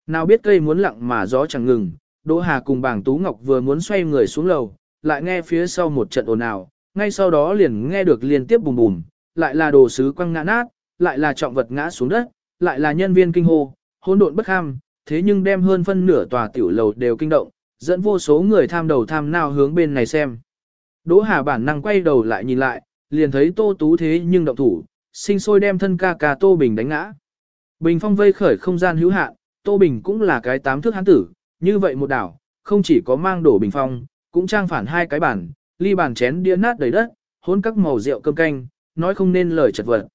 Nào biết cây muốn lặng mà gió chẳng ngừng, Đỗ Hà cùng bảng Tú Ngọc vừa muốn xoay người xuống lầu, lại nghe phía sau một trận ồn ào, ngay sau đó liền nghe được liên tiếp bùm bùm, lại là đồ sứ quăng ngã nát, lại là trọng vật ngã xuống đất, lại là nhân viên kinh hô, hỗn độn bất ham, thế nhưng đem hơn phân nửa tòa tiểu lầu đều kinh động, dẫn vô số người tham đầu tham nào hướng bên này xem. Đỗ Hà bản năng quay đầu lại nhìn lại, liền thấy Tô Tú thế nhưng động thủ, sinh sôi đem thân ca ca Tô Bình đánh ngã. Bình phong vây khởi không gian hữu hạn, Tô Bình cũng là cái tám thước hán tử, như vậy một đảo, không chỉ có mang đổ bình phong, cũng trang phản hai cái bàn, ly bàn chén đĩa nát đầy đất, hỗn các màu rượu cơm canh, nói không nên lời chật vật.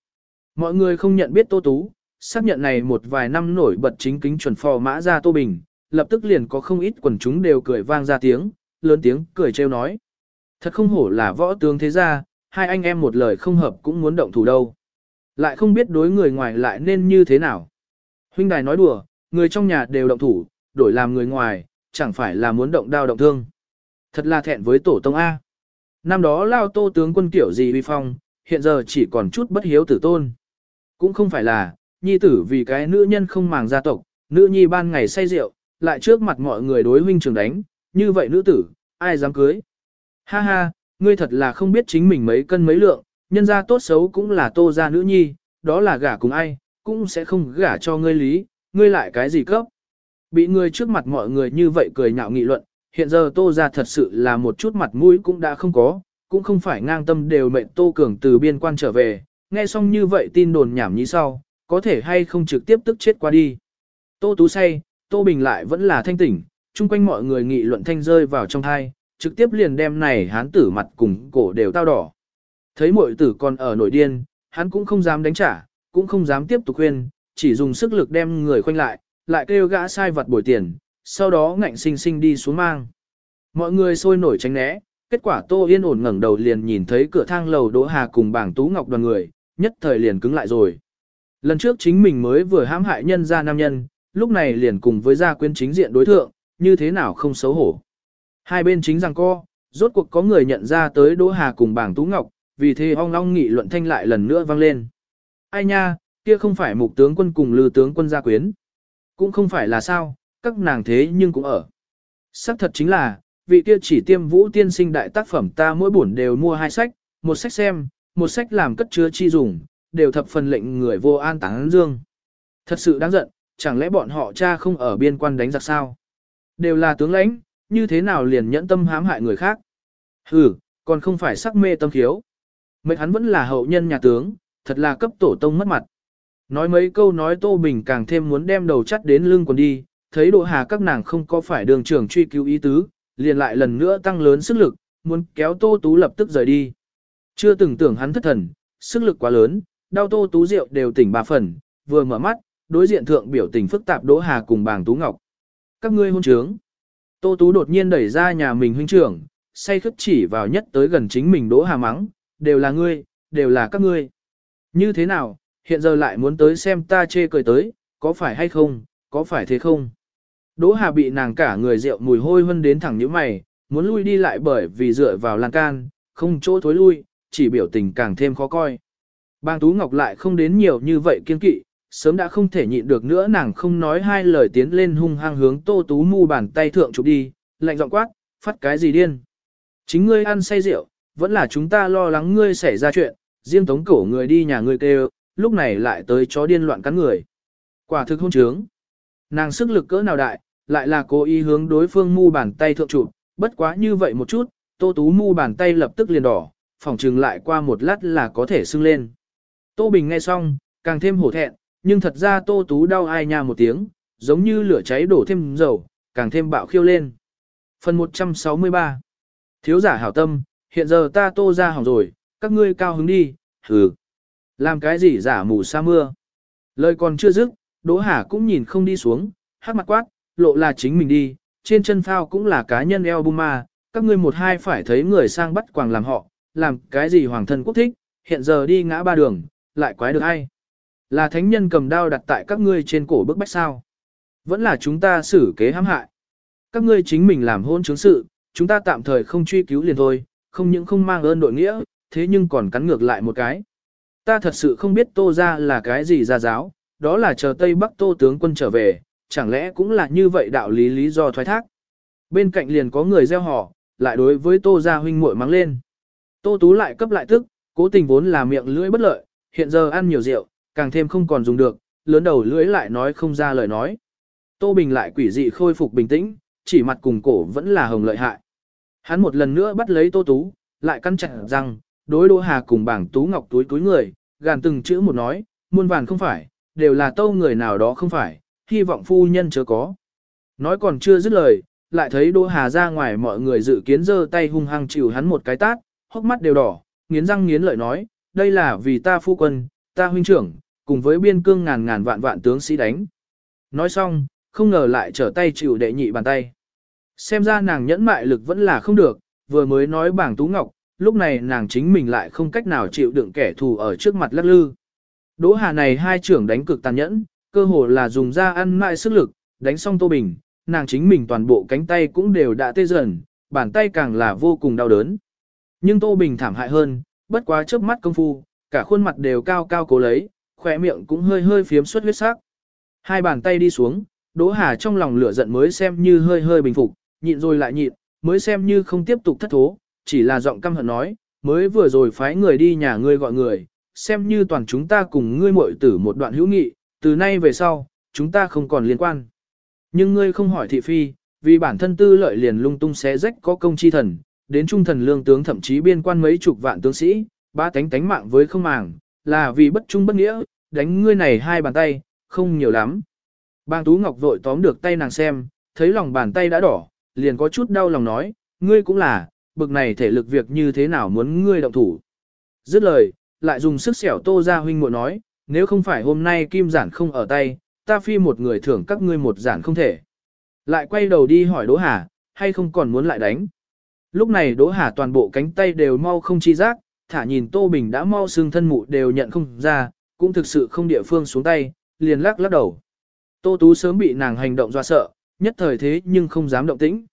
Mọi người không nhận biết Tô Tú, xác nhận này một vài năm nổi bật chính kính chuẩn phò mã ra Tô Bình, lập tức liền có không ít quần chúng đều cười vang ra tiếng, lớn tiếng cười trêu nói. Thật không hổ là võ tướng thế gia, hai anh em một lời không hợp cũng muốn động thủ đâu. Lại không biết đối người ngoài lại nên như thế nào. Huynh đài nói đùa, người trong nhà đều động thủ, đổi làm người ngoài, chẳng phải là muốn động đao động thương. Thật là thẹn với tổ tông A. Năm đó lao tô tướng quân kiểu gì vi phong, hiện giờ chỉ còn chút bất hiếu tử tôn. Cũng không phải là, nhi tử vì cái nữ nhân không màng gia tộc, nữ nhi ban ngày say rượu, lại trước mặt mọi người đối huynh trường đánh, như vậy nữ tử, ai dám cưới. Ha ha, ngươi thật là không biết chính mình mấy cân mấy lượng, nhân gia tốt xấu cũng là tô gia nữ nhi, đó là gả cùng ai, cũng sẽ không gả cho ngươi lý, ngươi lại cái gì cấp. Bị ngươi trước mặt mọi người như vậy cười nhạo nghị luận, hiện giờ tô gia thật sự là một chút mặt mũi cũng đã không có, cũng không phải ngang tâm đều mệnh tô cường từ biên quan trở về, nghe xong như vậy tin đồn nhảm nhí sau, có thể hay không trực tiếp tức chết qua đi. Tô Tú say, Tô Bình lại vẫn là thanh tỉnh, chung quanh mọi người nghị luận thanh rơi vào trong thai, trực tiếp liền đem này hán tử mặt cùng cổ đều tao đỏ. Thấy muội tử còn ở nổi điên, hắn cũng không dám đánh trả, cũng không dám tiếp tục khuyên, chỉ dùng sức lực đem người khoanh lại, lại kêu gã sai vật bồi tiền, sau đó ngạnh sinh sinh đi xuống mang. Mọi người sôi nổi tránh né, kết quả Tô Yên ổn ngẩng đầu liền nhìn thấy cửa thang lầu Đỗ Hà cùng bảng Tú Ngọc đoàn người, nhất thời liền cứng lại rồi. Lần trước chính mình mới vừa hãm hại nhân gia nam nhân, lúc này liền cùng với gia quyến chính diện đối thượng, như thế nào không xấu hổ. Hai bên chính rằng co, rốt cuộc có người nhận ra tới Đỗ Hà cùng bảng Tú Ngọc, vì thế ong long nghị luận thanh lại lần nữa vang lên. Ai nha, kia không phải mục tướng quân cùng lư tướng quân gia quyến. Cũng không phải là sao, các nàng thế nhưng cũng ở. Sắc thật chính là, vị kia chỉ tiêm vũ tiên sinh đại tác phẩm ta mỗi buồn đều mua hai sách, một sách xem, một sách làm cất chứa chi dùng, đều thập phần lệnh người vô an táng dương. Thật sự đáng giận, chẳng lẽ bọn họ cha không ở biên quan đánh giặc sao? Đều là tướng lãnh, như thế nào liền nhẫn tâm hãm hại người khác? Hừ, còn không phải sắc mê tâm thiếu. Mệnh hắn vẫn là hậu nhân nhà tướng, thật là cấp tổ tông mất mặt. Nói mấy câu nói Tô Bình càng thêm muốn đem đầu chắt đến lưng quần đi, thấy độ hà các nàng không có phải đường trưởng truy cứu ý tứ, liền lại lần nữa tăng lớn sức lực, muốn kéo Tô Tú lập tức rời đi. Chưa từng tưởng hắn thất thần, sức lực quá lớn, đau Tô Tú rượu đều tỉnh ba phần, vừa mở mắt, đối diện thượng biểu tình phức tạp Đỗ Hà cùng bàng Tú Ngọc. Các ngươi hôn trướng. Tô Tú đột nhiên đẩy ra nhà mình huynh trưởng, say khất chỉ vào nhất tới gần chính mình Đỗ Hà mắng, đều là ngươi, đều là các ngươi. Như thế nào, hiện giờ lại muốn tới xem ta chê cười tới, có phải hay không, có phải thế không? Đỗ Hà bị nàng cả người rượu mùi hôi hơn đến thẳng như mày, muốn lui đi lại bởi vì dựa vào lan can, không chỗ thối lui, chỉ biểu tình càng thêm khó coi. Bang Tú Ngọc lại không đến nhiều như vậy kiên kỵ, sớm đã không thể nhịn được nữa nàng không nói hai lời tiến lên hung hăng hướng Tô Tú mu bàn tay thượng chụp đi, lạnh giọng quát, phát cái gì điên. Chính ngươi ăn say rượu, vẫn là chúng ta lo lắng ngươi xảy ra chuyện, riêng tống cổ người đi nhà ngươi kêu, lúc này lại tới chó điên loạn cắn người. Quả thực hôn trướng. Nàng sức lực cỡ nào đại, lại là cố ý hướng đối phương mu bàn tay thượng chụp, bất quá như vậy một chút, Tô Tú mu bàn tay lập tức liền đỏ, phòng chừng lại qua một lát là có thể sưng lên. Tô Bình nghe xong, càng thêm hổ thẹn, nhưng thật ra Tô Tú đau ai nha một tiếng, giống như lửa cháy đổ thêm dầu, càng thêm bạo khiêu lên. Phần 163 Thiếu giả hảo tâm, hiện giờ ta tô ra hỏng rồi, các ngươi cao hứng đi, hừ. Làm cái gì giả mù sa mưa. Lời còn chưa dứt, Đỗ Hà cũng nhìn không đi xuống, hát mặt quát, lộ là chính mình đi, trên chân phao cũng là cá nhân eo bung các ngươi một hai phải thấy người sang bắt quàng làm họ, làm cái gì hoàng thân quốc thích, hiện giờ đi ngã ba đường, lại quái được ai. Là thánh nhân cầm đao đặt tại các ngươi trên cổ bức bách sao. Vẫn là chúng ta xử kế hãm hại. Các ngươi chính mình làm hôn chứng sự, chúng ta tạm thời không truy cứu liền thôi, không những không mang ơn đội nghĩa, thế nhưng còn cắn ngược lại một cái. Ta thật sự không biết tô ra là cái gì ra giáo, đó là chờ Tây Bắc tô tướng quân trở về, chẳng lẽ cũng là như vậy đạo lý lý do thoái thác. Bên cạnh liền có người gieo họ, lại đối với tô ra huynh muội mắng lên. Tô tú lại cấp lại tức, cố tình vốn là miệng lưỡi bất lợi, hiện giờ ăn nhiều rượu, càng thêm không còn dùng được, lớn đầu lưỡi lại nói không ra lời nói. Tô Bình lại quỷ dị khôi phục bình tĩnh, chỉ mặt cùng cổ vẫn là hồng lợi hại. Hắn một lần nữa bắt lấy Tô Tú, lại căn chặt rằng, đối Đỗ Hà cùng bảng Tú Ngọc túi túi người, gàn từng chữ một nói, muôn vàn không phải, đều là tâu người nào đó không phải, hy vọng phu nhân chớ có. Nói còn chưa dứt lời, lại thấy Đỗ Hà ra ngoài mọi người dự kiến giơ tay hung hăng chịu hắn một cái tát, hốc mắt đều đỏ, nghiến răng nghiến lợi nói, đây là vì ta phu quân, ta huynh trưởng, cùng với biên cương ngàn ngàn vạn vạn tướng sĩ đánh. Nói xong, không ngờ lại trở tay chịu đệ nhị bàn tay. Xem ra nàng nhẫn mại lực vẫn là không được, vừa mới nói bảng tú ngọc, lúc này nàng chính mình lại không cách nào chịu đựng kẻ thù ở trước mặt lắc lư. Đỗ Hà này hai trưởng đánh cực tàn nhẫn, cơ hồ là dùng ra ăn mại sức lực, đánh xong Tô Bình, nàng chính mình toàn bộ cánh tay cũng đều đã tê dần, bàn tay càng là vô cùng đau đớn. Nhưng Tô Bình thảm hại hơn, bất quá chớp mắt công phu, cả khuôn mặt đều cao cao cố lấy, khỏe miệng cũng hơi hơi phiếm xuất huyết sắc. Hai bàn tay đi xuống, Đỗ Hà trong lòng lửa giận mới xem như hơi hơi bình phục, nhịn rồi lại nhịn, mới xem như không tiếp tục thất thố, chỉ là giọng căm hận nói, mới vừa rồi phái người đi nhà ngươi gọi người, xem như toàn chúng ta cùng ngươi muội tử một đoạn hữu nghị, từ nay về sau, chúng ta không còn liên quan. Nhưng ngươi không hỏi thị phi, vì bản thân tư lợi liền lung tung xé rách có công chi thần, đến trung thần lương tướng thậm chí biên quan mấy chục vạn tướng sĩ, ba tánh tánh mạng với không màng, là vì bất trung bất nghĩa, đánh ngươi này hai bàn tay, không nhiều lắm. Bang Tú Ngọc vội tóm được tay nàng xem, thấy lòng bàn tay đã đỏ, liền có chút đau lòng nói, ngươi cũng là, bực này thể lực việc như thế nào muốn ngươi động thủ. Dứt lời, lại dùng sức xẻo tô ra huynh muội nói, nếu không phải hôm nay kim giản không ở tay, ta phi một người thưởng các ngươi một giản không thể. Lại quay đầu đi hỏi Đỗ Hà, hay không còn muốn lại đánh. Lúc này Đỗ Hà toàn bộ cánh tay đều mau không chi giác, thả nhìn Tô Bình đã mau xương thân mụ đều nhận không ra, cũng thực sự không địa phương xuống tay, liền lắc lắc đầu. Tô Tú sớm bị nàng hành động do sợ, nhất thời thế nhưng không dám động tĩnh.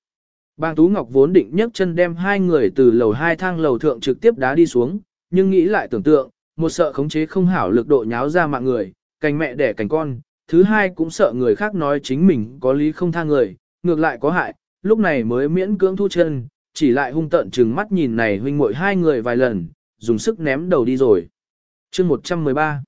Bang Tú Ngọc vốn định nhấc chân đem hai người từ lầu hai thang lầu thượng trực tiếp đá đi xuống, nhưng nghĩ lại tưởng tượng, một sợ khống chế không hảo lực độ nháo ra mạng người, cành mẹ đẻ cành con, thứ hai cũng sợ người khác nói chính mình có lý không tha người, ngược lại có hại, lúc này mới miễn cưỡng thu chân, chỉ lại hung tợn trừng mắt nhìn này huynh muội hai người vài lần, dùng sức ném đầu đi rồi. chương 113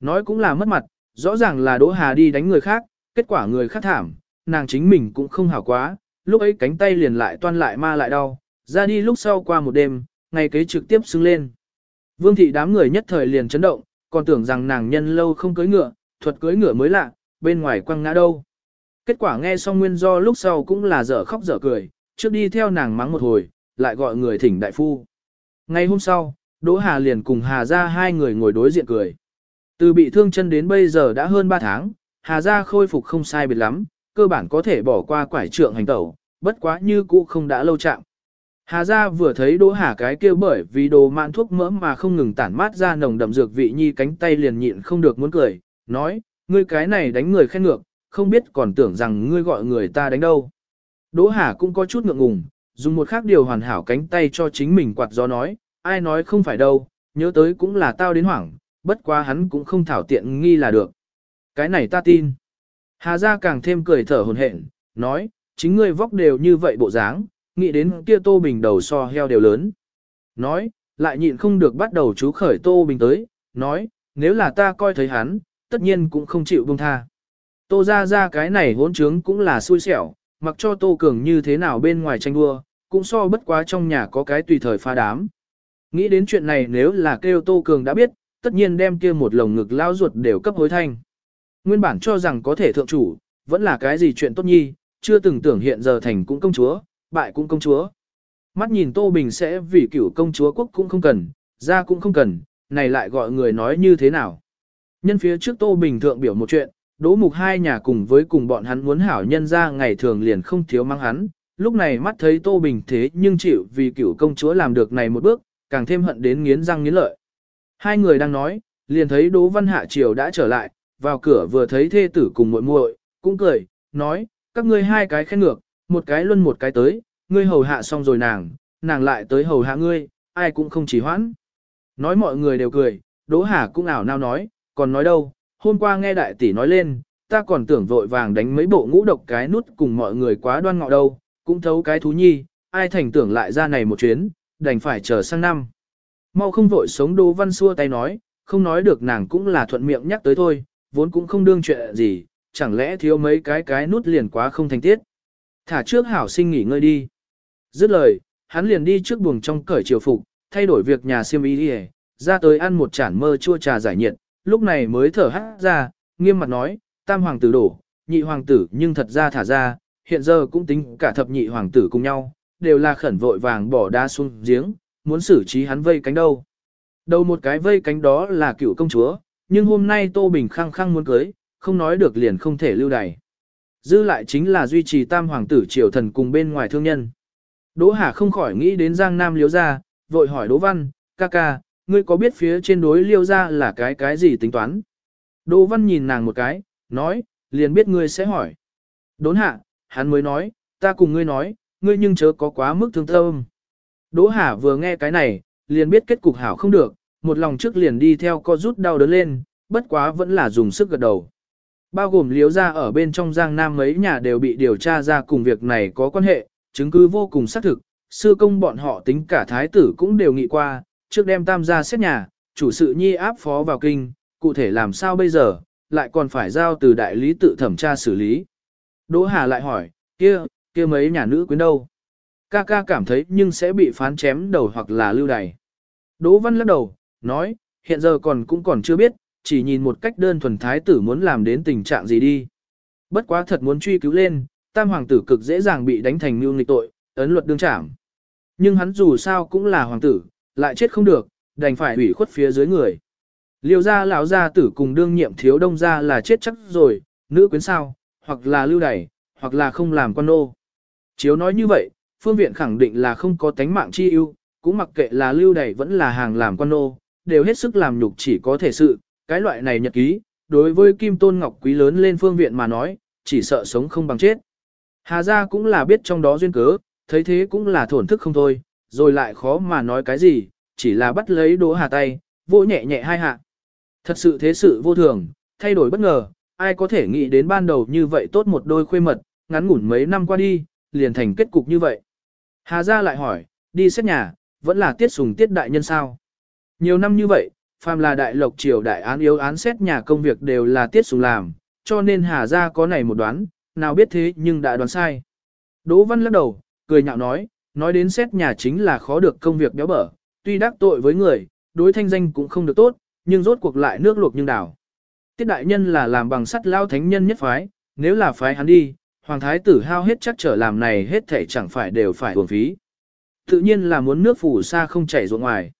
Nói cũng là mất mặt, rõ ràng là Đỗ Hà đi đánh người khác, kết quả người khác thảm, nàng chính mình cũng không hảo quá, lúc ấy cánh tay liền lại toan lại ma lại đau, ra đi lúc sau qua một đêm, ngày kế trực tiếp xứng lên. Vương thị đám người nhất thời liền chấn động, còn tưởng rằng nàng nhân lâu không cưới ngựa, thuật cưới ngựa mới lạ, bên ngoài quăng ngã đâu. Kết quả nghe xong nguyên do lúc sau cũng là dở khóc dở cười, trước đi theo nàng mắng một hồi, lại gọi người thỉnh đại phu. Ngày hôm sau, Đỗ Hà liền cùng Hà ra hai người ngồi đối diện cười. Từ bị thương chân đến bây giờ đã hơn 3 tháng, Hà ra khôi phục không sai biệt lắm, cơ bản có thể bỏ qua quải trượng hành tẩu, bất quá như cũ không đã lâu chạm. Hà ra vừa thấy Đỗ Hà cái kia bởi vì đồ mạn thuốc mỡ mà không ngừng tản mát ra nồng đậm dược vị nhi cánh tay liền nhịn không được muốn cười, nói, ngươi cái này đánh người khen ngược, không biết còn tưởng rằng ngươi gọi người ta đánh đâu. Đỗ Hà cũng có chút ngượng ngùng, dùng một khác điều hoàn hảo cánh tay cho chính mình quạt gió nói, ai nói không phải đâu, nhớ tới cũng là tao đến hoảng, bất quá hắn cũng không thảo tiện nghi là được. Cái này ta tin. Hà ra càng thêm cười thở hồn hển, nói, chính ngươi vóc đều như vậy bộ dáng, nghĩ đến kia tô bình đầu so heo đều lớn. Nói, lại nhịn không được bắt đầu chú khởi tô bình tới, nói, nếu là ta coi thấy hắn, tất nhiên cũng không chịu buông tha. Tô ra ra cái này hỗn trướng cũng là xui xẻo, mặc cho tô cường như thế nào bên ngoài tranh đua, cũng so bất quá trong nhà có cái tùy thời pha đám. Nghĩ đến chuyện này nếu là kêu tô cường đã biết, tất nhiên đem kia một lồng ngực lao ruột đều cấp hối thanh. Nguyên bản cho rằng có thể thượng chủ, vẫn là cái gì chuyện tốt nhi, chưa từng tưởng hiện giờ thành cũng công chúa, bại cũng công chúa. Mắt nhìn Tô Bình sẽ vì cửu công chúa quốc cũng không cần, ra cũng không cần, này lại gọi người nói như thế nào. Nhân phía trước Tô Bình thượng biểu một chuyện, đỗ mục hai nhà cùng với cùng bọn hắn muốn hảo nhân ra ngày thường liền không thiếu mang hắn, lúc này mắt thấy Tô Bình thế nhưng chịu vì cựu công chúa làm được này một bước, càng thêm hận đến nghiến răng nghiến lợi. Hai người đang nói, liền thấy Đỗ Văn Hạ Triều đã trở lại, vào cửa vừa thấy thê tử cùng muội muội, cũng cười, nói, các ngươi hai cái khen ngược, một cái luân một cái tới, ngươi hầu hạ xong rồi nàng, nàng lại tới hầu hạ ngươi, ai cũng không chỉ hoãn. Nói mọi người đều cười, Đỗ Hà cũng ảo nao nói, còn nói đâu, hôm qua nghe đại tỷ nói lên, ta còn tưởng vội vàng đánh mấy bộ ngũ độc cái nút cùng mọi người quá đoan ngọ đâu, cũng thấu cái thú nhi, ai thành tưởng lại ra này một chuyến, đành phải chờ sang năm. Mau không vội sống Đỗ Văn xua tay nói, không nói được nàng cũng là thuận miệng nhắc tới thôi, vốn cũng không đương chuyện gì, chẳng lẽ thiếu mấy cái cái nút liền quá không thành tiết. Thả trước hảo sinh nghỉ ngơi đi. Dứt lời, hắn liền đi trước buồng trong cởi triều phục, thay đổi việc nhà siêm y đi ra tới ăn một chản mơ chua trà giải nhiệt, lúc này mới thở hát ra, nghiêm mặt nói, tam hoàng tử đổ, nhị hoàng tử nhưng thật ra thả ra, hiện giờ cũng tính cả thập nhị hoàng tử cùng nhau, đều là khẩn vội vàng bỏ đa xuống giếng, muốn xử trí hắn vây cánh đâu. Đầu một cái vây cánh đó là cựu công chúa, nhưng hôm nay Tô Bình khăng khăng muốn cưới, không nói được liền không thể lưu đày. Dư lại chính là duy trì tam hoàng tử triều thần cùng bên ngoài thương nhân. Đỗ Hà không khỏi nghĩ đến Giang Nam liếu ra, vội hỏi Đỗ Văn, ca ca, ngươi có biết phía trên đối liêu ra là cái cái gì tính toán? Đỗ Văn nhìn nàng một cái, nói, liền biết ngươi sẽ hỏi. Đốn hạ, hắn mới nói, ta cùng ngươi nói, ngươi nhưng chớ có quá mức thương tâm. Đỗ Hà vừa nghe cái này, liền biết kết cục hảo không được, một lòng trước liền đi theo co rút đau đớn lên, bất quá vẫn là dùng sức gật đầu. Bao gồm liếu ra ở bên trong Giang Nam mấy nhà đều bị điều tra ra cùng việc này có quan hệ, chứng cứ vô cùng xác thực, sư công bọn họ tính cả thái tử cũng đều nghị qua, trước đem tam gia xét nhà, chủ sự nhi áp phó vào kinh, cụ thể làm sao bây giờ, lại còn phải giao từ đại lý tự thẩm tra xử lý. Đỗ Hà lại hỏi, kia, kia mấy nhà nữ quyến đâu? Ca ca cảm thấy nhưng sẽ bị phán chém đầu hoặc là lưu đày. Đỗ Văn lắc đầu, nói, hiện giờ còn cũng còn chưa biết, chỉ nhìn một cách đơn thuần thái tử muốn làm đến tình trạng gì đi. Bất quá thật muốn truy cứu lên, tam hoàng tử cực dễ dàng bị đánh thành mưu nghịch tội, ấn luật đương trảm. Nhưng hắn dù sao cũng là hoàng tử, lại chết không được, đành phải ủy khuất phía dưới người. Liêu gia lão gia tử cùng đương nhiệm thiếu đông gia là chết chắc rồi, nữ quyến sao, hoặc là lưu đày, hoặc là không làm quan nô. Chiếu nói như vậy, phương viện khẳng định là không có tánh mạng chi ưu, cũng mặc kệ là lưu đày vẫn là hàng làm quan nô, đều hết sức làm nhục chỉ có thể sự, cái loại này nhật ký, đối với Kim Tôn Ngọc Quý lớn lên phương viện mà nói, chỉ sợ sống không bằng chết. Hà gia cũng là biết trong đó duyên cớ, thấy thế cũng là thổn thức không thôi, rồi lại khó mà nói cái gì, chỉ là bắt lấy đỗ hà tay, vỗ nhẹ nhẹ hai hạ. Thật sự thế sự vô thường, thay đổi bất ngờ, ai có thể nghĩ đến ban đầu như vậy tốt một đôi khuê mật, ngắn ngủn mấy năm qua đi, liền thành kết cục như vậy. Hà gia lại hỏi, đi xét nhà, vẫn là tiết sùng tiết đại nhân sao? Nhiều năm như vậy, phàm là đại lộc triều đại án yếu án xét nhà công việc đều là tiết sùng làm, cho nên Hà gia có này một đoán, nào biết thế nhưng đã đoán sai. Đỗ Văn lắc đầu, cười nhạo nói, nói đến xét nhà chính là khó được công việc béo bở, tuy đắc tội với người, đối thanh danh cũng không được tốt, nhưng rốt cuộc lại nước luộc nhưng đảo. Tiết đại nhân là làm bằng sắt lao thánh nhân nhất phái, nếu là phái hắn đi, hoàng thái tử hao hết chắc trở làm này hết thể chẳng phải đều phải uổng phí. Tự nhiên là muốn nước phủ xa không chảy ruộng ngoài.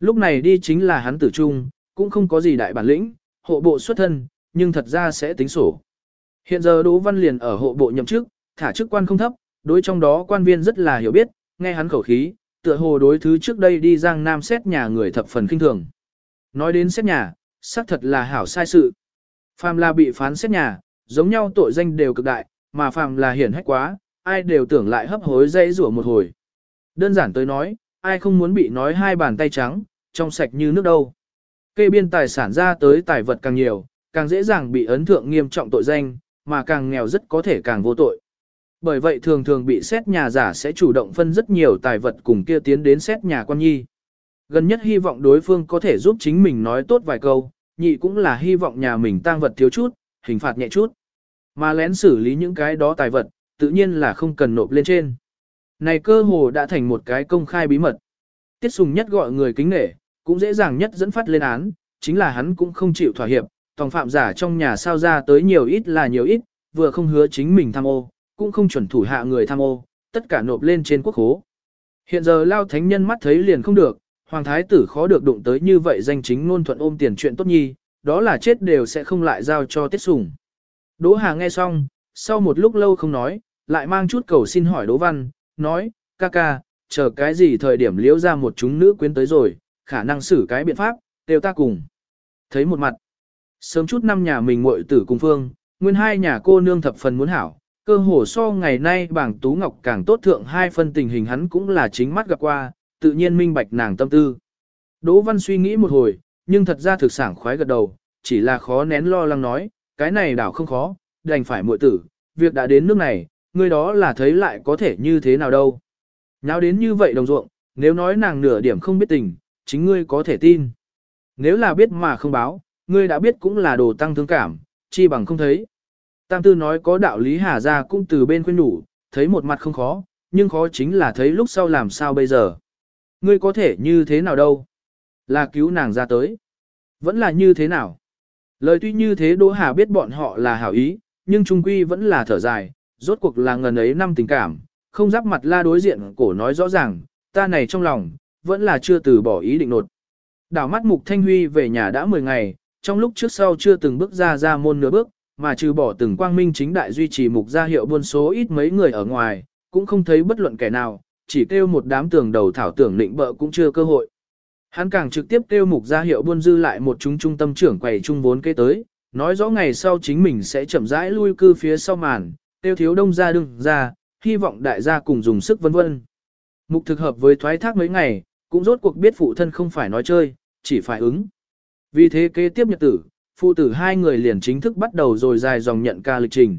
Lúc này đi chính là hắn tử trung, cũng không có gì đại bản lĩnh, hộ bộ xuất thân, nhưng thật ra sẽ tính sổ. Hiện giờ Đỗ Văn liền ở hộ bộ nhậm chức, thả chức quan không thấp, đối trong đó quan viên rất là hiểu biết, nghe hắn khẩu khí, tựa hồ đối thứ trước đây đi Giang Nam xét nhà người thập phần kinh thường. Nói đến xét nhà, xác thật là hảo sai sự. Phàm là bị phán xét nhà, giống nhau tội danh đều cực đại, mà phàm là hiển hách quá, ai đều tưởng lại hấp hối dây rủa một hồi. Đơn giản tới nói, ai không muốn bị nói hai bàn tay trắng, trong sạch như nước đâu. Kê biên tài sản ra tới tài vật càng nhiều, càng dễ dàng bị ấn thượng nghiêm trọng tội danh, mà càng nghèo rất có thể càng vô tội. Bởi vậy thường thường bị xét nhà giả sẽ chủ động phân rất nhiều tài vật cùng kia tiến đến xét nhà quan nhi. Gần nhất hy vọng đối phương có thể giúp chính mình nói tốt vài câu, nhị cũng là hy vọng nhà mình tăng vật thiếu chút, hình phạt nhẹ chút. Mà lén xử lý những cái đó tài vật, tự nhiên là không cần nộp lên trên. Này cơ hồ đã thành một cái công khai bí mật. Tiết sùng nhất gọi người kính nể, cũng dễ dàng nhất dẫn phát lên án, chính là hắn cũng không chịu thỏa hiệp, tòng phạm giả trong nhà sao ra tới nhiều ít là nhiều ít, vừa không hứa chính mình tham ô, cũng không chuẩn thủ hạ người tham ô, tất cả nộp lên trên quốc hố. Hiện giờ lao thánh nhân mắt thấy liền không được, hoàng thái tử khó được đụng tới như vậy danh chính ngôn thuận ôm tiền chuyện tốt nhi, đó là chết đều sẽ không lại giao cho tiết sùng. Đỗ Hà nghe xong, sau một lúc lâu không nói, lại mang chút cầu xin hỏi Đỗ Văn, nói, ca ca, chờ cái gì thời điểm liễu ra một chúng nữ quyến tới rồi, khả năng xử cái biện pháp, đều ta cùng. Thấy một mặt, sớm chút năm nhà mình muội tử cùng phương, nguyên hai nhà cô nương thập phần muốn hảo, cơ hồ so ngày nay bảng Tú Ngọc càng tốt thượng hai phân tình hình hắn cũng là chính mắt gặp qua, tự nhiên minh bạch nàng tâm tư. Đỗ Văn suy nghĩ một hồi, nhưng thật ra thực sảng khoái gật đầu, chỉ là khó nén lo lắng nói, cái này đảo không khó, đành phải muội tử, việc đã đến nước này, người đó là thấy lại có thể như thế nào đâu. Nháo đến như vậy đồng ruộng, nếu nói nàng nửa điểm không biết tình, chính ngươi có thể tin. Nếu là biết mà không báo, ngươi đã biết cũng là đồ tăng thương cảm, chi bằng không thấy. Tam tư nói có đạo lý hà ra cũng từ bên khuyên đủ, thấy một mặt không khó, nhưng khó chính là thấy lúc sau làm sao bây giờ. Ngươi có thể như thế nào đâu? Là cứu nàng ra tới. Vẫn là như thế nào? Lời tuy như thế Đỗ Hà biết bọn họ là hảo ý, nhưng trung quy vẫn là thở dài, rốt cuộc là ngần ấy năm tình cảm, không giáp mặt la đối diện cổ nói rõ ràng, ta này trong lòng, vẫn là chưa từ bỏ ý định nột. Đảo mắt Mục Thanh Huy về nhà đã 10 ngày, trong lúc trước sau chưa từng bước ra ra môn nửa bước, mà trừ bỏ từng quang minh chính đại duy trì mục gia hiệu buôn số ít mấy người ở ngoài, cũng không thấy bất luận kẻ nào, chỉ kêu một đám tường đầu thảo tưởng định bợ cũng chưa cơ hội. Hắn càng trực tiếp kêu mục gia hiệu buôn dư lại một chúng trung tâm trưởng quầy trung vốn kế tới, nói rõ ngày sau chính mình sẽ chậm rãi lui cư phía sau màn, tiêu thiếu đông gia đừng ra, hy vọng đại gia cùng dùng sức vân vân. Mục thực hợp với thoái thác mấy ngày, cũng rốt cuộc biết phụ thân không phải nói chơi, chỉ phải ứng. Vì thế kế tiếp nhật tử, phụ tử hai người liền chính thức bắt đầu rồi dài dòng nhận ca lịch trình.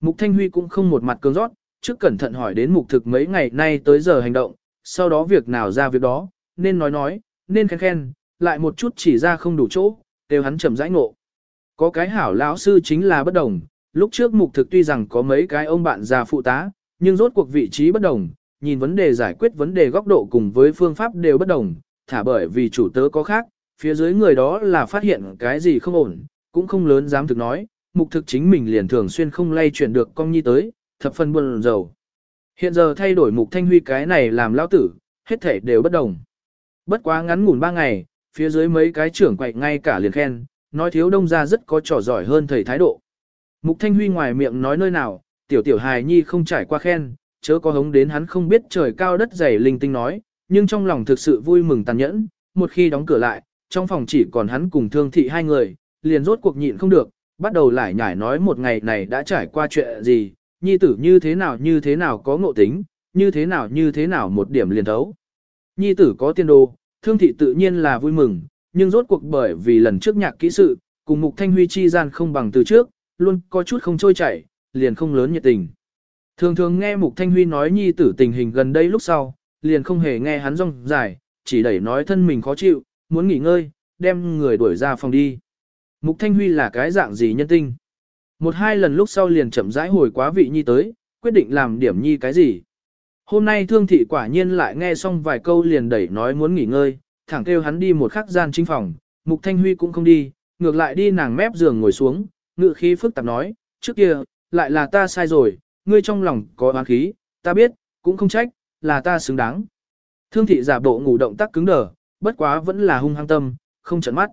Mục Thanh Huy cũng không một mặt cương rót, trước cẩn thận hỏi đến mục thực mấy ngày nay tới giờ hành động, sau đó việc nào ra việc đó, nên nói nói, nên khen khen, lại một chút chỉ ra không đủ chỗ, đều hắn chậm rãi ngộ. Có cái hảo lão sư chính là bất đồng, lúc trước mục thực tuy rằng có mấy cái ông bạn già phụ tá, nhưng rốt cuộc vị trí bất đồng, nhìn vấn đề giải quyết vấn đề góc độ cùng với phương pháp đều bất đồng, thả bởi vì chủ tớ có khác, phía dưới người đó là phát hiện cái gì không ổn, cũng không lớn dám thực nói, mục thực chính mình liền thường xuyên không lay chuyển được con nhi tới, thập phần buồn rầu. Hiện giờ thay đổi mục thanh huy cái này làm lão tử, hết thể đều bất đồng. Bất quá ngắn ngủn ba ngày, phía dưới mấy cái trưởng quậy ngay cả liền khen, nói thiếu đông ra rất có trò giỏi hơn thầy thái độ. Mục thanh huy ngoài miệng nói nơi nào, tiểu tiểu hài nhi không trải qua khen, chớ có hống đến hắn không biết trời cao đất dày linh tinh nói, nhưng trong lòng thực sự vui mừng tàn nhẫn, một khi đóng cửa lại, trong phòng chỉ còn hắn cùng thương thị hai người, liền rốt cuộc nhịn không được, bắt đầu lại nhải nói một ngày này đã trải qua chuyện gì, nhi tử như thế nào như thế nào có ngộ tính, như thế nào như thế nào một điểm liền thấu. Nhi tử có tiên đồ, thương thị tự nhiên là vui mừng, nhưng rốt cuộc bởi vì lần trước nhạc kỹ sự, cùng mục thanh huy chi gian không bằng từ trước, luôn có chút không trôi chảy, liền không lớn nhiệt tình. Thường thường nghe mục thanh huy nói nhi tử tình hình gần đây lúc sau, liền không hề nghe hắn rong dài, chỉ đẩy nói thân mình khó chịu, muốn nghỉ ngơi, đem người đuổi ra phòng đi. Mục Thanh Huy là cái dạng gì nhân tinh? Một hai lần lúc sau liền chậm rãi hồi quá vị nhi tới, quyết định làm điểm nhi cái gì. Hôm nay thương thị quả nhiên lại nghe xong vài câu liền đẩy nói muốn nghỉ ngơi, thẳng kêu hắn đi một khắc gian chính phòng, Mục Thanh Huy cũng không đi, ngược lại đi nàng mép giường ngồi xuống, ngự khí phức tạp nói, trước kia, lại là ta sai rồi, ngươi trong lòng có oán khí, ta biết, cũng không trách, là ta xứng đáng. Thương thị giả bộ ngủ động tác cứng đờ, bất quá vẫn là hung hăng tâm, không trận mắt.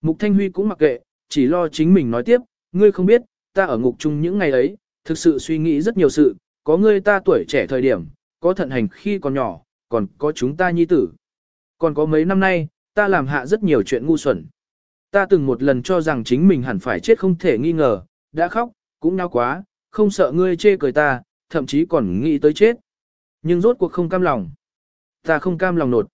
Mục Thanh Huy cũng mặc kệ, chỉ lo chính mình nói tiếp, ngươi không biết, ta ở ngục chung những ngày ấy, thực sự suy nghĩ rất nhiều sự, có ngươi ta tuổi trẻ thời điểm, có thận hành khi còn nhỏ, còn có chúng ta nhi tử. Còn có mấy năm nay, ta làm hạ rất nhiều chuyện ngu xuẩn. Ta từng một lần cho rằng chính mình hẳn phải chết không thể nghi ngờ, đã khóc, cũng nao quá, không sợ ngươi chê cười ta, thậm chí còn nghĩ tới chết. Nhưng rốt cuộc không cam lòng. Ta không cam lòng nột.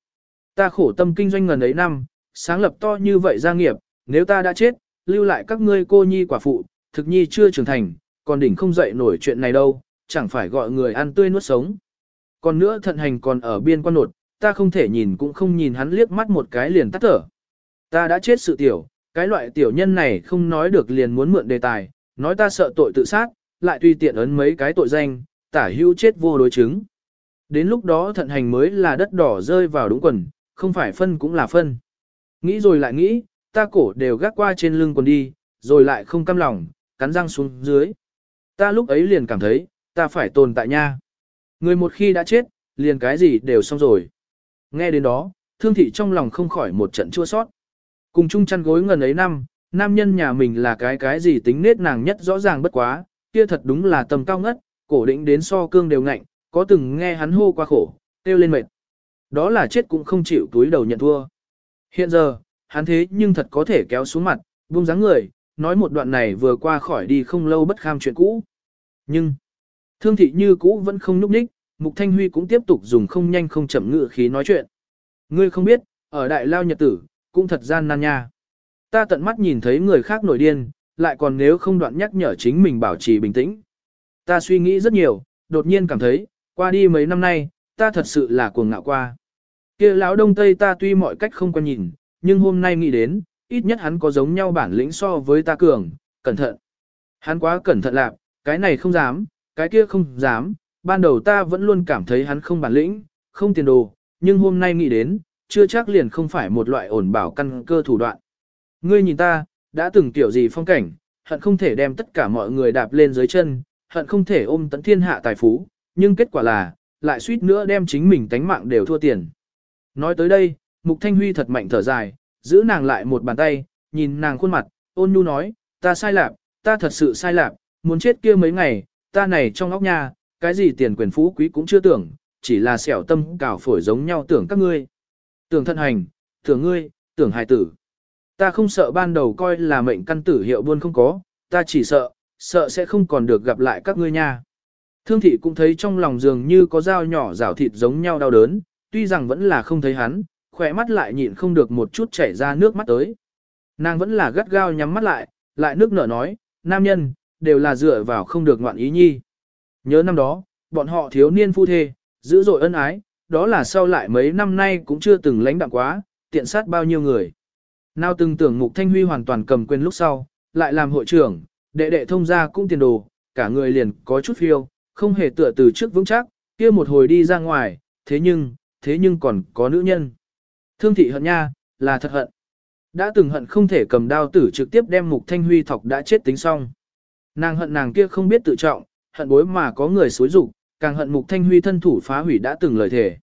Ta khổ tâm kinh doanh ngần ấy năm, sáng lập to như vậy gia nghiệp, nếu ta đã chết, lưu lại các ngươi cô nhi quả phụ, thực nhi chưa trưởng thành, còn đỉnh không dậy nổi chuyện này đâu, chẳng phải gọi người ăn tươi nuốt sống. Còn nữa thận hành còn ở biên quan nột, ta không thể nhìn cũng không nhìn hắn liếc mắt một cái liền tắt thở. Ta đã chết sự tiểu, cái loại tiểu nhân này không nói được liền muốn mượn đề tài, nói ta sợ tội tự sát, lại tùy tiện ấn mấy cái tội danh, tả hữu chết vô đối chứng. Đến lúc đó thận hành mới là đất đỏ rơi vào đúng quần, không phải phân cũng là phân. Nghĩ rồi lại nghĩ, ta cổ đều gác qua trên lưng quần đi, rồi lại không cam lòng, cắn răng xuống dưới. Ta lúc ấy liền cảm thấy, ta phải tồn tại nha. Người một khi đã chết, liền cái gì đều xong rồi. Nghe đến đó, thương thị trong lòng không khỏi một trận chua sót. Cùng chung chăn gối ngần ấy năm, nam nhân nhà mình là cái cái gì tính nết nàng nhất rõ ràng bất quá, kia thật đúng là tầm cao ngất, cổ định đến so cương đều ngạnh, có từng nghe hắn hô qua khổ, kêu lên mệt. Đó là chết cũng không chịu túi đầu nhận thua. Hiện giờ, hắn thế nhưng thật có thể kéo xuống mặt, buông dáng người, nói một đoạn này vừa qua khỏi đi không lâu bất kham chuyện cũ. Nhưng, thương thị như cũ vẫn không núp ních, Mục Thanh Huy cũng tiếp tục dùng không nhanh không chậm ngựa khí nói chuyện. Ngươi không biết, ở đại lao nhật tử, cũng thật gian nan nha. Ta tận mắt nhìn thấy người khác nổi điên, lại còn nếu không đoạn nhắc nhở chính mình bảo trì bình tĩnh. Ta suy nghĩ rất nhiều, đột nhiên cảm thấy, qua đi mấy năm nay, ta thật sự là cuồng ngạo qua. Kia lão đông tây ta tuy mọi cách không quan nhìn, nhưng hôm nay nghĩ đến, ít nhất hắn có giống nhau bản lĩnh so với ta cường, cẩn thận. Hắn quá cẩn thận lạc, cái này không dám, cái kia không dám, ban đầu ta vẫn luôn cảm thấy hắn không bản lĩnh, không tiền đồ, nhưng hôm nay nghĩ đến, chưa chắc liền không phải một loại ổn bảo căn cơ thủ đoạn. Ngươi nhìn ta, đã từng tiểu gì phong cảnh, hận không thể đem tất cả mọi người đạp lên dưới chân, hận không thể ôm tận thiên hạ tài phú, nhưng kết quả là, lại suýt nữa đem chính mình tánh mạng đều thua tiền. Nói tới đây, Mục Thanh Huy thật mạnh thở dài, giữ nàng lại một bàn tay, nhìn nàng khuôn mặt, ôn nhu nói, ta sai lạc, ta thật sự sai lạc, muốn chết kia mấy ngày, ta này trong óc nha, cái gì tiền quyền phú quý cũng chưa tưởng, chỉ là xẻo tâm cào phổi giống nhau tưởng các ngươi. Tưởng thân hành, tưởng ngươi, tưởng hài tử. Ta không sợ ban đầu coi là mệnh căn tử hiệu buôn không có, ta chỉ sợ, sợ sẽ không còn được gặp lại các ngươi nha. Thương thị cũng thấy trong lòng dường như có dao nhỏ rào thịt giống nhau đau đớn, tuy rằng vẫn là không thấy hắn, khỏe mắt lại nhịn không được một chút chảy ra nước mắt tới. Nàng vẫn là gắt gao nhắm mắt lại, lại nước nở nói, nam nhân, đều là dựa vào không được ngoạn ý nhi. Nhớ năm đó, bọn họ thiếu niên phu thê, dữ dội ân ái, đó là sau lại mấy năm nay cũng chưa từng lãnh đạm quá, tiện sát bao nhiêu người. Nào từng tưởng Mục Thanh Huy hoàn toàn cầm quyền lúc sau, lại làm hội trưởng, đệ đệ thông gia cũng tiền đồ, cả người liền có chút phiêu, không hề tựa từ trước vững chắc, kia một hồi đi ra ngoài, thế nhưng, thế nhưng còn có nữ nhân. Thương thị hận nha, là thật hận. Đã từng hận không thể cầm đao tử trực tiếp đem Mục Thanh Huy thọc đã chết tính xong. Nàng hận nàng kia không biết tự trọng, hận bối mà có người xối rụng, càng hận Mục Thanh Huy thân thủ phá hủy đã từng lời thề.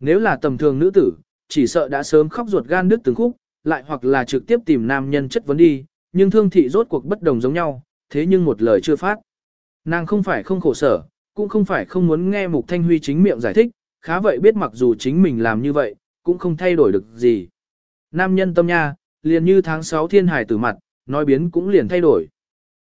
Nếu là tầm thường nữ tử, chỉ sợ đã sớm khóc ruột gan đứt từng khúc, lại hoặc là trực tiếp tìm nam nhân chất vấn đi, nhưng thương thị rốt cuộc bất đồng giống nhau, thế nhưng một lời chưa phát. Nàng không phải không khổ sở, cũng không phải không muốn nghe Mục Thanh Huy chính miệng giải thích, khá vậy biết mặc dù chính mình làm như vậy, cũng không thay đổi được gì. Nam nhân tâm nha, liền như tháng 6 thiên hải tử mặt, nói biến cũng liền thay đổi.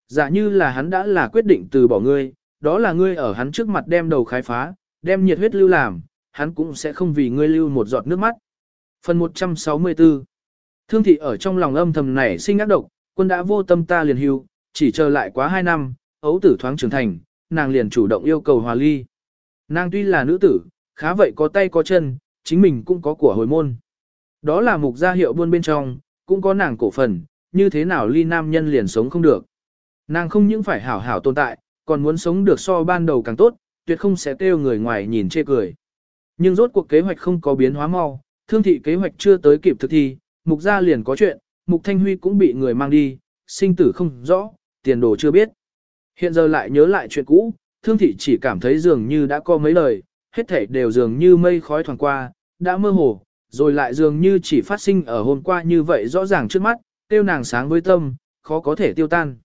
Giả như là hắn đã là quyết định từ bỏ ngươi, đó là ngươi ở hắn trước mặt đem đầu khai phá, đem nhiệt huyết lưu làm, hắn cũng sẽ không vì ngươi lưu một giọt nước mắt. Phần 164 Thương thị ở trong lòng âm thầm này sinh ác độc, quân đã vô tâm ta liền hưu, chỉ chờ lại quá 2 năm, ấu tử thoáng trưởng thành, nàng liền chủ động yêu cầu hòa ly. Nàng tuy là nữ tử, khá vậy có tay có chân, chính mình cũng có của hồi môn. Đó là mục gia hiệu buôn bên trong, cũng có nàng cổ phần, như thế nào ly nam nhân liền sống không được. Nàng không những phải hảo hảo tồn tại, còn muốn sống được so ban đầu càng tốt, tuyệt không sẽ kêu người ngoài nhìn chê cười. Nhưng rốt cuộc kế hoạch không có biến hóa mau, thương thị kế hoạch chưa tới kịp thực thi, mục gia liền có chuyện, mục thanh huy cũng bị người mang đi, sinh tử không rõ, tiền đồ chưa biết. Hiện giờ lại nhớ lại chuyện cũ, thương thị chỉ cảm thấy dường như đã có mấy lời, hết thảy đều dường như mây khói thoảng qua, đã mơ hồ, rồi lại dường như chỉ phát sinh ở hôm qua như vậy rõ ràng trước mắt, tiêu nàng sáng với tâm, khó có thể tiêu tan.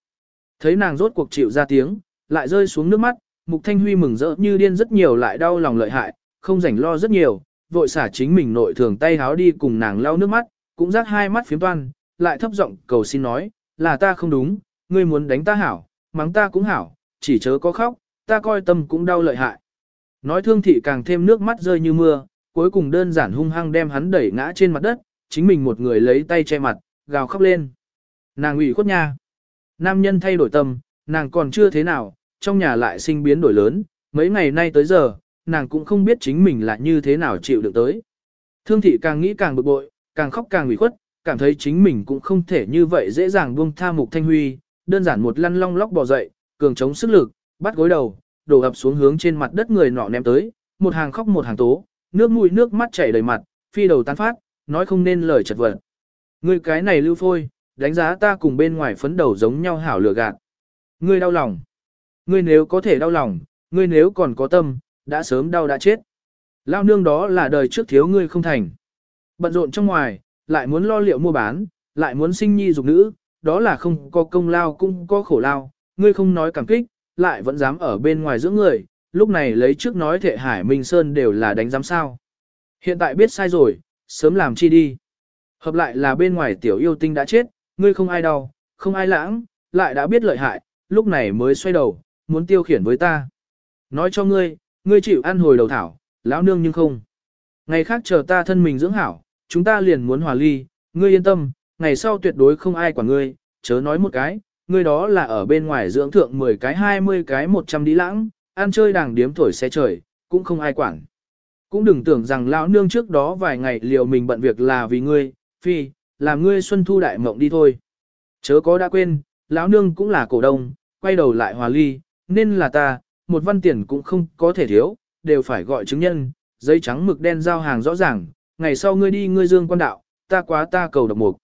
Thấy nàng rốt cuộc chịu ra tiếng, lại rơi xuống nước mắt, Mục Thanh Huy mừng rỡ như điên rất nhiều lại đau lòng lợi hại, không rảnh lo rất nhiều, vội xả chính mình nội thường tay háo đi cùng nàng lau nước mắt, cũng rác hai mắt phiếm toan, lại thấp giọng cầu xin nói, là ta không đúng, ngươi muốn đánh ta hảo, mắng ta cũng hảo, chỉ chớ có khóc, ta coi tâm cũng đau lợi hại. Nói thương thị càng thêm nước mắt rơi như mưa, cuối cùng đơn giản hung hăng đem hắn đẩy ngã trên mặt đất, chính mình một người lấy tay che mặt, gào khóc lên. Nàng ủy khuất nha. Nam nhân thay đổi tâm, nàng còn chưa thế nào, trong nhà lại sinh biến đổi lớn, mấy ngày nay tới giờ, nàng cũng không biết chính mình là như thế nào chịu được tới. Thương thị càng nghĩ càng bực bội, càng khóc càng ủy khuất, cảm thấy chính mình cũng không thể như vậy dễ dàng buông tha mục thanh huy, đơn giản một lăn long lóc bò dậy, cường chống sức lực, bắt gối đầu, đổ ập xuống hướng trên mặt đất người nọ ném tới, một hàng khóc một hàng tố, nước mũi nước mắt chảy đầy mặt, phi đầu tán phát, nói không nên lời chật vật. Ngươi cái này lưu phôi, đánh giá ta cùng bên ngoài phấn đầu giống nhau hảo lừa gạt. Ngươi đau lòng. Ngươi nếu có thể đau lòng, ngươi nếu còn có tâm, đã sớm đau đã chết. Lao nương đó là đời trước thiếu ngươi không thành. Bận rộn trong ngoài, lại muốn lo liệu mua bán, lại muốn sinh nhi dục nữ, đó là không có công lao cũng có khổ lao, ngươi không nói cảm kích, lại vẫn dám ở bên ngoài giữa người, lúc này lấy trước nói thệ hải Minh Sơn đều là đánh giám sao. Hiện tại biết sai rồi, sớm làm chi đi. Hợp lại là bên ngoài tiểu yêu tinh đã chết, ngươi không ai đau, không ai lãng, lại đã biết lợi hại, lúc này mới xoay đầu, muốn tiêu khiển với ta. Nói cho ngươi, ngươi chịu ăn hồi đầu thảo, lão nương nhưng không. Ngày khác chờ ta thân mình dưỡng hảo, chúng ta liền muốn hòa ly, ngươi yên tâm, ngày sau tuyệt đối không ai quản ngươi, chớ nói một cái, ngươi đó là ở bên ngoài dưỡng thượng 10 cái 20 cái 100 đi lãng, ăn chơi đàng điếm thổi xe trời, cũng không ai quản. Cũng đừng tưởng rằng lão nương trước đó vài ngày liều mình bận việc là vì ngươi, phi, làm ngươi xuân thu đại mộng đi thôi. Chớ có đã quên, lão nương cũng là cổ đông, quay đầu lại hòa ly, nên là ta, một văn tiền cũng không có thể thiếu, đều phải gọi chứng nhân, giấy trắng mực đen giao hàng rõ ràng, ngày sau ngươi đi ngươi dương quan đạo, ta quá ta cầu độc mục.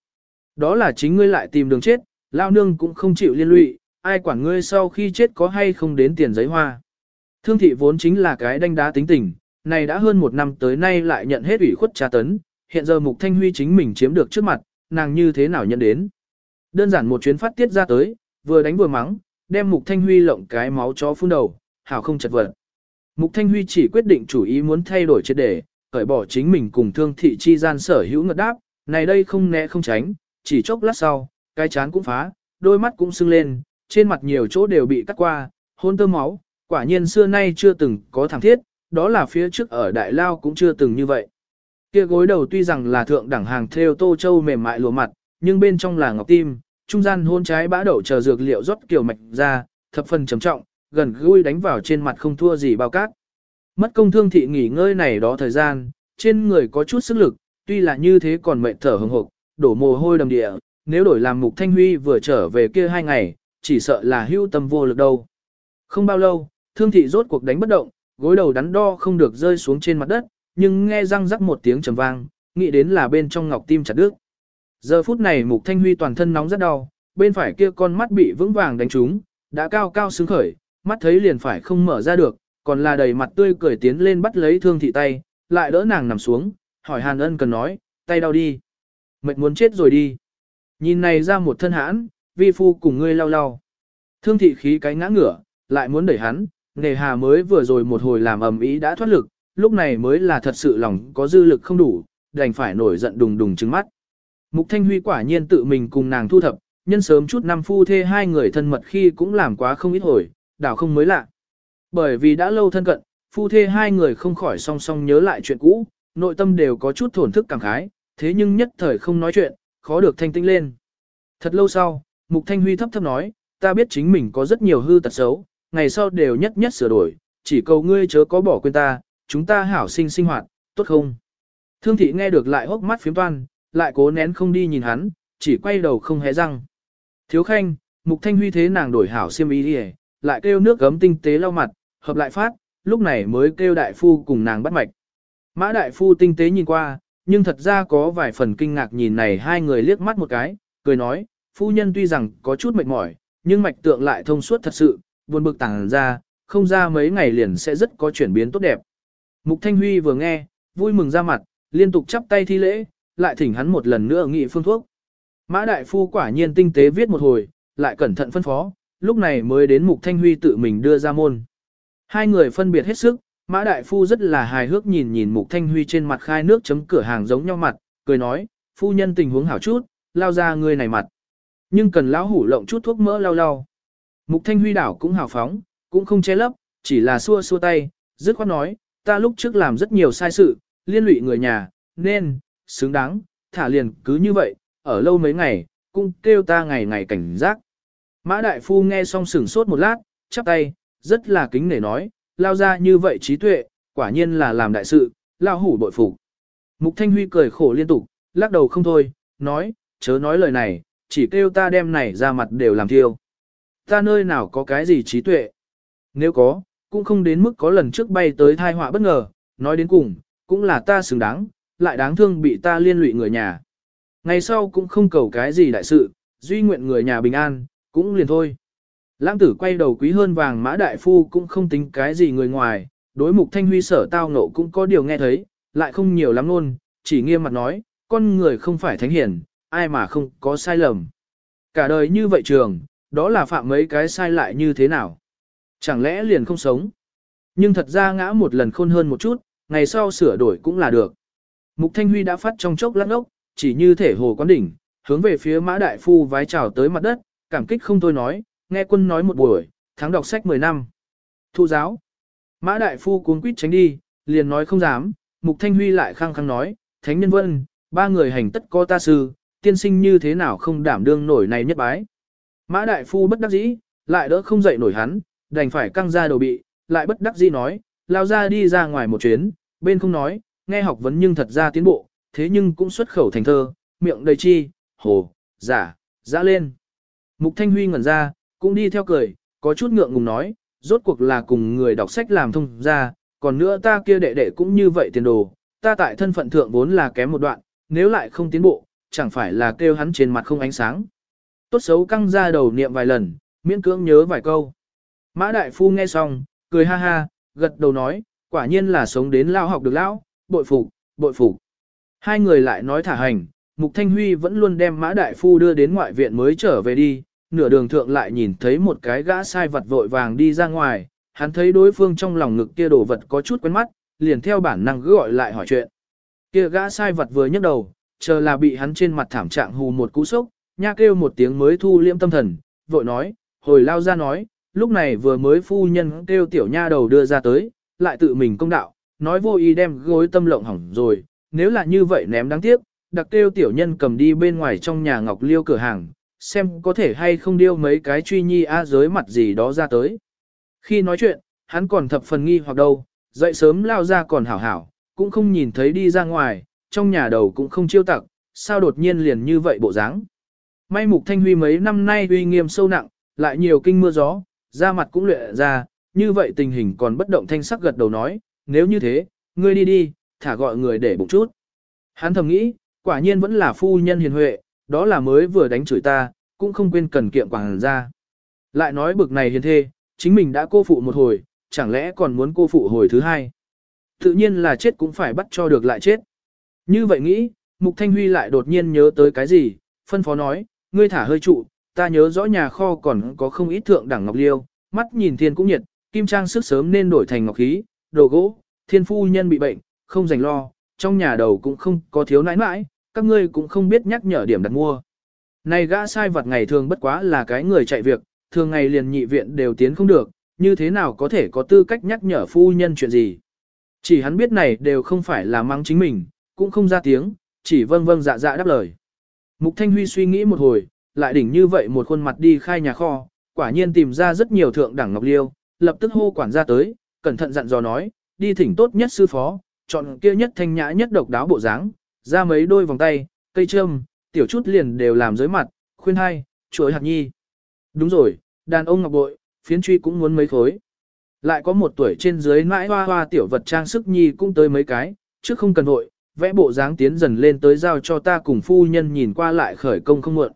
Đó là chính ngươi lại tìm đường chết, lão nương cũng không chịu liên lụy, ai quản ngươi sau khi chết có hay không đến tiền giấy hoa. Thương thị vốn chính là cái đanh đá tính tình, này đã hơn một năm tới nay lại nhận hết ủy khuất tra tấn, hiện giờ Mục Thanh Huy chính mình chiếm được trước mặt, nàng như thế nào nhận đến. Đơn giản một chuyến phát tiết ra tới, vừa đánh vừa mắng, đem Mục Thanh Huy lộng cái máu chó phun đầu, hảo không chật vật. Mục Thanh Huy chỉ quyết định chủ ý muốn thay đổi triệt đề, cởi bỏ chính mình cùng thương thị chi gian sở hữu ngật đáp, này đây không né không tránh, chỉ chốc lát sau, cái chán cũng phá, đôi mắt cũng sưng lên, trên mặt nhiều chỗ đều bị cắt qua, hôn tơ máu, quả nhiên xưa nay chưa từng có thẳng thiết, đó là phía trước ở Đại Lao cũng chưa từng như vậy. Kia gối đầu tuy rằng là thượng đẳng hàng theo tô châu mềm mại lùa mặt, nhưng bên trong là ngọc tim, trung gian hôn trái bã đậu chờ dược liệu rót kiểu mạch ra, thập phần trầm trọng, gần gũi đánh vào trên mặt không thua gì bao cát. Mất công thương thị nghỉ ngơi này đó thời gian, trên người có chút sức lực, tuy là như thế còn mệt thở hồng hộc, đổ mồ hôi đầm địa, nếu đổi làm Mục Thanh Huy vừa trở về kia hai ngày, chỉ sợ là hưu tâm vô lực đâu. Không bao lâu, thương thị rốt cuộc đánh bất động, gối đầu đắn đo không được rơi xuống trên mặt đất, nhưng nghe răng rắc một tiếng trầm vang, nghĩ đến là bên trong ngọc tim chặt đứt. Giờ phút này Mục Thanh Huy toàn thân nóng rất đau, bên phải kia con mắt bị vững vàng đánh trúng, đã cao cao sướng khởi, mắt thấy liền phải không mở ra được, còn là đầy mặt tươi cười tiến lên bắt lấy thương thị tay, lại đỡ nàng nằm xuống, hỏi Hàn ân cần nói, tay đau đi. Mệt muốn chết rồi đi. Nhìn này ra một thân hãn, vi phu cùng ngươi lau lau. Thương thị khí cái ngã ngửa, lại muốn đẩy hắn, nề hà mới vừa rồi một hồi làm ầm ý đã thoát lực, lúc này mới là thật sự lòng có dư lực không đủ, đành phải nổi giận đùng đùng trừng mắt. Mục Thanh Huy quả nhiên tự mình cùng nàng thu thập, nhân sớm chút năm phu thê hai người thân mật khi cũng làm quá không ít hồi, đảo không mới lạ. Bởi vì đã lâu thân cận, phu thê hai người không khỏi song song nhớ lại chuyện cũ, nội tâm đều có chút thổn thức cảm khái, thế nhưng nhất thời không nói chuyện, khó được thanh tĩnh lên. Thật lâu sau, Mục Thanh Huy thấp thấp nói, ta biết chính mình có rất nhiều hư tật xấu, ngày sau đều nhất nhất sửa đổi, chỉ cầu ngươi chớ có bỏ quên ta, chúng ta hảo sinh sinh hoạt, tốt không? Thương thị nghe được lại hốc mắt phiếm toan, lại cố nén không đi nhìn hắn, chỉ quay đầu không hé răng. Thiếu khanh, Mục Thanh Huy thế nàng đổi hảo xiêm y đi lại kêu nước gấm tinh tế lau mặt, hợp lại phát, lúc này mới kêu đại phu cùng nàng bắt mạch. Mã đại phu tinh tế nhìn qua, nhưng thật ra có vài phần kinh ngạc nhìn này hai người liếc mắt một cái, cười nói, phu nhân tuy rằng có chút mệt mỏi, nhưng mạch tượng lại thông suốt thật sự, buồn bực tàng ra, không ra mấy ngày liền sẽ rất có chuyển biến tốt đẹp. Mục Thanh Huy vừa nghe, vui mừng ra mặt, liên tục chắp tay thi lễ, lại thỉnh hắn một lần nữa nghị phương thuốc. Mã Đại Phu quả nhiên tinh tế viết một hồi, lại cẩn thận phân phó, lúc này mới đến Mục Thanh Huy tự mình đưa ra môn. Hai người phân biệt hết sức, Mã Đại Phu rất là hài hước nhìn nhìn Mục Thanh Huy trên mặt khai nước chấm cửa hàng giống nhau mặt, cười nói, phu nhân tình huống hảo chút, lao ra người này mặt. Nhưng cần lão hủ lộng chút thuốc mỡ lau lau. Mục Thanh Huy đảo cũng hào phóng, cũng không che lấp, chỉ là xua xua tay, dứt khoát nói, ta lúc trước làm rất nhiều sai sự, liên lụy người nhà, nên, xứng đáng, thả liền cứ như vậy, ở lâu mấy ngày, cũng kêu ta ngày ngày cảnh giác. Mã Đại Phu nghe xong sửng sốt một lát, chắp tay, rất là kính nể nói, lao ra như vậy trí tuệ, quả nhiên là làm đại sự, lao hủ bội phục. Mục Thanh Huy cười khổ liên tục, lắc đầu không thôi, nói, chớ nói lời này, chỉ kêu ta đem này ra mặt đều làm thiêu. Ta nơi nào có cái gì trí tuệ? Nếu có, cũng không đến mức có lần trước bay tới thai họa bất ngờ, nói đến cùng, cũng là ta xứng đáng, lại đáng thương bị ta liên lụy người nhà. Ngày sau cũng không cầu cái gì đại sự, duy nguyện người nhà bình an, cũng liền thôi. Lãng tử quay đầu quý hơn vàng mã đại phu cũng không tính cái gì người ngoài, đối mục thanh huy sở tao nộ cũng có điều nghe thấy, lại không nhiều lắm luôn, chỉ nghiêm mặt nói, con người không phải thánh hiển, ai mà không có sai lầm. Cả đời như vậy trường, đó là phạm mấy cái sai lại như thế nào? Chẳng lẽ liền không sống? Nhưng thật ra ngã một lần khôn hơn một chút, ngày sau sửa đổi cũng là được. Mục Thanh Huy đã phát trong chốc lát ốc, chỉ như thể hồ quán đỉnh, hướng về phía mã đại phu vái chào tới mặt đất, cảm kích không thôi nói, nghe quân nói một buổi, tháng đọc sách 10 năm. Thu giáo. Mã đại phu cuốn quýt tránh đi, liền nói không dám, Mục Thanh Huy lại khăng khăng nói, Thánh Nhân Vân, ba người hành tất có ta sư, tiên sinh như thế nào không đảm đương nổi này nhất bái. Mã đại phu bất đắc dĩ, lại đỡ không dậy nổi hắn, đành phải căng ra đầu bị, lại bất đắc dĩ nói, lao ra đi ra ngoài một chuyến, bên không nói, nghe học vấn nhưng thật ra tiến bộ, thế nhưng cũng xuất khẩu thành thơ, miệng đầy chi, hồ, giả, dã lên. Mục Thanh Huy ngẩn ra, cũng đi theo cười, có chút ngượng ngùng nói, rốt cuộc là cùng người đọc sách làm thông ra, còn nữa ta kia đệ đệ cũng như vậy tiền đồ, ta tại thân phận thượng vốn là kém một đoạn, nếu lại không tiến bộ, chẳng phải là kêu hắn trên mặt không ánh sáng. Tốt xấu căng ra đầu niệm vài lần, miễn cưỡng nhớ vài câu. Mã Đại Phu nghe xong, cười ha ha, gật đầu nói, quả nhiên là sống đến lao học được lão, bội phục, bội phục. Hai người lại nói thả hành, Mục Thanh Huy vẫn luôn đem Mã Đại Phu đưa đến ngoại viện mới trở về đi, nửa đường thượng lại nhìn thấy một cái gã sai vật vội vàng đi ra ngoài, hắn thấy đối phương trong lòng ngực kia đồ vật có chút quen mắt, liền theo bản năng cứ gọi lại hỏi chuyện. Kia gã sai vật vừa nhấc đầu, chờ là bị hắn trên mặt thảm trạng hù một cú sốc, nha kêu một tiếng mới thu liễm tâm thần, vội nói, hồi lao ra nói, lúc này vừa mới phu nhân kêu tiểu nha đầu đưa ra tới, lại tự mình công đạo, nói vô ý đem gối tâm lộng hỏng rồi, nếu là như vậy ném đáng tiếc, đặc kêu tiểu nhân cầm đi bên ngoài trong nhà ngọc liêu cửa hàng, xem có thể hay không điêu mấy cái truy nhi a giới mặt gì đó ra tới. Khi nói chuyện, hắn còn thập phần nghi hoặc đâu, dậy sớm lao ra còn hảo hảo, cũng không nhìn thấy đi ra ngoài, trong nhà đầu cũng không chiêu tặc, sao đột nhiên liền như vậy bộ dáng. May mục thanh huy mấy năm nay uy nghiêm sâu nặng, lại nhiều kinh mưa gió, da mặt cũng lệ ra, như vậy tình hình còn bất động thanh sắc gật đầu nói, nếu như thế, ngươi đi đi, thả gọi người để bụng chút. Hắn thầm nghĩ, quả nhiên vẫn là phu nhân hiền huệ, đó là mới vừa đánh chửi ta, cũng không quên cần kiệm quảng ra. Lại nói bực này hiền thê, chính mình đã cô phụ một hồi, chẳng lẽ còn muốn cô phụ hồi thứ hai. Tự nhiên là chết cũng phải bắt cho được lại chết. Như vậy nghĩ, Mục Thanh Huy lại đột nhiên nhớ tới cái gì, phân phó nói, ngươi thả hơi trụ, ta nhớ rõ nhà kho còn có không ít thượng đẳng ngọc liêu, mắt nhìn thiên cũng nhiệt, kim trang sức sớm nên đổi thành ngọc khí, đồ gỗ, thiên phu nhân bị bệnh, không dành lo, trong nhà đầu cũng không có thiếu nãi nãi, các ngươi cũng không biết nhắc nhở điểm đặt mua. Này gã sai vật ngày thường bất quá là cái người chạy việc, thường ngày liền nhị viện đều tiến không được, như thế nào có thể có tư cách nhắc nhở phu nhân chuyện gì. Chỉ hắn biết này đều không phải là mắng chính mình, cũng không ra tiếng, chỉ vâng vâng dạ dạ đáp lời. Mục Thanh Huy suy nghĩ một hồi, lại đỉnh như vậy một khuôn mặt đi khai nhà kho, quả nhiên tìm ra rất nhiều thượng đẳng ngọc liêu, lập tức hô quản gia tới, cẩn thận dặn dò nói, đi thỉnh tốt nhất sư phó, chọn kia nhất thanh nhã nhất độc đáo bộ dáng, ra mấy đôi vòng tay, cây châm, tiểu chút liền đều làm dưới mặt, khuyên hai, chuỗi hạt nhi. Đúng rồi, đàn ông ngọc bội, phiến truy cũng muốn mấy khối. Lại có một tuổi trên dưới mãi hoa hoa tiểu vật trang sức nhi cũng tới mấy cái, chứ không cần vội, vẽ bộ dáng tiến dần lên tới giao cho ta cùng phu nhân nhìn qua lại khởi công không muộn.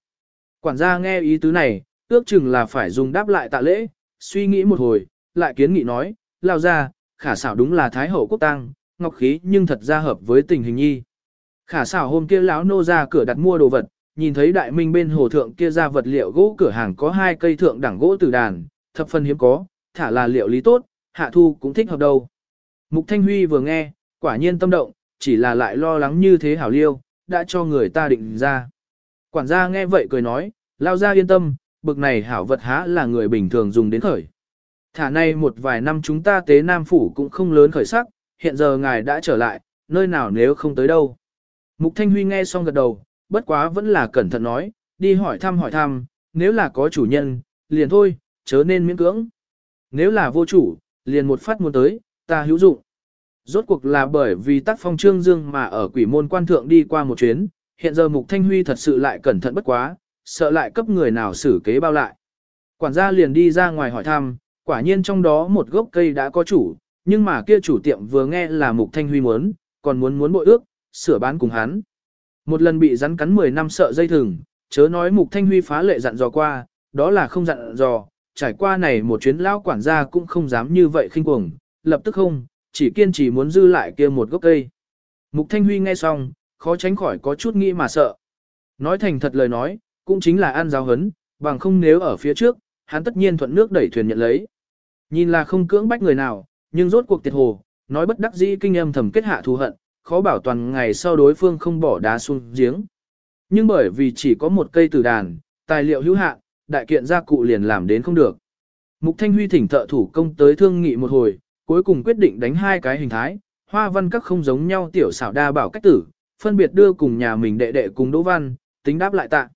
Quản gia nghe ý tứ này, ước chừng là phải dùng đáp lại tạ lễ, suy nghĩ một hồi, lại kiến nghị nói, lao ra, khả xảo đúng là thái hậu quốc tăng, ngọc khí nhưng thật ra hợp với tình hình nhi. Khả xảo hôm kia lão nô ra cửa đặt mua đồ vật, nhìn thấy đại minh bên hồ thượng kia ra vật liệu gỗ cửa hàng có hai cây thượng đẳng gỗ tử đàn, thập phần hiếm có, thả là liệu lý tốt, hạ thu cũng thích hợp đâu. Mục Thanh Huy vừa nghe, quả nhiên tâm động, chỉ là lại lo lắng như thế hảo liêu, đã cho người ta định ra. Quản gia nghe vậy cười nói, lao ra yên tâm, bực này hảo vật há là người bình thường dùng đến khởi. Thả nay một vài năm chúng ta tế Nam Phủ cũng không lớn khởi sắc, hiện giờ ngài đã trở lại, nơi nào nếu không tới đâu. Mục Thanh Huy nghe xong gật đầu, bất quá vẫn là cẩn thận nói, đi hỏi thăm hỏi thăm, nếu là có chủ nhân, liền thôi, chớ nên miễn cưỡng. Nếu là vô chủ, liền một phát muốn tới, ta hữu dụng. Rốt cuộc là bởi vì tác phong trương dương mà ở quỷ môn quan thượng đi qua một chuyến, hiện giờ Mục Thanh Huy thật sự lại cẩn thận bất quá, sợ lại cấp người nào xử kế bao lại. Quản gia liền đi ra ngoài hỏi thăm, quả nhiên trong đó một gốc cây đã có chủ, nhưng mà kia chủ tiệm vừa nghe là Mục Thanh Huy muốn, còn muốn muốn bội ước, sửa bán cùng hắn. Một lần bị rắn cắn 10 năm sợ dây thừng, chớ nói Mục Thanh Huy phá lệ dặn dò qua, đó là không dặn dò, trải qua này một chuyến lao quản gia cũng không dám như vậy khinh cuồng, lập tức không, chỉ kiên trì muốn dư lại kia một gốc cây. Mục Thanh Huy nghe xong, khó tránh khỏi có chút nghĩ mà sợ. Nói thành thật lời nói, cũng chính là ăn giáo hấn, bằng không nếu ở phía trước, hắn tất nhiên thuận nước đẩy thuyền nhận lấy. Nhìn là không cưỡng bách người nào, nhưng rốt cuộc tiệt hồ, nói bất đắc dĩ kinh âm thầm kết hạ thù hận, khó bảo toàn ngày sau đối phương không bỏ đá xuống giếng. Nhưng bởi vì chỉ có một cây tử đàn, tài liệu hữu hạn, đại kiện gia cụ liền làm đến không được. Mục Thanh Huy thỉnh thợ thủ công tới thương nghị một hồi, cuối cùng quyết định đánh hai cái hình thái, hoa văn các không giống nhau tiểu xảo đa bảo cách tử, phân biệt đưa cùng nhà mình đệ đệ cùng Đỗ Văn, tính đáp lại tạ.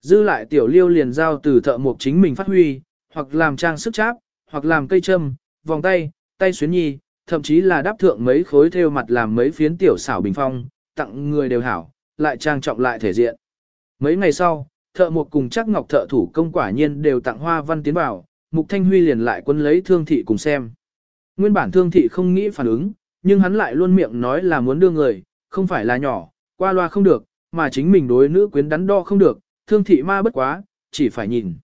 Dư lại tiểu liêu liền giao từ thợ mục chính mình phát huy, hoặc làm trang sức cháp, hoặc làm cây châm, vòng tay, tay xuyến nhi, thậm chí là đáp thượng mấy khối theo mặt làm mấy phiến tiểu xảo bình phong, tặng người đều hảo, lại trang trọng lại thể diện. Mấy ngày sau, thợ một cùng chắc ngọc thợ thủ công quả nhiên đều tặng hoa văn tiến vào, mục thanh huy liền lại quân lấy thương thị cùng xem. Nguyên bản thương thị không nghĩ phản ứng, nhưng hắn lại luôn miệng nói là muốn đưa người, không phải là nhỏ, qua loa không được, mà chính mình đối nữ quyến đắn đo không được, thương thị ma bất quá, chỉ phải nhìn.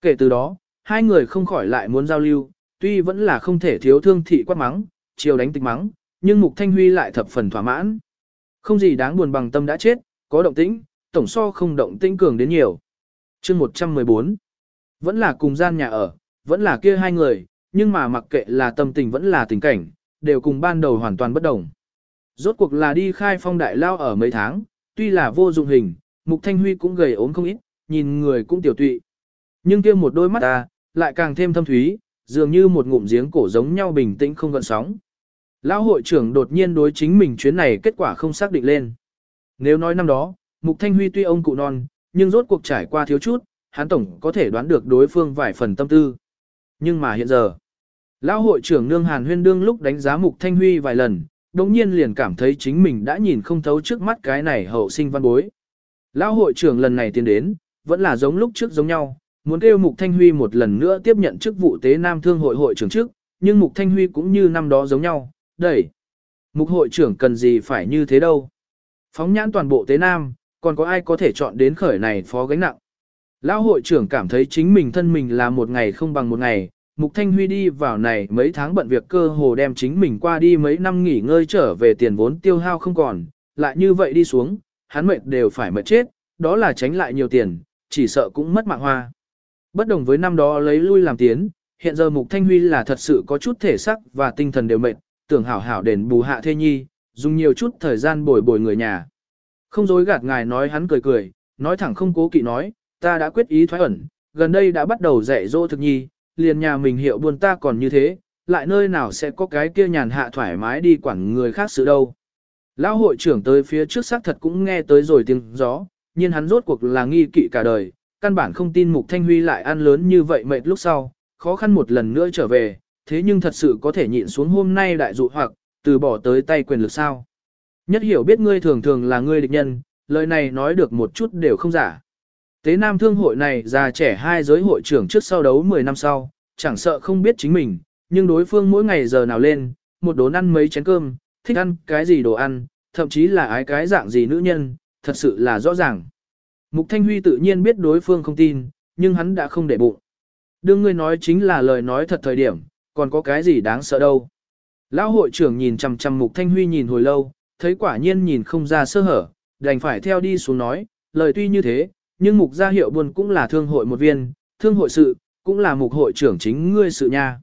Kể từ đó, hai người không khỏi lại muốn giao lưu, tuy vẫn là không thể thiếu thương thị quát mắng, chiều đánh tịch mắng, nhưng Mục Thanh Huy lại thập phần thỏa mãn. Không gì đáng buồn bằng tâm đã chết, có động tĩnh, tổng so không động tĩnh cường đến nhiều. chương 114 Vẫn là cùng gian nhà ở, vẫn là kia hai người, nhưng mà mặc kệ là tâm tình vẫn là tình cảnh, đều cùng ban đầu hoàn toàn bất đồng. Rốt cuộc là đi khai phong đại lao ở mấy tháng, tuy là vô dụng hình, Mục Thanh Huy cũng gầy ốm không ít, nhìn người cũng tiểu tụy. Nhưng kia một đôi mắt ta, lại càng thêm thâm thúy, dường như một ngụm giếng cổ giống nhau bình tĩnh không gợn sóng. Lão hội trưởng đột nhiên đối chính mình chuyến này kết quả không xác định lên. Nếu nói năm đó, Mục Thanh Huy tuy ông cụ non, nhưng rốt cuộc trải qua thiếu chút, hắn tổng có thể đoán được đối phương vài phần tâm tư. Nhưng mà hiện giờ, Lão hội trưởng Nương Hàn Huyên đương lúc đánh giá Mục Thanh Huy vài lần, đống nhiên liền cảm thấy chính mình đã nhìn không thấu trước mắt cái này hậu sinh văn bối. Lão hội trưởng lần này tiến đến, vẫn là giống lúc trước giống nhau, muốn kêu Mục Thanh Huy một lần nữa tiếp nhận chức vụ tế Nam Thương hội hội trưởng trước, nhưng Mục Thanh Huy cũng như năm đó giống nhau, đẩy. Mục hội trưởng cần gì phải như thế đâu. Phóng nhãn toàn bộ tế Nam, còn có ai có thể chọn đến khởi này phó gánh nặng. Lão hội trưởng cảm thấy chính mình thân mình là một ngày không bằng một ngày, Mục Thanh Huy đi vào này mấy tháng bận việc cơ hồ đem chính mình qua đi mấy năm nghỉ ngơi trở về tiền vốn tiêu hao không còn, lại như vậy đi xuống, hắn mệt đều phải mệt chết, đó là tránh lại nhiều tiền, chỉ sợ cũng mất mạng hoa. Bất đồng với năm đó lấy lui làm tiến, hiện giờ Mục Thanh Huy là thật sự có chút thể sắc và tinh thần đều mệt, tưởng hảo hảo đền bù hạ thê nhi, dùng nhiều chút thời gian bồi bồi người nhà. Không dối gạt ngài nói hắn cười cười, nói thẳng không cố kỵ nói, ta đã quyết ý thoái ẩn, gần đây đã bắt đầu dạy dỗ thực nhi, liền nhà mình hiệu buồn ta còn như thế, lại nơi nào sẽ có cái kia nhàn hạ thoải mái đi quản người khác sự đâu. Lão hội trưởng tới phía trước xác thật cũng nghe tới rồi tiếng gió, nhưng hắn rốt cuộc là nghi kỵ cả đời, căn bản không tin Mục Thanh Huy lại ăn lớn như vậy mệt lúc sau, khó khăn một lần nữa trở về, thế nhưng thật sự có thể nhịn xuống hôm nay đại dụ hoặc, từ bỏ tới tay quyền lực sao. Nhất hiểu biết ngươi thường thường là ngươi địch nhân, lời này nói được một chút đều không giả. Tế Nam Thương hội này già trẻ hai giới hội trưởng trước sau đấu 10 năm sau, chẳng sợ không biết chính mình, nhưng đối phương mỗi ngày giờ nào lên, một đốn ăn mấy chén cơm, thích ăn cái gì đồ ăn, thậm chí là ái cái dạng gì nữ nhân, thật sự là rõ ràng. Mục Thanh Huy tự nhiên biết đối phương không tin, nhưng hắn đã không để bụng. Đương ngươi nói chính là lời nói thật thời điểm, còn có cái gì đáng sợ đâu. Lão hội trưởng nhìn chằm chằm Mục Thanh Huy nhìn hồi lâu, thấy quả nhiên nhìn không ra sơ hở, đành phải theo đi xuống nói, lời tuy như thế, nhưng Mục gia hiệu buồn cũng là thương hội một viên, thương hội sự, cũng là Mục hội trưởng chính ngươi sự nha.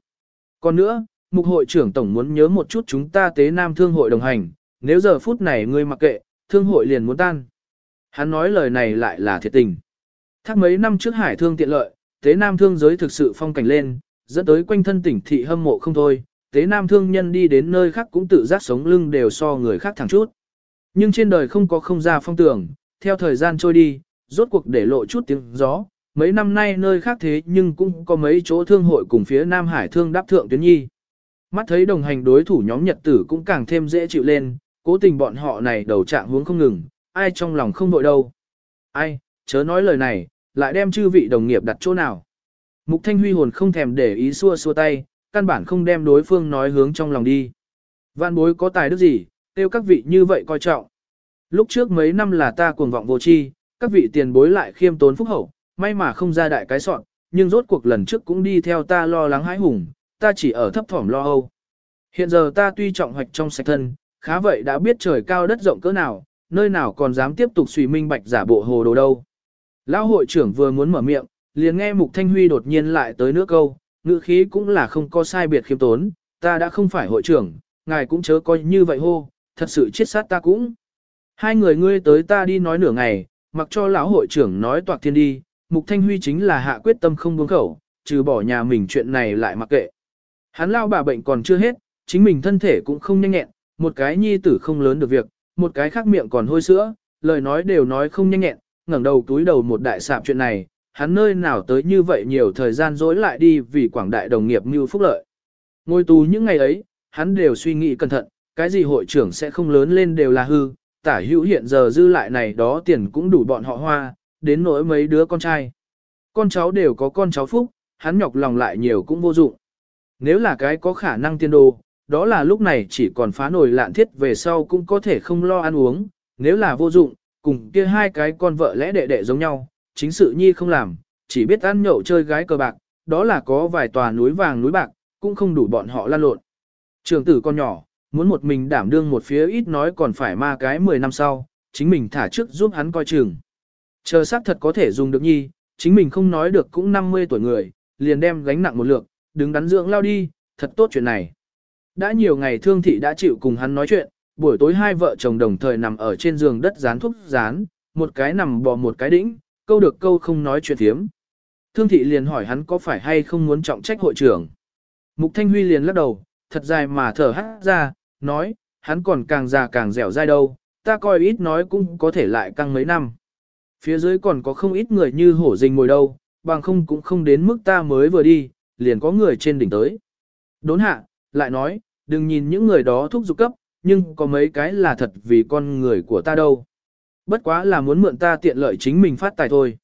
Còn nữa, Mục hội trưởng tổng muốn nhớ một chút chúng ta tế nam thương hội đồng hành, nếu giờ phút này ngươi mặc kệ, thương hội liền muốn tan. Hắn nói lời này lại là thiệt tình. Thác mấy năm trước hải thương tiện lợi, tế nam thương giới thực sự phong cảnh lên, dẫn tới quanh thân tỉnh thị hâm mộ không thôi, tế nam thương nhân đi đến nơi khác cũng tự giác sống lưng đều so người khác thẳng chút. Nhưng trên đời không có không ra phong tưởng, theo thời gian trôi đi, rốt cuộc để lộ chút tiếng gió, mấy năm nay nơi khác thế nhưng cũng có mấy chỗ thương hội cùng phía Nam Hải thương đáp thượng tuyến nhi. Mắt thấy đồng hành đối thủ nhóm Nhật tử cũng càng thêm dễ chịu lên, cố tình bọn họ này đầu trạng hướng không ngừng, ai trong lòng không vội đâu. Ai, chớ nói lời này, lại đem chư vị đồng nghiệp đặt chỗ nào. Mục Thanh Huy hồn không thèm để ý xua xua tay, căn bản không đem đối phương nói hướng trong lòng đi. Vạn bối có tài đức gì, tiêu các vị như vậy coi trọng. Lúc trước mấy năm là ta cuồng vọng vô chi, các vị tiền bối lại khiêm tốn phúc hậu, may mà không ra đại cái soạn, nhưng rốt cuộc lần trước cũng đi theo ta lo lắng hãi hùng, ta chỉ ở thấp thỏm lo âu. Hiện giờ ta tuy trọng hoạch trong sạch thân, khá vậy đã biết trời cao đất rộng cỡ nào, nơi nào còn dám tiếp tục suy minh bạch giả bộ hồ đồ đâu. Lão hội trưởng vừa muốn mở miệng, liền nghe Mục Thanh Huy đột nhiên lại tới nước câu, ngữ khí cũng là không có sai biệt khiêm tốn, ta đã không phải hội trưởng, ngài cũng chớ coi như vậy hô, thật sự chết sát ta cũng. Hai người ngươi tới ta đi nói nửa ngày, mặc cho lão hội trưởng nói toạc thiên đi, Mục Thanh Huy chính là hạ quyết tâm không buông khẩu, trừ bỏ nhà mình chuyện này lại mặc kệ. Hắn lao bà bệnh còn chưa hết, chính mình thân thể cũng không nhanh nhẹn, một cái nhi tử không lớn được việc, một cái khác miệng còn hôi sữa, lời nói đều nói không nhanh nhẹn, ngẩng đầu túi đầu một đại sạp chuyện này, hắn nơi nào tới như vậy nhiều thời gian dối lại đi vì quảng đại đồng nghiệp mưu phúc lợi. Ngồi tù những ngày ấy, hắn đều suy nghĩ cẩn thận, cái gì hội trưởng sẽ không lớn lên đều là hư, tả hữu hiện giờ dư lại này đó tiền cũng đủ bọn họ hoa, đến nỗi mấy đứa con trai. Con cháu đều có con cháu phúc, hắn nhọc lòng lại nhiều cũng vô dụng. Nếu là cái có khả năng tiên đồ, đó là lúc này chỉ còn phá nổi lạn thiết về sau cũng có thể không lo ăn uống, nếu là vô dụng, cùng kia hai cái con vợ lẽ đệ đệ giống nhau, chính sự nhi không làm, chỉ biết ăn nhậu chơi gái cờ bạc, đó là có vài tòa núi vàng núi bạc, cũng không đủ bọn họ lan lộn. Trường tử con nhỏ, muốn một mình đảm đương một phía ít nói còn phải ma cái 10 năm sau, chính mình thả trước giúp hắn coi chừng. Chờ xác thật có thể dùng được nhi, chính mình không nói được cũng 50 tuổi người, liền đem gánh nặng một lượng, đứng đắn dưỡng lao đi, thật tốt chuyện này. Đã nhiều ngày thương thị đã chịu cùng hắn nói chuyện, buổi tối hai vợ chồng đồng thời nằm ở trên giường đất dán thuốc dán, một cái nằm bò một cái đĩnh, câu được câu không nói chuyện thiếm. Thương thị liền hỏi hắn có phải hay không muốn trọng trách hội trưởng. Mục Thanh Huy liền lắc đầu, thật dài mà thở hắt ra, nói, hắn còn càng già càng dẻo dai đâu, ta coi ít nói cũng có thể lại căng mấy năm. Phía dưới còn có không ít người như hổ rình ngồi đâu, bằng không cũng không đến mức ta mới vừa đi, liền có người trên đỉnh tới. Đốn hạ, lại nói, đừng nhìn những người đó thúc giục cấp, nhưng có mấy cái là thật vì con người của ta đâu. Bất quá là muốn mượn ta tiện lợi chính mình phát tài thôi.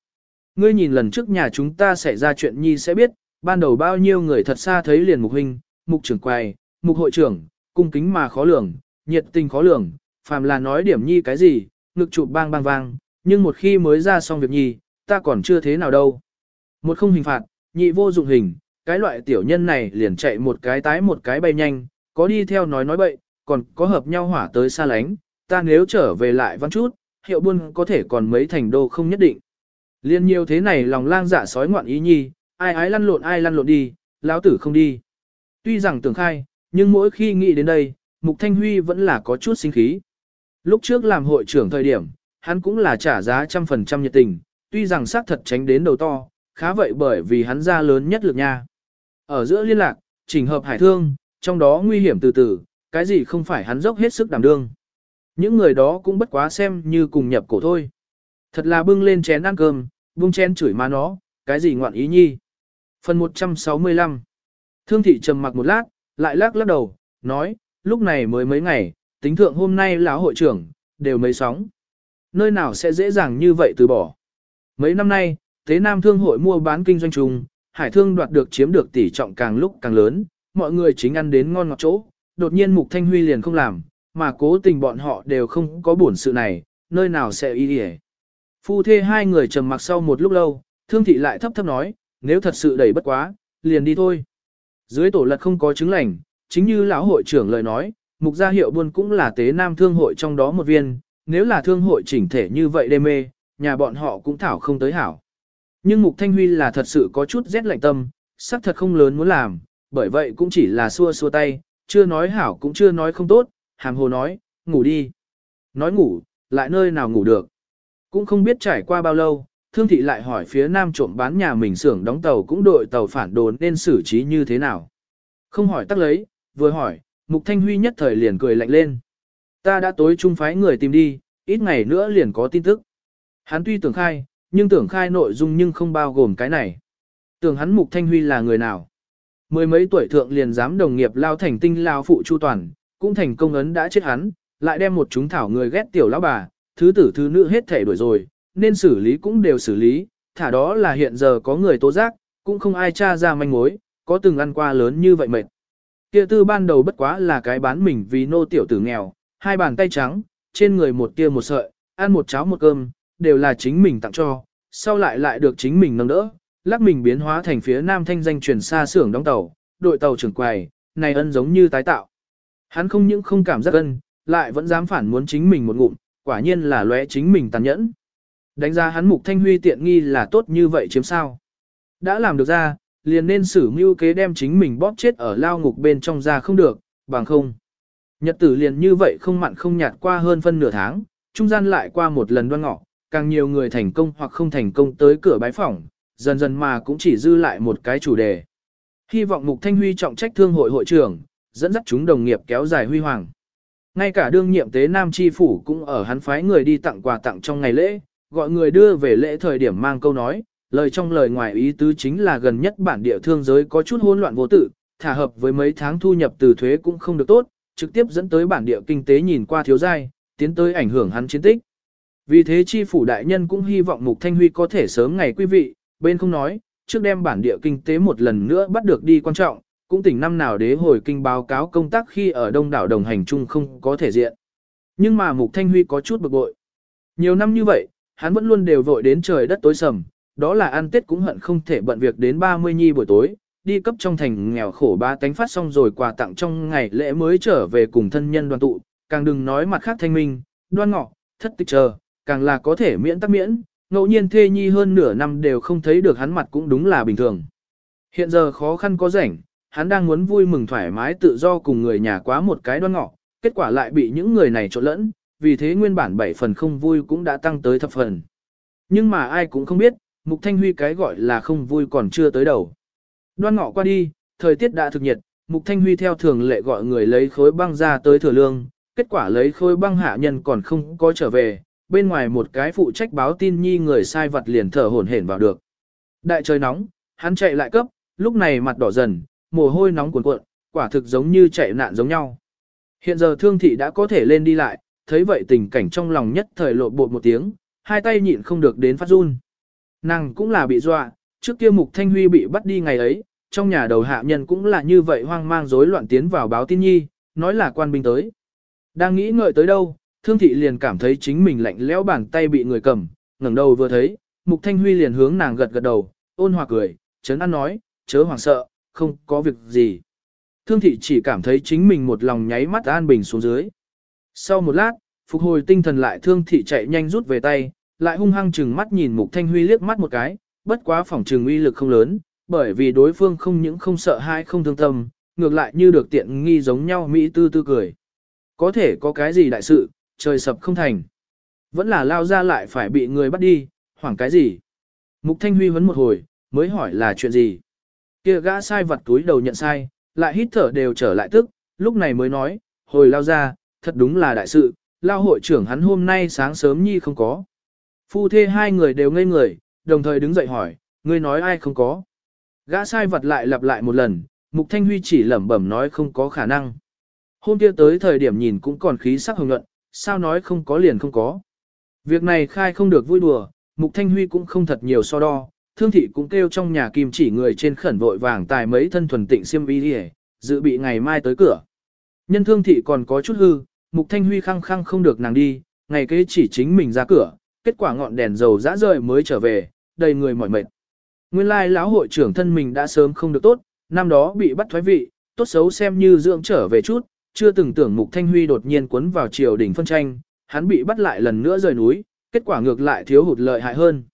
Ngươi nhìn lần trước nhà chúng ta xảy ra chuyện nhi sẽ biết, ban đầu bao nhiêu người thật xa thấy liền mục huynh, mục trưởng quầy, mục hội trưởng, cung kính mà khó lường, nhiệt tình khó lường, phàm là nói điểm nhi cái gì, ngực chụp bang bang vang, nhưng một khi mới ra xong việc nhi, ta còn chưa thế nào đâu. Một không hình phạt, nhị vô dụng hình, cái loại tiểu nhân này liền chạy một cái tái một cái bay nhanh, có đi theo nói nói bậy, còn có hợp nhau hỏa tới xa lánh, ta nếu trở về lại văn chút, hiệu buôn có thể còn mấy thành đô không nhất định. Liên nhiều thế này lòng lang dạ sói ngoạn ý nhi, ai ái lăn lộn ai lăn lộn đi, lão tử không đi. Tuy rằng tưởng khai, nhưng mỗi khi nghĩ đến đây, Mục Thanh Huy vẫn là có chút sinh khí. Lúc trước làm hội trưởng thời điểm, hắn cũng là trả giá trăm phần trăm nhiệt tình, tuy rằng xác thật tránh đến đầu to, khá vậy bởi vì hắn ra lớn nhất lực nha. Ở giữa liên lạc, chỉnh hợp hải thương, trong đó nguy hiểm từ từ, cái gì không phải hắn dốc hết sức đảm đương. Những người đó cũng bất quá xem như cùng nhập cổ thôi. Thật là bưng lên chén ăn cơm, bung chén chửi má nó, cái gì ngoạn ý nhi. Phần 165 Thương thị trầm mặc một lát, lại lắc lắc đầu, nói, lúc này mới mấy ngày, tính thượng hôm nay lão hội trưởng, đều mấy sóng. Nơi nào sẽ dễ dàng như vậy từ bỏ. Mấy năm nay, thế Nam Thương hội mua bán kinh doanh chung, hải thương đoạt được chiếm được tỷ trọng càng lúc càng lớn, mọi người chính ăn đến ngon ngọt chỗ, đột nhiên Mục Thanh Huy liền không làm, mà cố tình bọn họ đều không có buồn sự này, nơi nào sẽ y đi Phu thê hai người trầm mặc sau một lúc lâu, thương thị lại thấp thấp nói, nếu thật sự đẩy bất quá, liền đi thôi. Dưới tổ lật không có chứng lành, chính như lão hội trưởng lời nói, mục gia hiệu buôn cũng là tế nam thương hội trong đó một viên, nếu là thương hội chỉnh thể như vậy đê mê, nhà bọn họ cũng thảo không tới hảo. Nhưng mục thanh huy là thật sự có chút rét lạnh tâm, sắc thật không lớn muốn làm, bởi vậy cũng chỉ là xua xua tay, chưa nói hảo cũng chưa nói không tốt, hàm hồ nói, ngủ đi. Nói ngủ, lại nơi nào ngủ được. Cũng không biết trải qua bao lâu, thương thị lại hỏi phía nam trộm bán nhà mình xưởng đóng tàu cũng đội tàu phản đồn nên xử trí như thế nào. Không hỏi tắc lấy, vừa hỏi, Mục Thanh Huy nhất thời liền cười lạnh lên. Ta đã tối trung phái người tìm đi, ít ngày nữa liền có tin tức. Hắn tuy tưởng khai, nhưng tưởng khai nội dung nhưng không bao gồm cái này. Tưởng hắn Mục Thanh Huy là người nào? Mười mấy tuổi thượng liền dám đồng nghiệp lao thành tinh lao phụ chu toàn, cũng thành công ấn đã chết hắn, lại đem một chúng thảo người ghét tiểu lão bà, thứ tử thứ nữ hết thể đuổi rồi, nên xử lý cũng đều xử lý, thả đó là hiện giờ có người tố giác, cũng không ai tra ra manh mối, có từng ăn qua lớn như vậy mệt. Kia tư ban đầu bất quá là cái bán mình vì nô tiểu tử nghèo, hai bàn tay trắng, trên người một tia một sợi, ăn một cháo một cơm, đều là chính mình tặng cho, sau lại lại được chính mình nâng đỡ, lắc mình biến hóa thành phía nam thanh danh truyền xa xưởng đóng tàu, đội tàu trưởng quầy, này ân giống như tái tạo. Hắn không những không cảm giác ân, lại vẫn dám phản muốn chính mình một ngụm, quả nhiên là lóe chính mình tàn nhẫn. Đánh giá hắn mục thanh huy tiện nghi là tốt như vậy chiếm sao. Đã làm được ra, liền nên xử mưu kế đem chính mình bóp chết ở lao ngục bên trong ra không được, bằng không. Nhật tử liền như vậy không mặn không nhạt qua hơn phân nửa tháng, trung gian lại qua một lần đoan ngọ, càng nhiều người thành công hoặc không thành công tới cửa bái phỏng, dần dần mà cũng chỉ dư lại một cái chủ đề. Hy vọng Mục Thanh Huy trọng trách thương hội hội trưởng, dẫn dắt chúng đồng nghiệp kéo dài huy hoàng. Ngay cả đương nhiệm tế Nam Chi Phủ cũng ở hắn phái người đi tặng quà tặng trong ngày lễ, gọi người đưa về lễ thời điểm mang câu nói, lời trong lời ngoài ý tứ chính là gần nhất bản địa thương giới có chút hỗn loạn vô tự, thả hợp với mấy tháng thu nhập từ thuế cũng không được tốt, trực tiếp dẫn tới bản địa kinh tế nhìn qua thiếu dai, tiến tới ảnh hưởng hắn chiến tích. Vì thế chi phủ đại nhân cũng hy vọng Mục Thanh Huy có thể sớm ngày quý vị, bên không nói, trước đem bản địa kinh tế một lần nữa bắt được đi quan trọng, cũng tỉnh năm nào đế hồi kinh báo cáo công tác khi ở đông đảo đồng hành chung không có thể diện. Nhưng mà Mục Thanh Huy có chút bực bội. Nhiều năm như vậy, hắn vẫn luôn đều vội đến trời đất tối sầm, đó là ăn tết cũng hận không thể bận việc đến 30 nhi buổi tối, đi cấp trong thành nghèo khổ ba tánh phát xong rồi quà tặng trong ngày lễ mới trở về cùng thân nhân đoàn tụ, càng đừng nói mặt khác thanh minh, đoan ngọ, thất tịch chờ, càng là có thể miễn tắc miễn, ngẫu nhiên thê nhi hơn nửa năm đều không thấy được hắn mặt cũng đúng là bình thường. Hiện giờ khó khăn có rảnh, hắn đang muốn vui mừng thoải mái tự do cùng người nhà quá một cái đoan ngọ, kết quả lại bị những người này trộn lẫn, vì thế nguyên bản 7 phần không vui cũng đã tăng tới thập phần. Nhưng mà ai cũng không biết, Mục Thanh Huy cái gọi là không vui còn chưa tới đầu. Đoan ngọ qua đi, thời tiết đã thực nhiệt, Mục Thanh Huy theo thường lệ gọi người lấy khối băng ra tới thừa lương, kết quả lấy khối băng hạ nhân còn không có trở về, bên ngoài một cái phụ trách báo tin nhi người sai vật liền thở hổn hển vào được. Đại trời nóng, hắn chạy lại cấp, lúc này mặt đỏ dần, mồ hôi nóng cuồn cuộn, quả thực giống như chạy nạn giống nhau. Hiện giờ thương thị đã có thể lên đi lại, thấy vậy tình cảnh trong lòng nhất thời lộ bột một tiếng, hai tay nhịn không được đến phát run. Nàng cũng là bị dọa, trước kia Mục Thanh Huy bị bắt đi ngày ấy, trong nhà đầu hạ nhân cũng là như vậy hoang mang rối loạn tiến vào báo tin nhi, nói là quan binh tới. Đang nghĩ ngợi tới đâu, thương thị liền cảm thấy chính mình lạnh lẽo bàn tay bị người cầm, ngẩng đầu vừa thấy, Mục Thanh Huy liền hướng nàng gật gật đầu, ôn hòa cười, chấn an nói, chớ hoảng sợ, không có việc gì. Thương thị chỉ cảm thấy chính mình một lòng nháy mắt an bình xuống dưới. Sau một lát, phục hồi tinh thần lại thương thị chạy nhanh rút về tay, lại hung hăng chừng mắt nhìn Mục Thanh Huy liếc mắt một cái, bất quá phòng chừng uy lực không lớn, bởi vì đối phương không những không sợ hai không thương tâm, ngược lại như được tiện nghi giống nhau Mỹ tư tư cười. Có thể có cái gì đại sự, trời sập không thành. Vẫn là lao ra lại phải bị người bắt đi, hoảng cái gì. Mục Thanh Huy vấn một hồi, mới hỏi là chuyện gì. Kia gã sai vặt túi đầu nhận sai, lại hít thở đều trở lại tức, lúc này mới nói, hồi lao ra, thật đúng là đại sự, lao hội trưởng hắn hôm nay sáng sớm nhi không có. Phu thê hai người đều ngây người, đồng thời đứng dậy hỏi, ngươi nói ai không có. Gã sai vật lại lặp lại một lần, Mục Thanh Huy chỉ lẩm bẩm nói không có khả năng. Hôm kia tới thời điểm nhìn cũng còn khí sắc hồng nhuận, sao nói không có liền không có. Việc này khai không được vui đùa, Mục Thanh Huy cũng không thật nhiều so đo, thương thị cũng kêu trong nhà kim chỉ người trên khẩn vội vàng tài mấy thân thuần tịnh xiêm y đi dự bị ngày mai tới cửa. Nhân thương thị còn có chút hư, Mục Thanh Huy khăng khăng không được nàng đi, ngày kế chỉ chính mình ra cửa, kết quả ngọn đèn dầu dã rời mới trở về, đầy người mỏi mệt. Nguyên lai lão hội trưởng thân mình đã sớm không được tốt, năm đó bị bắt thoái vị, tốt xấu xem như dưỡng trở về chút, chưa từng tưởng Mục Thanh Huy đột nhiên cuốn vào triều đình phân tranh, hắn bị bắt lại lần nữa rời núi, kết quả ngược lại thiếu hụt lợi hại hơn.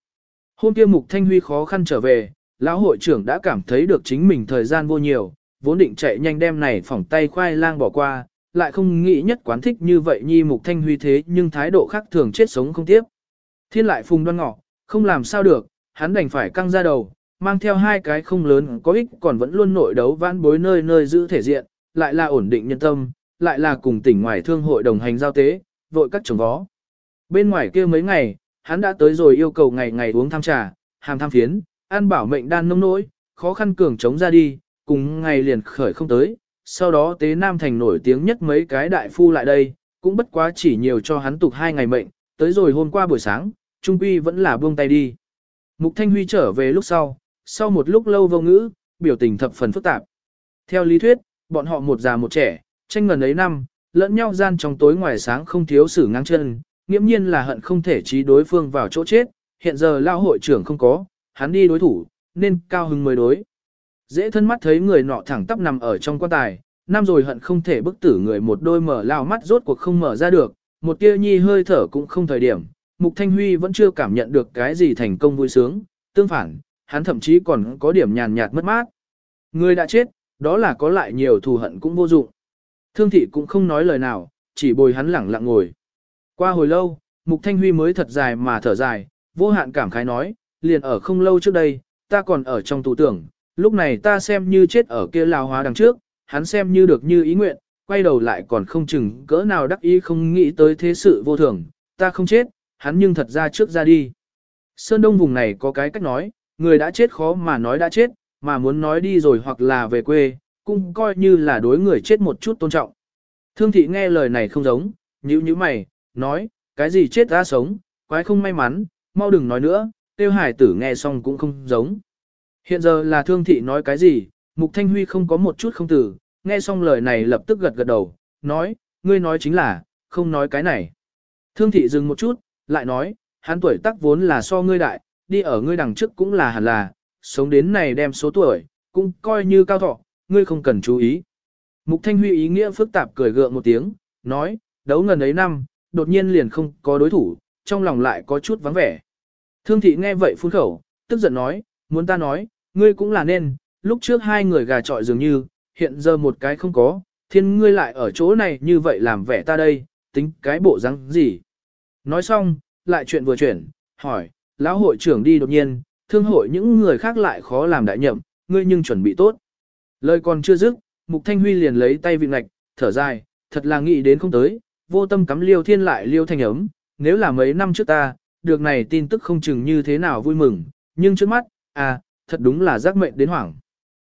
Hôm kia Mục Thanh Huy khó khăn trở về, lão hội trưởng đã cảm thấy được chính mình thời gian vô nhiều, vốn định chạy nhanh đem này phỏng tay khoai lang bỏ qua, lại không nghĩ nhất quán thích như vậy nhi Mục Thanh Huy thế nhưng thái độ khác thường chết sống không tiếp. Thiên lại phùng đoan ngọ, không làm sao được, hắn đành phải căng ra đầu, mang theo hai cái không lớn có ích còn vẫn luôn nội đấu vãn bối nơi nơi giữ thể diện, lại là ổn định nhân tâm, lại là cùng tỉnh ngoài thương hội đồng hành giao tế, vội các chồng vó. Bên ngoài kia mấy ngày, hắn đã tới rồi yêu cầu ngày ngày uống tham trà, hàm tham phiến, ăn bảo mệnh đan nông nỗi, khó khăn cường chống ra đi, cùng ngày liền khởi không tới. Sau đó tế Nam Thành nổi tiếng nhất mấy cái đại phu lại đây, cũng bất quá chỉ nhiều cho hắn tục hai ngày mệnh, tới rồi hôm qua buổi sáng, Trung Quy vẫn là buông tay đi. Mục Thanh Huy trở về lúc sau, sau một lúc lâu vô ngữ, biểu tình thập phần phức tạp. Theo lý thuyết, bọn họ một già một trẻ, tranh ngần ấy năm, lẫn nhau gian trong tối ngoài sáng không thiếu xử ngang chân, nghiễm nhiên là hận không thể trí đối phương vào chỗ chết, hiện giờ lao hội trưởng không có, hắn đi đối thủ, nên cao hứng mới đối. Dễ thân mắt thấy người nọ thẳng tắp nằm ở trong quan tài, năm rồi hận không thể bức tử người một đôi mở lao mắt rốt cuộc không mở ra được, một tia nhi hơi thở cũng không thời điểm, Mục Thanh Huy vẫn chưa cảm nhận được cái gì thành công vui sướng, tương phản, hắn thậm chí còn có điểm nhàn nhạt mất mát. Người đã chết, đó là có lại nhiều thù hận cũng vô dụng. Thương thị cũng không nói lời nào, chỉ bồi hắn lẳng lặng ngồi. Qua hồi lâu, Mục Thanh Huy mới thật dài mà thở dài, vô hạn cảm khái nói, liền ở không lâu trước đây, ta còn ở trong tù tưởng, lúc này ta xem như chết ở kia lao hóa đằng trước, hắn xem như được như ý nguyện, quay đầu lại còn không chừng cỡ nào đắc ý không nghĩ tới thế sự vô thường, ta không chết, hắn nhưng thật ra trước ra đi. Sơn Đông vùng này có cái cách nói, người đã chết khó mà nói đã chết, mà muốn nói đi rồi hoặc là về quê, cũng coi như là đối người chết một chút tôn trọng. Thương thị nghe lời này không giống, nhíu nhíu mày, nói, cái gì chết ra sống, quái không may mắn, mau đừng nói nữa, tiêu hải tử nghe xong cũng không giống. Hiện giờ là thương thị nói cái gì, Mục Thanh Huy không có một chút không tử, nghe xong lời này lập tức gật gật đầu, nói, ngươi nói chính là, không nói cái này. Thương thị dừng một chút, lại nói, hắn tuổi tác vốn là so ngươi đại, đi ở ngươi đằng trước cũng là hẳn là, sống đến này đem số tuổi, cũng coi như cao thọ, ngươi không cần chú ý. Mục Thanh Huy ý nghĩa phức tạp cười gượng một tiếng, nói, đấu ngần ấy năm, đột nhiên liền không có đối thủ, trong lòng lại có chút vắng vẻ. Thương thị nghe vậy phun khẩu, tức giận nói, muốn ta nói, ngươi cũng là nên, lúc trước hai người gà trọi dường như, hiện giờ một cái không có, thiên ngươi lại ở chỗ này như vậy làm vẻ ta đây, tính cái bộ răng gì. Nói xong, lại chuyện vừa chuyển, hỏi, lão hội trưởng đi đột nhiên, thương hội những người khác lại khó làm đại nhậm, ngươi nhưng chuẩn bị tốt. Lời còn chưa dứt, Mục Thanh Huy liền lấy tay vị ngạch, thở dài, thật là nghĩ đến không tới, vô tâm cắm liêu thiên lại liêu thanh ấm, nếu là mấy năm trước ta, được này tin tức không chừng như thế nào vui mừng, nhưng trước mắt, à, thật đúng là giác mệnh đến hoảng.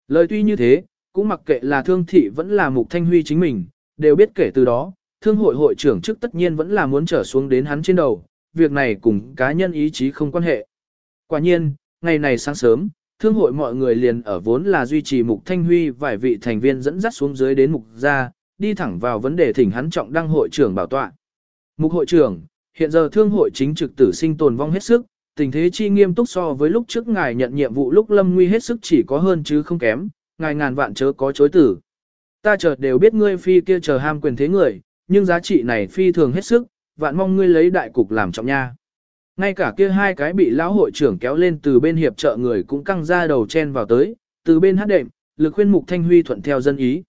Lời tuy như thế, cũng mặc kệ là thương thị vẫn là Mục Thanh Huy chính mình, đều biết kể từ đó, thương hội hội trưởng trước tất nhiên vẫn là muốn trở xuống đến hắn trên đầu, việc này cùng cá nhân ý chí không quan hệ. Quả nhiên, ngày này sáng sớm, thương hội mọi người liền ở vốn là duy trì Mục Thanh Huy vài vị thành viên dẫn dắt xuống dưới đến Mục gia, đi thẳng vào vấn đề thỉnh hắn trọng đăng hội trưởng bảo tọa. Mục hội trưởng, hiện giờ thương hội chính trực tử sinh tồn vong hết sức, tình thế chi nghiêm túc so với lúc trước ngài nhận nhiệm vụ lúc lâm nguy hết sức chỉ có hơn chứ không kém, ngài ngàn vạn chớ có chối tử. Ta chợt đều biết ngươi phi kia chờ ham quyền thế người, nhưng giá trị này phi thường hết sức, vạn mong ngươi lấy đại cục làm trọng nha. Ngay cả kia hai cái bị lão hội trưởng kéo lên từ bên hiệp trợ người cũng căng ra đầu chen vào tới, từ bên hát đệm, lực khuyên mục thanh huy thuận theo dân ý.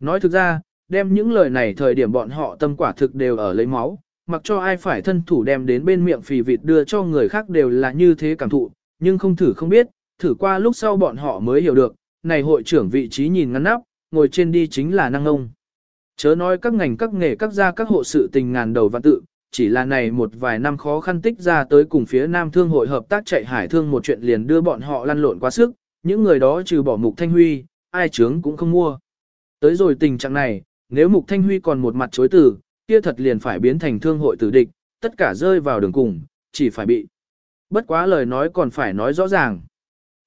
Nói thực ra, đem những lời này thời điểm bọn họ tâm quả thực đều ở lấy máu, mặc cho ai phải thân thủ đem đến bên miệng phì vịt đưa cho người khác đều là như thế cảm thụ, nhưng không thử không biết, thử qua lúc sau bọn họ mới hiểu được, này hội trưởng vị trí nhìn ngăn nắp, ngồi trên đi chính là năng ông. Chớ nói các ngành các nghề các gia các hộ sự tình ngàn đầu vạn tự, chỉ là này một vài năm khó khăn tích ra tới cùng phía Nam Thương hội hợp tác chạy hải thương một chuyện liền đưa bọn họ lăn lộn quá sức, những người đó trừ bỏ Mục Thanh Huy, ai chướng cũng không mua. Tới rồi tình trạng này, nếu Mục Thanh Huy còn một mặt chối từ, kia thật liền phải biến thành thương hội tử địch, tất cả rơi vào đường cùng, chỉ phải bị. Bất quá lời nói còn phải nói rõ ràng.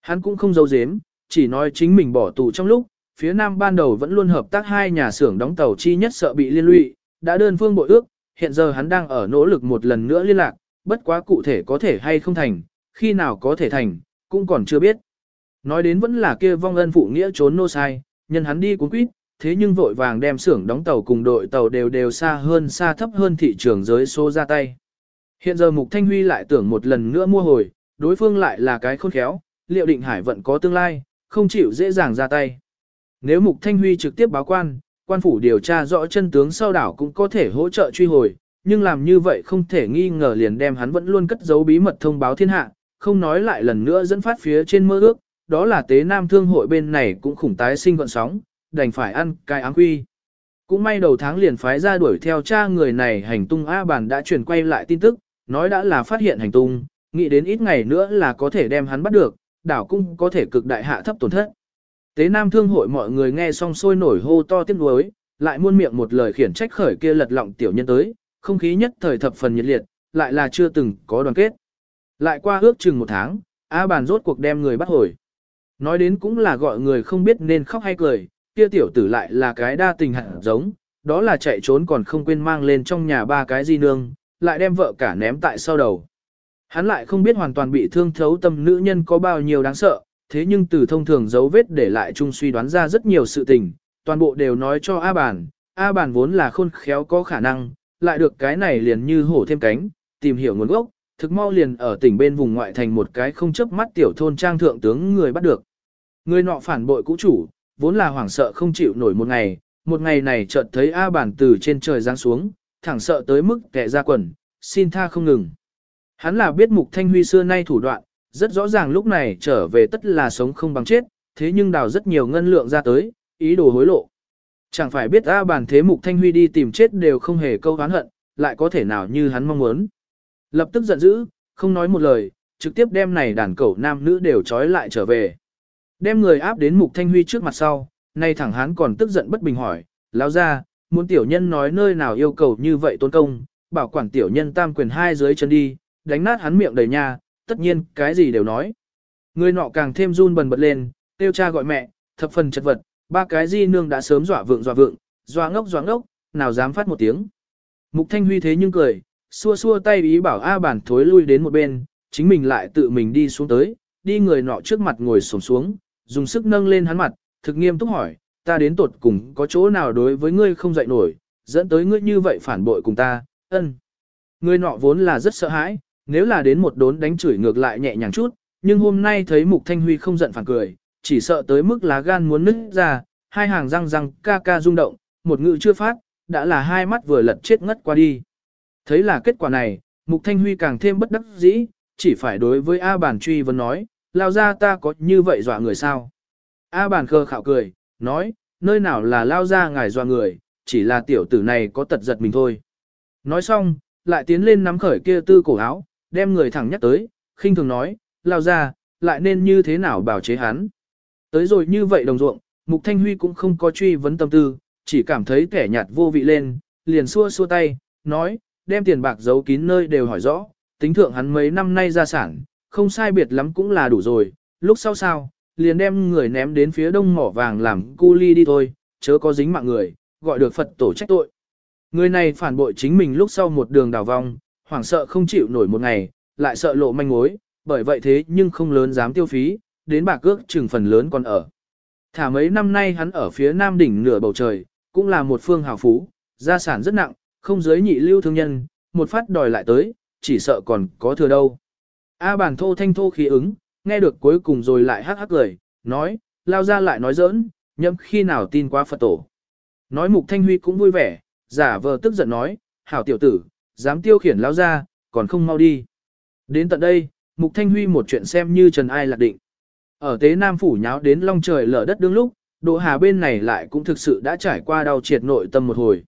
Hắn cũng không giấu giếm, chỉ nói chính mình bỏ tù trong lúc, phía Nam ban đầu vẫn luôn hợp tác hai nhà xưởng đóng tàu chi nhất sợ bị liên lụy, đã đơn phương bội ước, hiện giờ hắn đang ở nỗ lực một lần nữa liên lạc, bất quá cụ thể có thể hay không thành, khi nào có thể thành, cũng còn chưa biết. Nói đến vẫn là kia vong ân phụ nghĩa trốn nô sai, nhân hắn đi cuốn quýt, thế nhưng vội vàng đem xưởng đóng tàu cùng đội tàu đều đều xa hơn xa thấp hơn thị trường giới số ra tay. Hiện giờ Mục Thanh Huy lại tưởng một lần nữa mua hồi, đối phương lại là cái khôn khéo, liệu định hải vận có tương lai, không chịu dễ dàng ra tay. Nếu Mục Thanh Huy trực tiếp báo quan, quan phủ điều tra rõ chân tướng sau đảo cũng có thể hỗ trợ truy hồi, nhưng làm như vậy không thể nghi ngờ liền đem hắn vẫn luôn cất giấu bí mật thông báo thiên hạ, không nói lại lần nữa dẫn phát phía trên mơ ước, đó là tế nam thương hội bên này cũng khủng tái sinh gọn sóng, đành phải ăn cái áng quy. Cũng may đầu tháng liền phái ra đuổi theo cha người này hành tung A bản đã chuyển quay lại tin tức, nói đã là phát hiện hành tung, nghĩ đến ít ngày nữa là có thể đem hắn bắt được, đảo cũng có thể cực đại hạ thấp tổn thất. Tế Nam Thương hội mọi người nghe xong sôi nổi hô to tiếng nuối, lại muôn miệng một lời khiển trách khởi kia lật lọng tiểu nhân tới, không khí nhất thời thập phần nhiệt liệt, lại là chưa từng có đoàn kết. Lại qua ước chừng một tháng, A bàn rốt cuộc đem người bắt hồi. Nói đến cũng là gọi người không biết nên khóc hay cười, kia tiểu tử lại là cái đa tình hẳn giống, đó là chạy trốn còn không quên mang lên trong nhà ba cái di nương, lại đem vợ cả ném tại sau đầu. Hắn lại không biết hoàn toàn bị thương thấu tâm nữ nhân có bao nhiêu đáng sợ, thế nhưng từ thông thường dấu vết để lại chung suy đoán ra rất nhiều sự tình, toàn bộ đều nói cho A Bản, A Bản vốn là khôn khéo có khả năng, lại được cái này liền như hổ thêm cánh, tìm hiểu nguồn gốc, thực mau liền ở tỉnh bên vùng ngoại thành một cái không chấp mắt tiểu thôn trang thượng tướng người bắt được. Người nọ phản bội cũ chủ, vốn là hoảng sợ không chịu nổi một ngày, một ngày này chợt thấy A Bản từ trên trời giáng xuống, thẳng sợ tới mức kẻ ra quần, xin tha không ngừng. Hắn là biết Mục Thanh Huy xưa nay thủ đoạn, rất rõ ràng lúc này trở về tất là sống không bằng chết, thế nhưng đào rất nhiều ngân lượng ra tới, ý đồ hối lộ. Chẳng phải biết A bàn thế Mục Thanh Huy đi tìm chết đều không hề câu hán hận, lại có thể nào như hắn mong muốn. Lập tức giận dữ, không nói một lời, trực tiếp đem này đàn cẩu nam nữ đều trói lại trở về. Đem người áp đến Mục Thanh Huy trước mặt sau, nay thẳng hắn còn tức giận bất bình hỏi, lão ra, muốn tiểu nhân nói nơi nào yêu cầu như vậy tôn công, bảo quản tiểu nhân tam quyền hai dưới chân đi, đánh nát hắn miệng đầy nha, tất nhiên cái gì đều nói. Người nọ càng thêm run bần bật lên, tiêu cha gọi mẹ, thập phần chật vật, ba cái di nương đã sớm dọa vượng dọa vượng, dọa ngốc dọa ngốc, nào dám phát một tiếng. Mục Thanh Huy thế nhưng cười, xua xua tay ý bảo A bản thối lui đến một bên, chính mình lại tự mình đi xuống tới, đi người nọ trước mặt ngồi xổm xuống, dùng sức nâng lên hắn mặt, thực nghiêm túc hỏi, ta đến tột cùng có chỗ nào đối với ngươi không dậy nổi, dẫn tới ngươi như vậy phản bội cùng ta, ân. Người nọ vốn là rất sợ hãi, nếu là đến một đốn đánh chửi ngược lại nhẹ nhàng chút, nhưng hôm nay thấy Mục Thanh Huy không giận phản cười, chỉ sợ tới mức lá gan muốn nứt ra, hai hàng răng răng ca ca rung động, một ngự chưa phát, đã là hai mắt vừa lật chết ngất qua đi. Thấy là kết quả này, Mục Thanh Huy càng thêm bất đắc dĩ, chỉ phải đối với A Bản truy vấn nói, lao ra ta có như vậy dọa người sao? A Bản khờ khạo cười, nói, nơi nào là lao ra ngài dọa người, chỉ là tiểu tử này có tật giật mình thôi. Nói xong, lại tiến lên nắm khởi kia tư cổ áo, đem người thẳng nhắc tới, khinh thường nói, lao ra, lại nên như thế nào bảo chế hắn. Tới rồi như vậy đồng ruộng, Mục Thanh Huy cũng không có truy vấn tâm tư, chỉ cảm thấy kẻ nhạt vô vị lên, liền xua xua tay, nói, đem tiền bạc giấu kín nơi đều hỏi rõ, tính thượng hắn mấy năm nay gia sản, không sai biệt lắm cũng là đủ rồi, lúc sau sao, liền đem người ném đến phía đông mỏ vàng làm cu ly đi thôi, chớ có dính mạng người, gọi được Phật tổ trách tội. Người này phản bội chính mình lúc sau một đường đào vong, hoảng sợ không chịu nổi một ngày, lại sợ lộ manh mối, bởi vậy thế nhưng không lớn dám tiêu phí, đến bạc cước chừng phần lớn còn ở. Thả mấy năm nay hắn ở phía nam đỉnh nửa bầu trời, cũng là một phương hào phú, gia sản rất nặng, không giới nhị lưu thương nhân, một phát đòi lại tới, chỉ sợ còn có thừa đâu. A bản thô thanh thô khí ứng, nghe được cuối cùng rồi lại hắc hắc cười, nói, lao ra lại nói giỡn, nhậm khi nào tin qua Phật tổ. Nói mục thanh huy cũng vui vẻ, giả vờ tức giận nói, hảo tiểu tử, dám tiêu khiển lao ra, còn không mau đi. Đến tận đây, mục thanh huy một chuyện xem như trần ai lạc định. Ở tế Nam Phủ nháo đến long trời lở đất đương lúc, Đỗ Hà bên này lại cũng thực sự đã trải qua đau triệt nội tâm một hồi.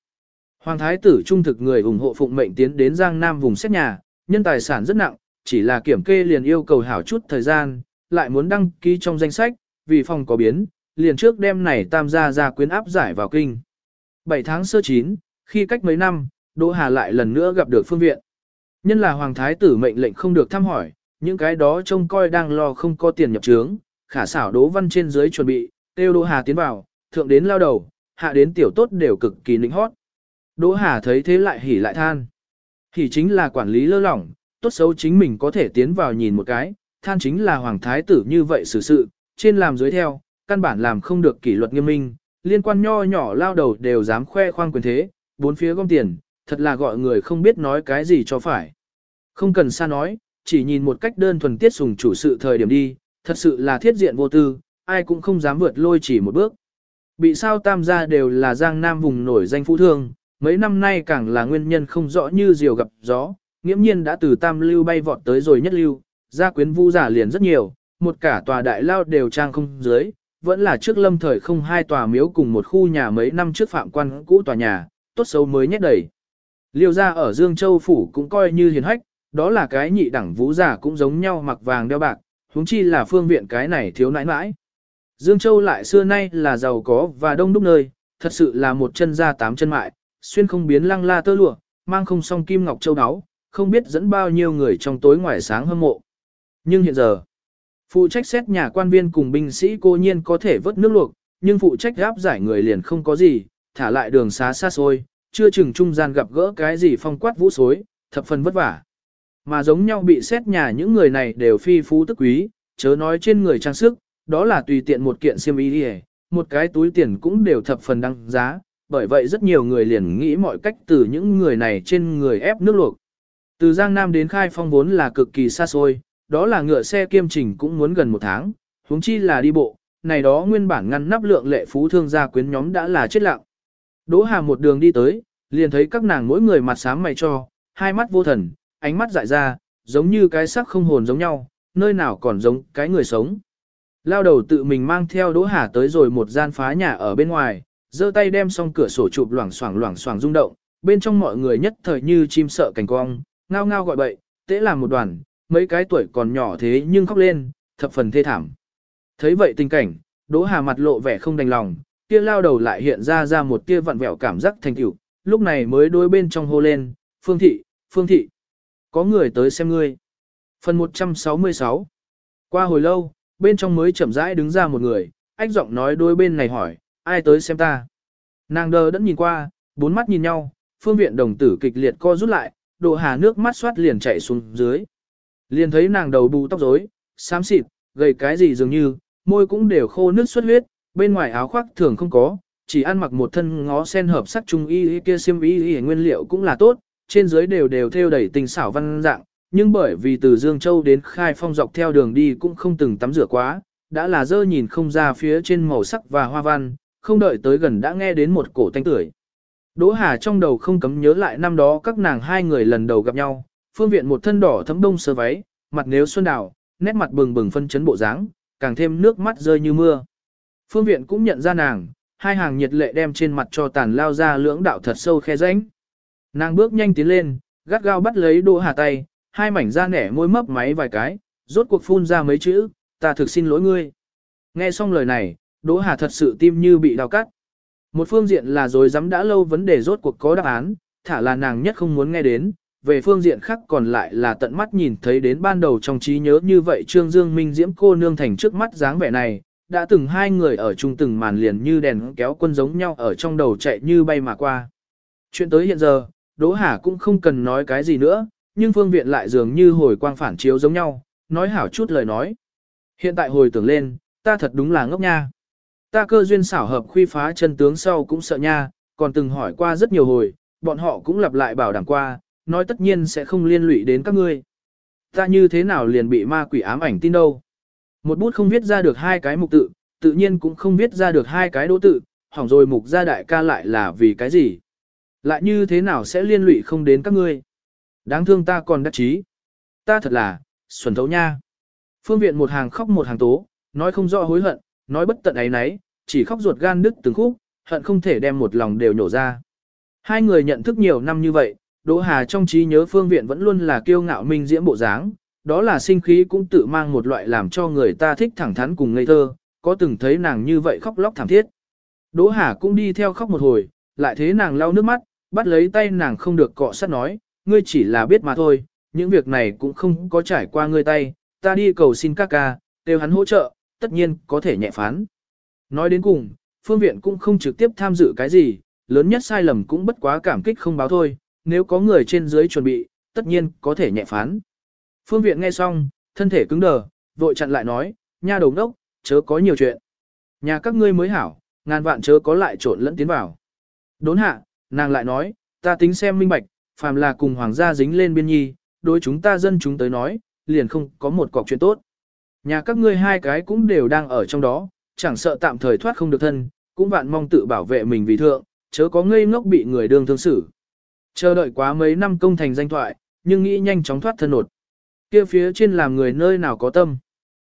Hoàng thái tử trung thực người ủng hộ phụng mệnh tiến đến Giang Nam vùng xét nhà, nhân tài sản rất nặng, chỉ là kiểm kê liền yêu cầu hảo chút thời gian, lại muốn đăng ký trong danh sách, vì phòng có biến, liền trước đêm này tam gia ra quyến áp giải vào kinh. 7 tháng sơ chín, khi cách mấy năm, Đỗ Hà lại lần nữa gặp được phương viện. Nhân là hoàng thái tử mệnh lệnh không được thăm hỏi, những cái đó trông coi đang lo không có tiền nhập trướng, khả xảo Đỗ Văn trên dưới chuẩn bị, tiêu Đỗ Hà tiến vào, thượng đến lao đầu, hạ đến tiểu tốt đều cực kỳ nịnh hót. Đỗ Hà thấy thế lại hỉ lại than. Hỉ chính là quản lý lơ lỏng, tốt xấu chính mình có thể tiến vào nhìn một cái, than chính là hoàng thái tử như vậy xử sự, trên làm dưới theo, căn bản làm không được kỷ luật nghiêm minh, liên quan nho nhỏ lao đầu đều dám khoe khoang quyền thế, bốn phía gom tiền, thật là gọi người không biết nói cái gì cho phải. Không cần xa nói, chỉ nhìn một cách đơn thuần tiết sùng chủ sự thời điểm đi, thật sự là thiết diện vô tư, ai cũng không dám vượt lôi chỉ một bước. Bị sao tam gia đều là giang nam vùng nổi danh phú thương, mấy năm nay càng là nguyên nhân không rõ như diều gặp gió, nghiễm nhiên đã từ tam lưu bay vọt tới rồi nhất lưu, gia quyến vu giả liền rất nhiều, một cả tòa đại lao đều trang không dưới, vẫn là trước lâm thời không hai tòa miếu cùng một khu nhà mấy năm trước phạm quan cũ tòa nhà, tốt xấu mới nhét đầy. Liêu gia ở Dương Châu Phủ cũng coi như hiền hách, đó là cái nhị đẳng vũ giả cũng giống nhau mặc vàng đeo bạc, huống chi là phương viện cái này thiếu nãi nãi. Dương Châu lại xưa nay là giàu có và đông đúc nơi, thật sự là một chân ra tám chân mại, xuyên không biến lăng la tơ lụa, mang không song kim ngọc châu áo, không biết dẫn bao nhiêu người trong tối ngoài sáng hâm mộ. Nhưng hiện giờ, phụ trách xét nhà quan viên cùng binh sĩ cô nhiên có thể vớt nước luộc, nhưng phụ trách gáp giải người liền không có gì, thả lại đường xá xa xôi, chưa chừng trung gian gặp gỡ cái gì phong quát vũ xối, thập phần vất vả. Mà giống nhau bị xét nhà những người này đều phi phú tức quý, chớ nói trên người trang sức, đó là tùy tiện một kiện xiêm y đi một cái túi tiền cũng đều thập phần đăng giá, bởi vậy rất nhiều người liền nghĩ mọi cách từ những người này trên người ép nước luộc. Từ Giang Nam đến Khai Phong vốn là cực kỳ xa xôi, đó là ngựa xe kiêm trình cũng muốn gần một tháng, huống chi là đi bộ, này đó nguyên bản ngăn nắp lượng lệ phú thương gia quyến nhóm đã là chết lặng. Đỗ Hà một đường đi tới, liền thấy các nàng mỗi người mặt sám mày cho, hai mắt vô thần, ánh mắt dại ra, giống như cái xác không hồn giống nhau, nơi nào còn giống cái người sống. Lao đầu tự mình mang theo Đỗ Hà tới rồi một gian phá nhà ở bên ngoài, giơ tay đem xong cửa sổ chụp loảng xoảng loảng xoảng rung động, bên trong mọi người nhất thời như chim sợ cảnh cong, ngao ngao gọi bậy, tễ làm một đoàn, mấy cái tuổi còn nhỏ thế nhưng khóc lên, thập phần thê thảm. Thấy vậy tình cảnh, Đỗ Hà mặt lộ vẻ không đành lòng, kia lao đầu lại hiện ra ra một tia vặn vẹo cảm giác thành tựu, lúc này mới đối bên trong hô lên, "Phương thị, Phương thị, có người tới xem ngươi." Phần 166. Qua hồi lâu, bên trong mới chậm rãi đứng ra một người, ách giọng nói đôi bên này hỏi, "Ai tới xem ta?" Nàng đờ đẫn nhìn qua, bốn mắt nhìn nhau, phương viện đồng tử kịch liệt co rút lại, độ hà nước mắt xoát liền chảy xuống dưới. Liền thấy nàng đầu bù tóc rối, xám xịt, gầy cái gì dường như, môi cũng đều khô nước xuất huyết, bên ngoài áo khoác thường không có, chỉ ăn mặc một thân ngó sen hợp sắc trung y kia xiêm y y nguyên liệu cũng là tốt, trên dưới đều đều theo đầy tình xảo văn dạng, nhưng bởi vì từ Dương Châu đến Khai Phong dọc theo đường đi cũng không từng tắm rửa quá, đã là dơ nhìn không ra phía trên màu sắc và hoa văn, không đợi tới gần đã nghe đến một cổ thanh tưởi. Đỗ Hà trong đầu không cấm nhớ lại năm đó các nàng hai người lần đầu gặp nhau, phương viện một thân đỏ thấm đông sơ váy, mặt nếu xuân đào, nét mặt bừng bừng phân chấn bộ dáng, càng thêm nước mắt rơi như mưa. Phương viện cũng nhận ra nàng, hai hàng nhiệt lệ đem trên mặt cho tàn lao ra lưỡng đạo thật sâu khe rãnh. Nàng bước nhanh tiến lên, gắt gao bắt lấy Đỗ Hà tay, hai mảnh da nẻ môi mấp máy vài cái, rốt cuộc phun ra mấy chữ, ta thực xin lỗi ngươi. Nghe xong lời này, Đỗ Hà thật sự tim như bị đau cắt. Một phương diện là rồi dám đã lâu vấn đề rốt cuộc có đáp án, thả là nàng nhất không muốn nghe đến, về phương diện khác còn lại là tận mắt nhìn thấy đến ban đầu trong trí nhớ như vậy Trương Dương Minh diễm cô nương thành trước mắt dáng vẻ này, đã từng hai người ở chung từng màn liền như đèn kéo quân giống nhau ở trong đầu chạy như bay mà qua. Chuyện tới hiện giờ, Đỗ Hà cũng không cần nói cái gì nữa, nhưng phương viện lại dường như hồi quang phản chiếu giống nhau, nói hảo chút lời nói. Hiện tại hồi tưởng lên, ta thật đúng là ngốc nha. Ta cơ duyên xảo hợp khuy phá chân tướng sau cũng sợ nha, còn từng hỏi qua rất nhiều hồi, bọn họ cũng lặp lại bảo đảm qua, nói tất nhiên sẽ không liên lụy đến các ngươi. Ta như thế nào liền bị ma quỷ ám ảnh tin đâu. Một bút không viết ra được hai cái mục tự, tự nhiên cũng không viết ra được hai cái đỗ tự, hỏng rồi mục gia đại ca lại là vì cái gì. Lại như thế nào sẽ liên lụy không đến các ngươi. Đáng thương ta còn đắc chí. Ta thật là, xuẩn thấu nha. Phương viện một hàng khóc một hàng tố, nói không rõ hối hận, nói bất tận ấy nấy, chỉ khóc ruột gan đứt từng khúc, hận không thể đem một lòng đều nhổ ra. Hai người nhận thức nhiều năm như vậy, Đỗ Hà trong trí nhớ phương viện vẫn luôn là kiêu ngạo minh diễm bộ dáng, đó là sinh khí cũng tự mang một loại làm cho người ta thích thẳng thắn cùng ngây thơ, có từng thấy nàng như vậy khóc lóc thảm thiết. Đỗ Hà cũng đi theo khóc một hồi, lại thế nàng lau nước mắt, bắt lấy tay nàng không được cọ sát nói, ngươi chỉ là biết mà thôi, những việc này cũng không có trải qua ngươi tay, ta đi cầu xin các ca, đều hắn hỗ trợ, tất nhiên có thể nhẹ phán. Nói đến cùng, phương viện cũng không trực tiếp tham dự cái gì, lớn nhất sai lầm cũng bất quá cảm kích không báo thôi, nếu có người trên dưới chuẩn bị, tất nhiên có thể nhẹ phán. Phương viện nghe xong, thân thể cứng đờ, vội chặn lại nói, nha đầu đốc, chớ có nhiều chuyện. Nhà các ngươi mới hảo, ngàn vạn chớ có lại trộn lẫn tiến vào. Đốn hạ, nàng lại nói, ta tính xem minh bạch, phàm là cùng hoàng gia dính lên biên nhi, đối chúng ta dân chúng tới nói, liền không có một cọc chuyện tốt. Nhà các ngươi hai cái cũng đều đang ở trong đó, chẳng sợ tạm thời thoát không được thân, cũng vạn mong tự bảo vệ mình vì thượng, chớ có ngây ngốc bị người đương thương xử. Chờ đợi quá mấy năm công thành danh thoại, nhưng nghĩ nhanh chóng thoát thân nột. Kia phía trên làm người nơi nào có tâm.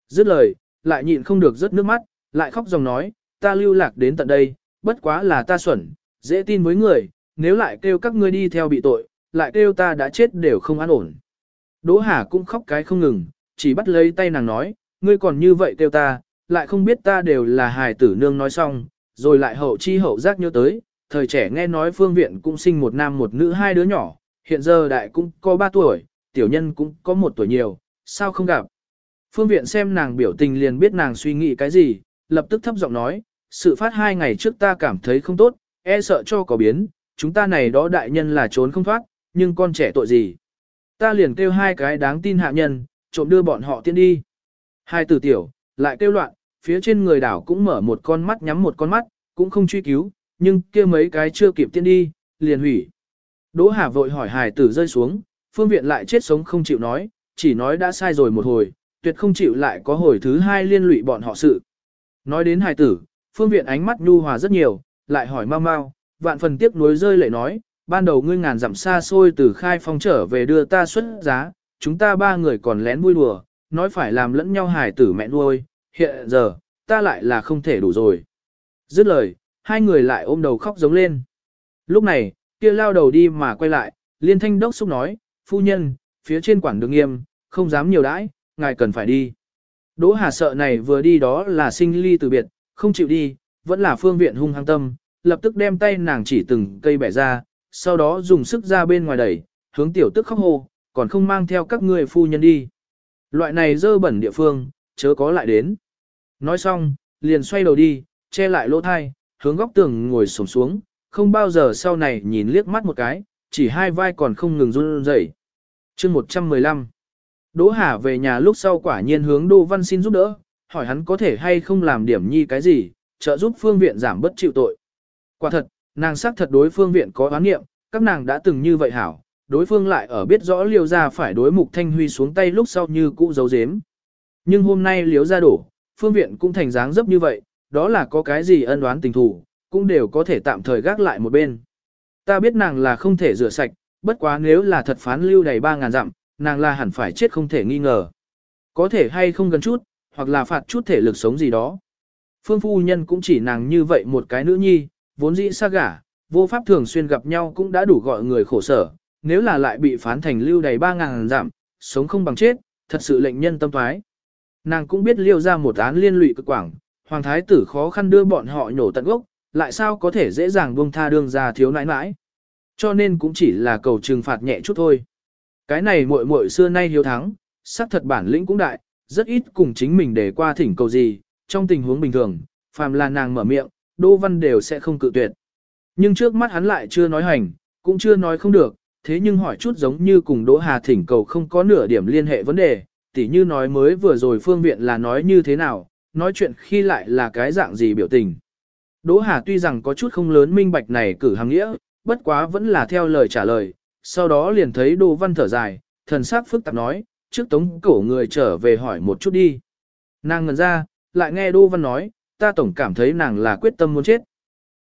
Dứt lời, lại nhịn không được rớt nước mắt, lại khóc dòng nói, ta lưu lạc đến tận đây, bất quá là ta xuẩn, dễ tin với người, nếu lại kêu các ngươi đi theo bị tội, lại kêu ta đã chết đều không an ổn. Đỗ Hà cũng khóc cái không ngừng, chỉ bắt lấy tay nàng nói, ngươi còn như vậy kêu ta, lại không biết ta đều là hài tử nương nói xong, rồi lại hậu chi hậu giác nhớ tới, thời trẻ nghe nói phương viện cũng sinh một nam một nữ hai đứa nhỏ, hiện giờ đại cũng có ba tuổi, tiểu nhân cũng có một tuổi nhiều, sao không gặp. Phương viện xem nàng biểu tình liền biết nàng suy nghĩ cái gì, lập tức thấp giọng nói, sự phát hai ngày trước ta cảm thấy không tốt, e sợ cho có biến, chúng ta này đó đại nhân là trốn không thoát, nhưng con trẻ tội gì. Ta liền kêu hai cái đáng tin hạ nhân, trộm đưa bọn họ tiên đi. Hai tử tiểu, lại kêu loạn, phía trên người đảo cũng mở một con mắt nhắm một con mắt, cũng không truy cứu, nhưng kia mấy cái chưa kịp tiên đi, liền hủy. Đỗ Hà vội hỏi hài tử rơi xuống, phương viện lại chết sống không chịu nói, chỉ nói đã sai rồi một hồi, tuyệt không chịu lại có hồi thứ hai liên lụy bọn họ sự. Nói đến hài tử, phương viện ánh mắt nhu hòa rất nhiều, lại hỏi mau mau, vạn phần tiếc nuối rơi lệ nói, ban đầu ngươi ngàn dặm xa xôi từ khai phong trở về đưa ta xuất giá, chúng ta ba người còn lén vui đùa, nói phải làm lẫn nhau hài tử mẹ nuôi, hiện giờ, ta lại là không thể đủ rồi. Dứt lời, hai người lại ôm đầu khóc giống lên. Lúc này, kia lao đầu đi mà quay lại, liên thanh đốc xúc nói, phu nhân, phía trên quản đường nghiêm, không dám nhiều đãi, ngài cần phải đi. Đỗ Hà sợ này vừa đi đó là sinh ly từ biệt, không chịu đi, vẫn là phương viện hung hăng tâm, lập tức đem tay nàng chỉ từng cây bẻ ra, sau đó dùng sức ra bên ngoài đẩy, hướng tiểu tức khóc hô, còn không mang theo các người phu nhân đi. Loại này dơ bẩn địa phương, chớ có lại đến. Nói xong, liền xoay đầu đi, che lại lỗ thai, hướng góc tường ngồi sổng xuống, không bao giờ sau này nhìn liếc mắt một cái, chỉ hai vai còn không ngừng run rẩy. Chương 115 Đỗ Hà về nhà lúc sau quả nhiên hướng Đỗ Văn xin giúp đỡ, hỏi hắn có thể hay không làm điểm nhi cái gì, trợ giúp phương viện giảm bất chịu tội. Quả thật, nàng xác thật đối phương viện có oán nghiệm, các nàng đã từng như vậy hảo, đối phương lại ở biết rõ liều ra phải đối mục thanh huy xuống tay lúc sau như cũ giấu giếm. Nhưng hôm nay liếu ra đổ, phương viện cũng thành dáng dấp như vậy, đó là có cái gì ân đoán tình thù, cũng đều có thể tạm thời gác lại một bên. Ta biết nàng là không thể rửa sạch, bất quá nếu là thật phán lưu đầy 3.000 dặm, nàng là hẳn phải chết không thể nghi ngờ. Có thể hay không gần chút, hoặc là phạt chút thể lực sống gì đó. Phương phu nhân cũng chỉ nàng như vậy một cái nữ nhi, vốn dĩ xa gả, vô pháp thường xuyên gặp nhau cũng đã đủ gọi người khổ sở, nếu là lại bị phán thành lưu đầy 3.000 giảm, sống không bằng chết, thật sự lệnh nhân tâm thoái. Nàng cũng biết liêu ra một án liên lụy cực quảng, hoàng thái tử khó khăn đưa bọn họ nhổ tận gốc, lại sao có thể dễ dàng buông tha đương ra thiếu nãi nãi. Cho nên cũng chỉ là cầu trừng phạt nhẹ chút thôi. Cái này muội muội xưa nay hiếu thắng, sắc thật bản lĩnh cũng đại, rất ít cùng chính mình để qua thỉnh cầu gì, trong tình huống bình thường, phàm là nàng mở miệng, Đỗ Văn đều sẽ không cự tuyệt. Nhưng trước mắt hắn lại chưa nói hành, cũng chưa nói không được, thế nhưng hỏi chút giống như cùng Đỗ Hà thỉnh cầu không có nửa điểm liên hệ vấn đề, tỉ như nói mới vừa rồi phương viện là nói như thế nào, nói chuyện khi lại là cái dạng gì biểu tình. Đỗ Hà tuy rằng có chút không lớn minh bạch này cử hàng nghĩa, bất quá vẫn là theo lời trả lời, sau đó liền thấy Đỗ Văn thở dài, thần sắc phức tạp nói, trước tống cổ người trở về hỏi một chút đi. Nàng ngần ra, lại nghe Đỗ Văn nói, ta tổng cảm thấy nàng là quyết tâm muốn chết.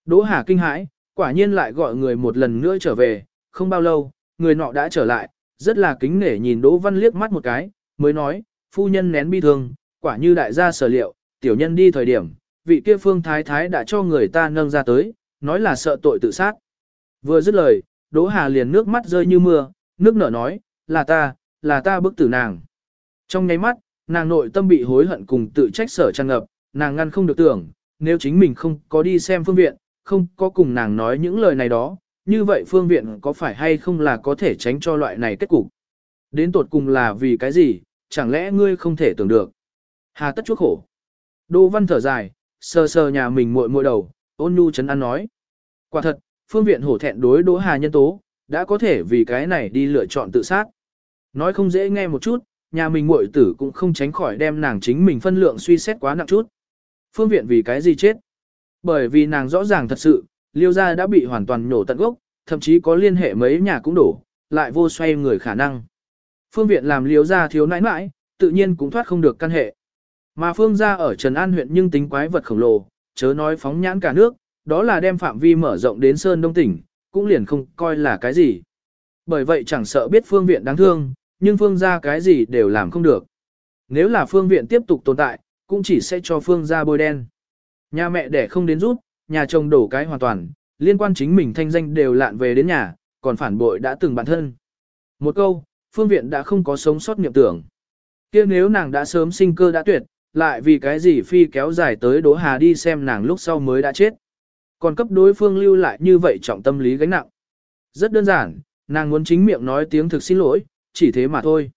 Đỗ Hà kinh hãi, quả nhiên lại gọi người một lần nữa trở về, không bao lâu, người nọ đã trở lại, rất là kính nể nhìn Đỗ Văn liếc mắt một cái, mới nói, phu nhân nén bi thương, quả như đại gia sở liệu, tiểu nhân đi thời điểm, vị kia phương thái thái đã cho người ta nâng ra tới, nói là sợ tội tự sát. Vừa dứt lời, Đỗ Hà liền nước mắt rơi như mưa, nước nở nói, là ta, là ta bức tử nàng. Trong nháy mắt, nàng nội tâm bị hối hận cùng tự trách sở tràn ngập, nàng ngăn không được tưởng, nếu chính mình không có đi xem phương viện, không có cùng nàng nói những lời này đó, như vậy phương viện có phải hay không là có thể tránh cho loại này kết cục. Đến tột cùng là vì cái gì, chẳng lẽ ngươi không thể tưởng được. Hà tất chuốc khổ. Đỗ văn thở dài, sờ sờ nhà mình muội muội đầu, ôn nhu chấn an nói. Quả thật, phương viện hổ thẹn đối đỗ hà nhân tố, đã có thể vì cái này đi lựa chọn tự sát. Nói không dễ nghe một chút, nhà mình muội tử cũng không tránh khỏi đem nàng chính mình phân lượng suy xét quá nặng chút. Phương viện vì cái gì chết? Bởi vì nàng rõ ràng thật sự, liêu gia đã bị hoàn toàn nhổ tận gốc, thậm chí có liên hệ mấy nhà cũng đổ, lại vô xoay người khả năng. Phương viện làm liêu gia thiếu nãi nãi, tự nhiên cũng thoát không được căn hệ. Mà phương gia ở Trần An huyện nhưng tính quái vật khổng lồ, chớ nói phóng nhãn cả nước, đó là đem phạm vi mở rộng đến Sơn Đông tỉnh, cũng liền không coi là cái gì. Bởi vậy chẳng sợ biết phương viện đáng thương, nhưng phương gia cái gì đều làm không được. Nếu là phương viện tiếp tục tồn tại, cũng chỉ sẽ cho phương gia bôi đen. Nhà mẹ đẻ không đến rút, nhà chồng đổ cái hoàn toàn, liên quan chính mình thanh danh đều lạn về đến nhà, còn phản bội đã từng bản thân. Một câu, phương viện đã không có sống sót niệm tưởng. kia nếu nàng đã sớm sinh cơ đã tuyệt, lại vì cái gì phi kéo dài tới Đỗ Hà đi xem nàng lúc sau mới đã chết. Còn cấp đối phương lưu lại như vậy trọng tâm lý gánh nặng. Rất đơn giản, nàng muốn chính miệng nói tiếng thực xin lỗi, chỉ thế mà thôi.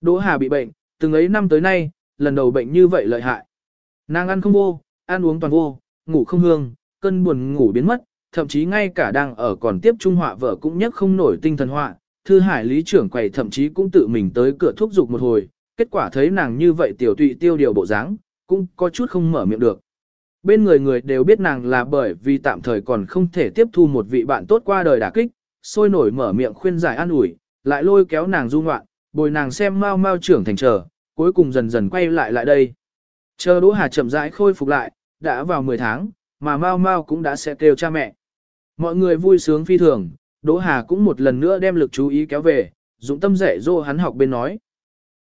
Đỗ Hà bị bệnh, từng ấy năm tới nay, lần đầu bệnh như vậy lợi hại. Nàng ăn không vô, ăn uống toàn vô, ngủ không hương, cơn buồn ngủ biến mất, thậm chí ngay cả đang ở còn tiếp trung họa vợ cũng nhất không nổi tinh thần họa. Thư hải lý trưởng quầy thậm chí cũng tự mình tới cửa thúc giục một hồi, kết quả thấy nàng như vậy tiểu tụy tiêu điều bộ dáng, cũng có chút không mở miệng được. Bên người người đều biết nàng là bởi vì tạm thời còn không thể tiếp thu một vị bạn tốt qua đời đả kích, sôi nổi mở miệng khuyên giải an ủi, lại lôi kéo nàng du ngoạn, bồi nàng xem mau mau trưởng thành trở cuối cùng dần dần quay lại lại đây. Chờ Đỗ Hà chậm rãi khôi phục lại, đã vào 10 tháng, mà mau mau cũng đã sẽ kêu cha mẹ. Mọi người vui sướng phi thường, Đỗ Hà cũng một lần nữa đem lực chú ý kéo về, dụng tâm dạy dỗ hắn học bên nói.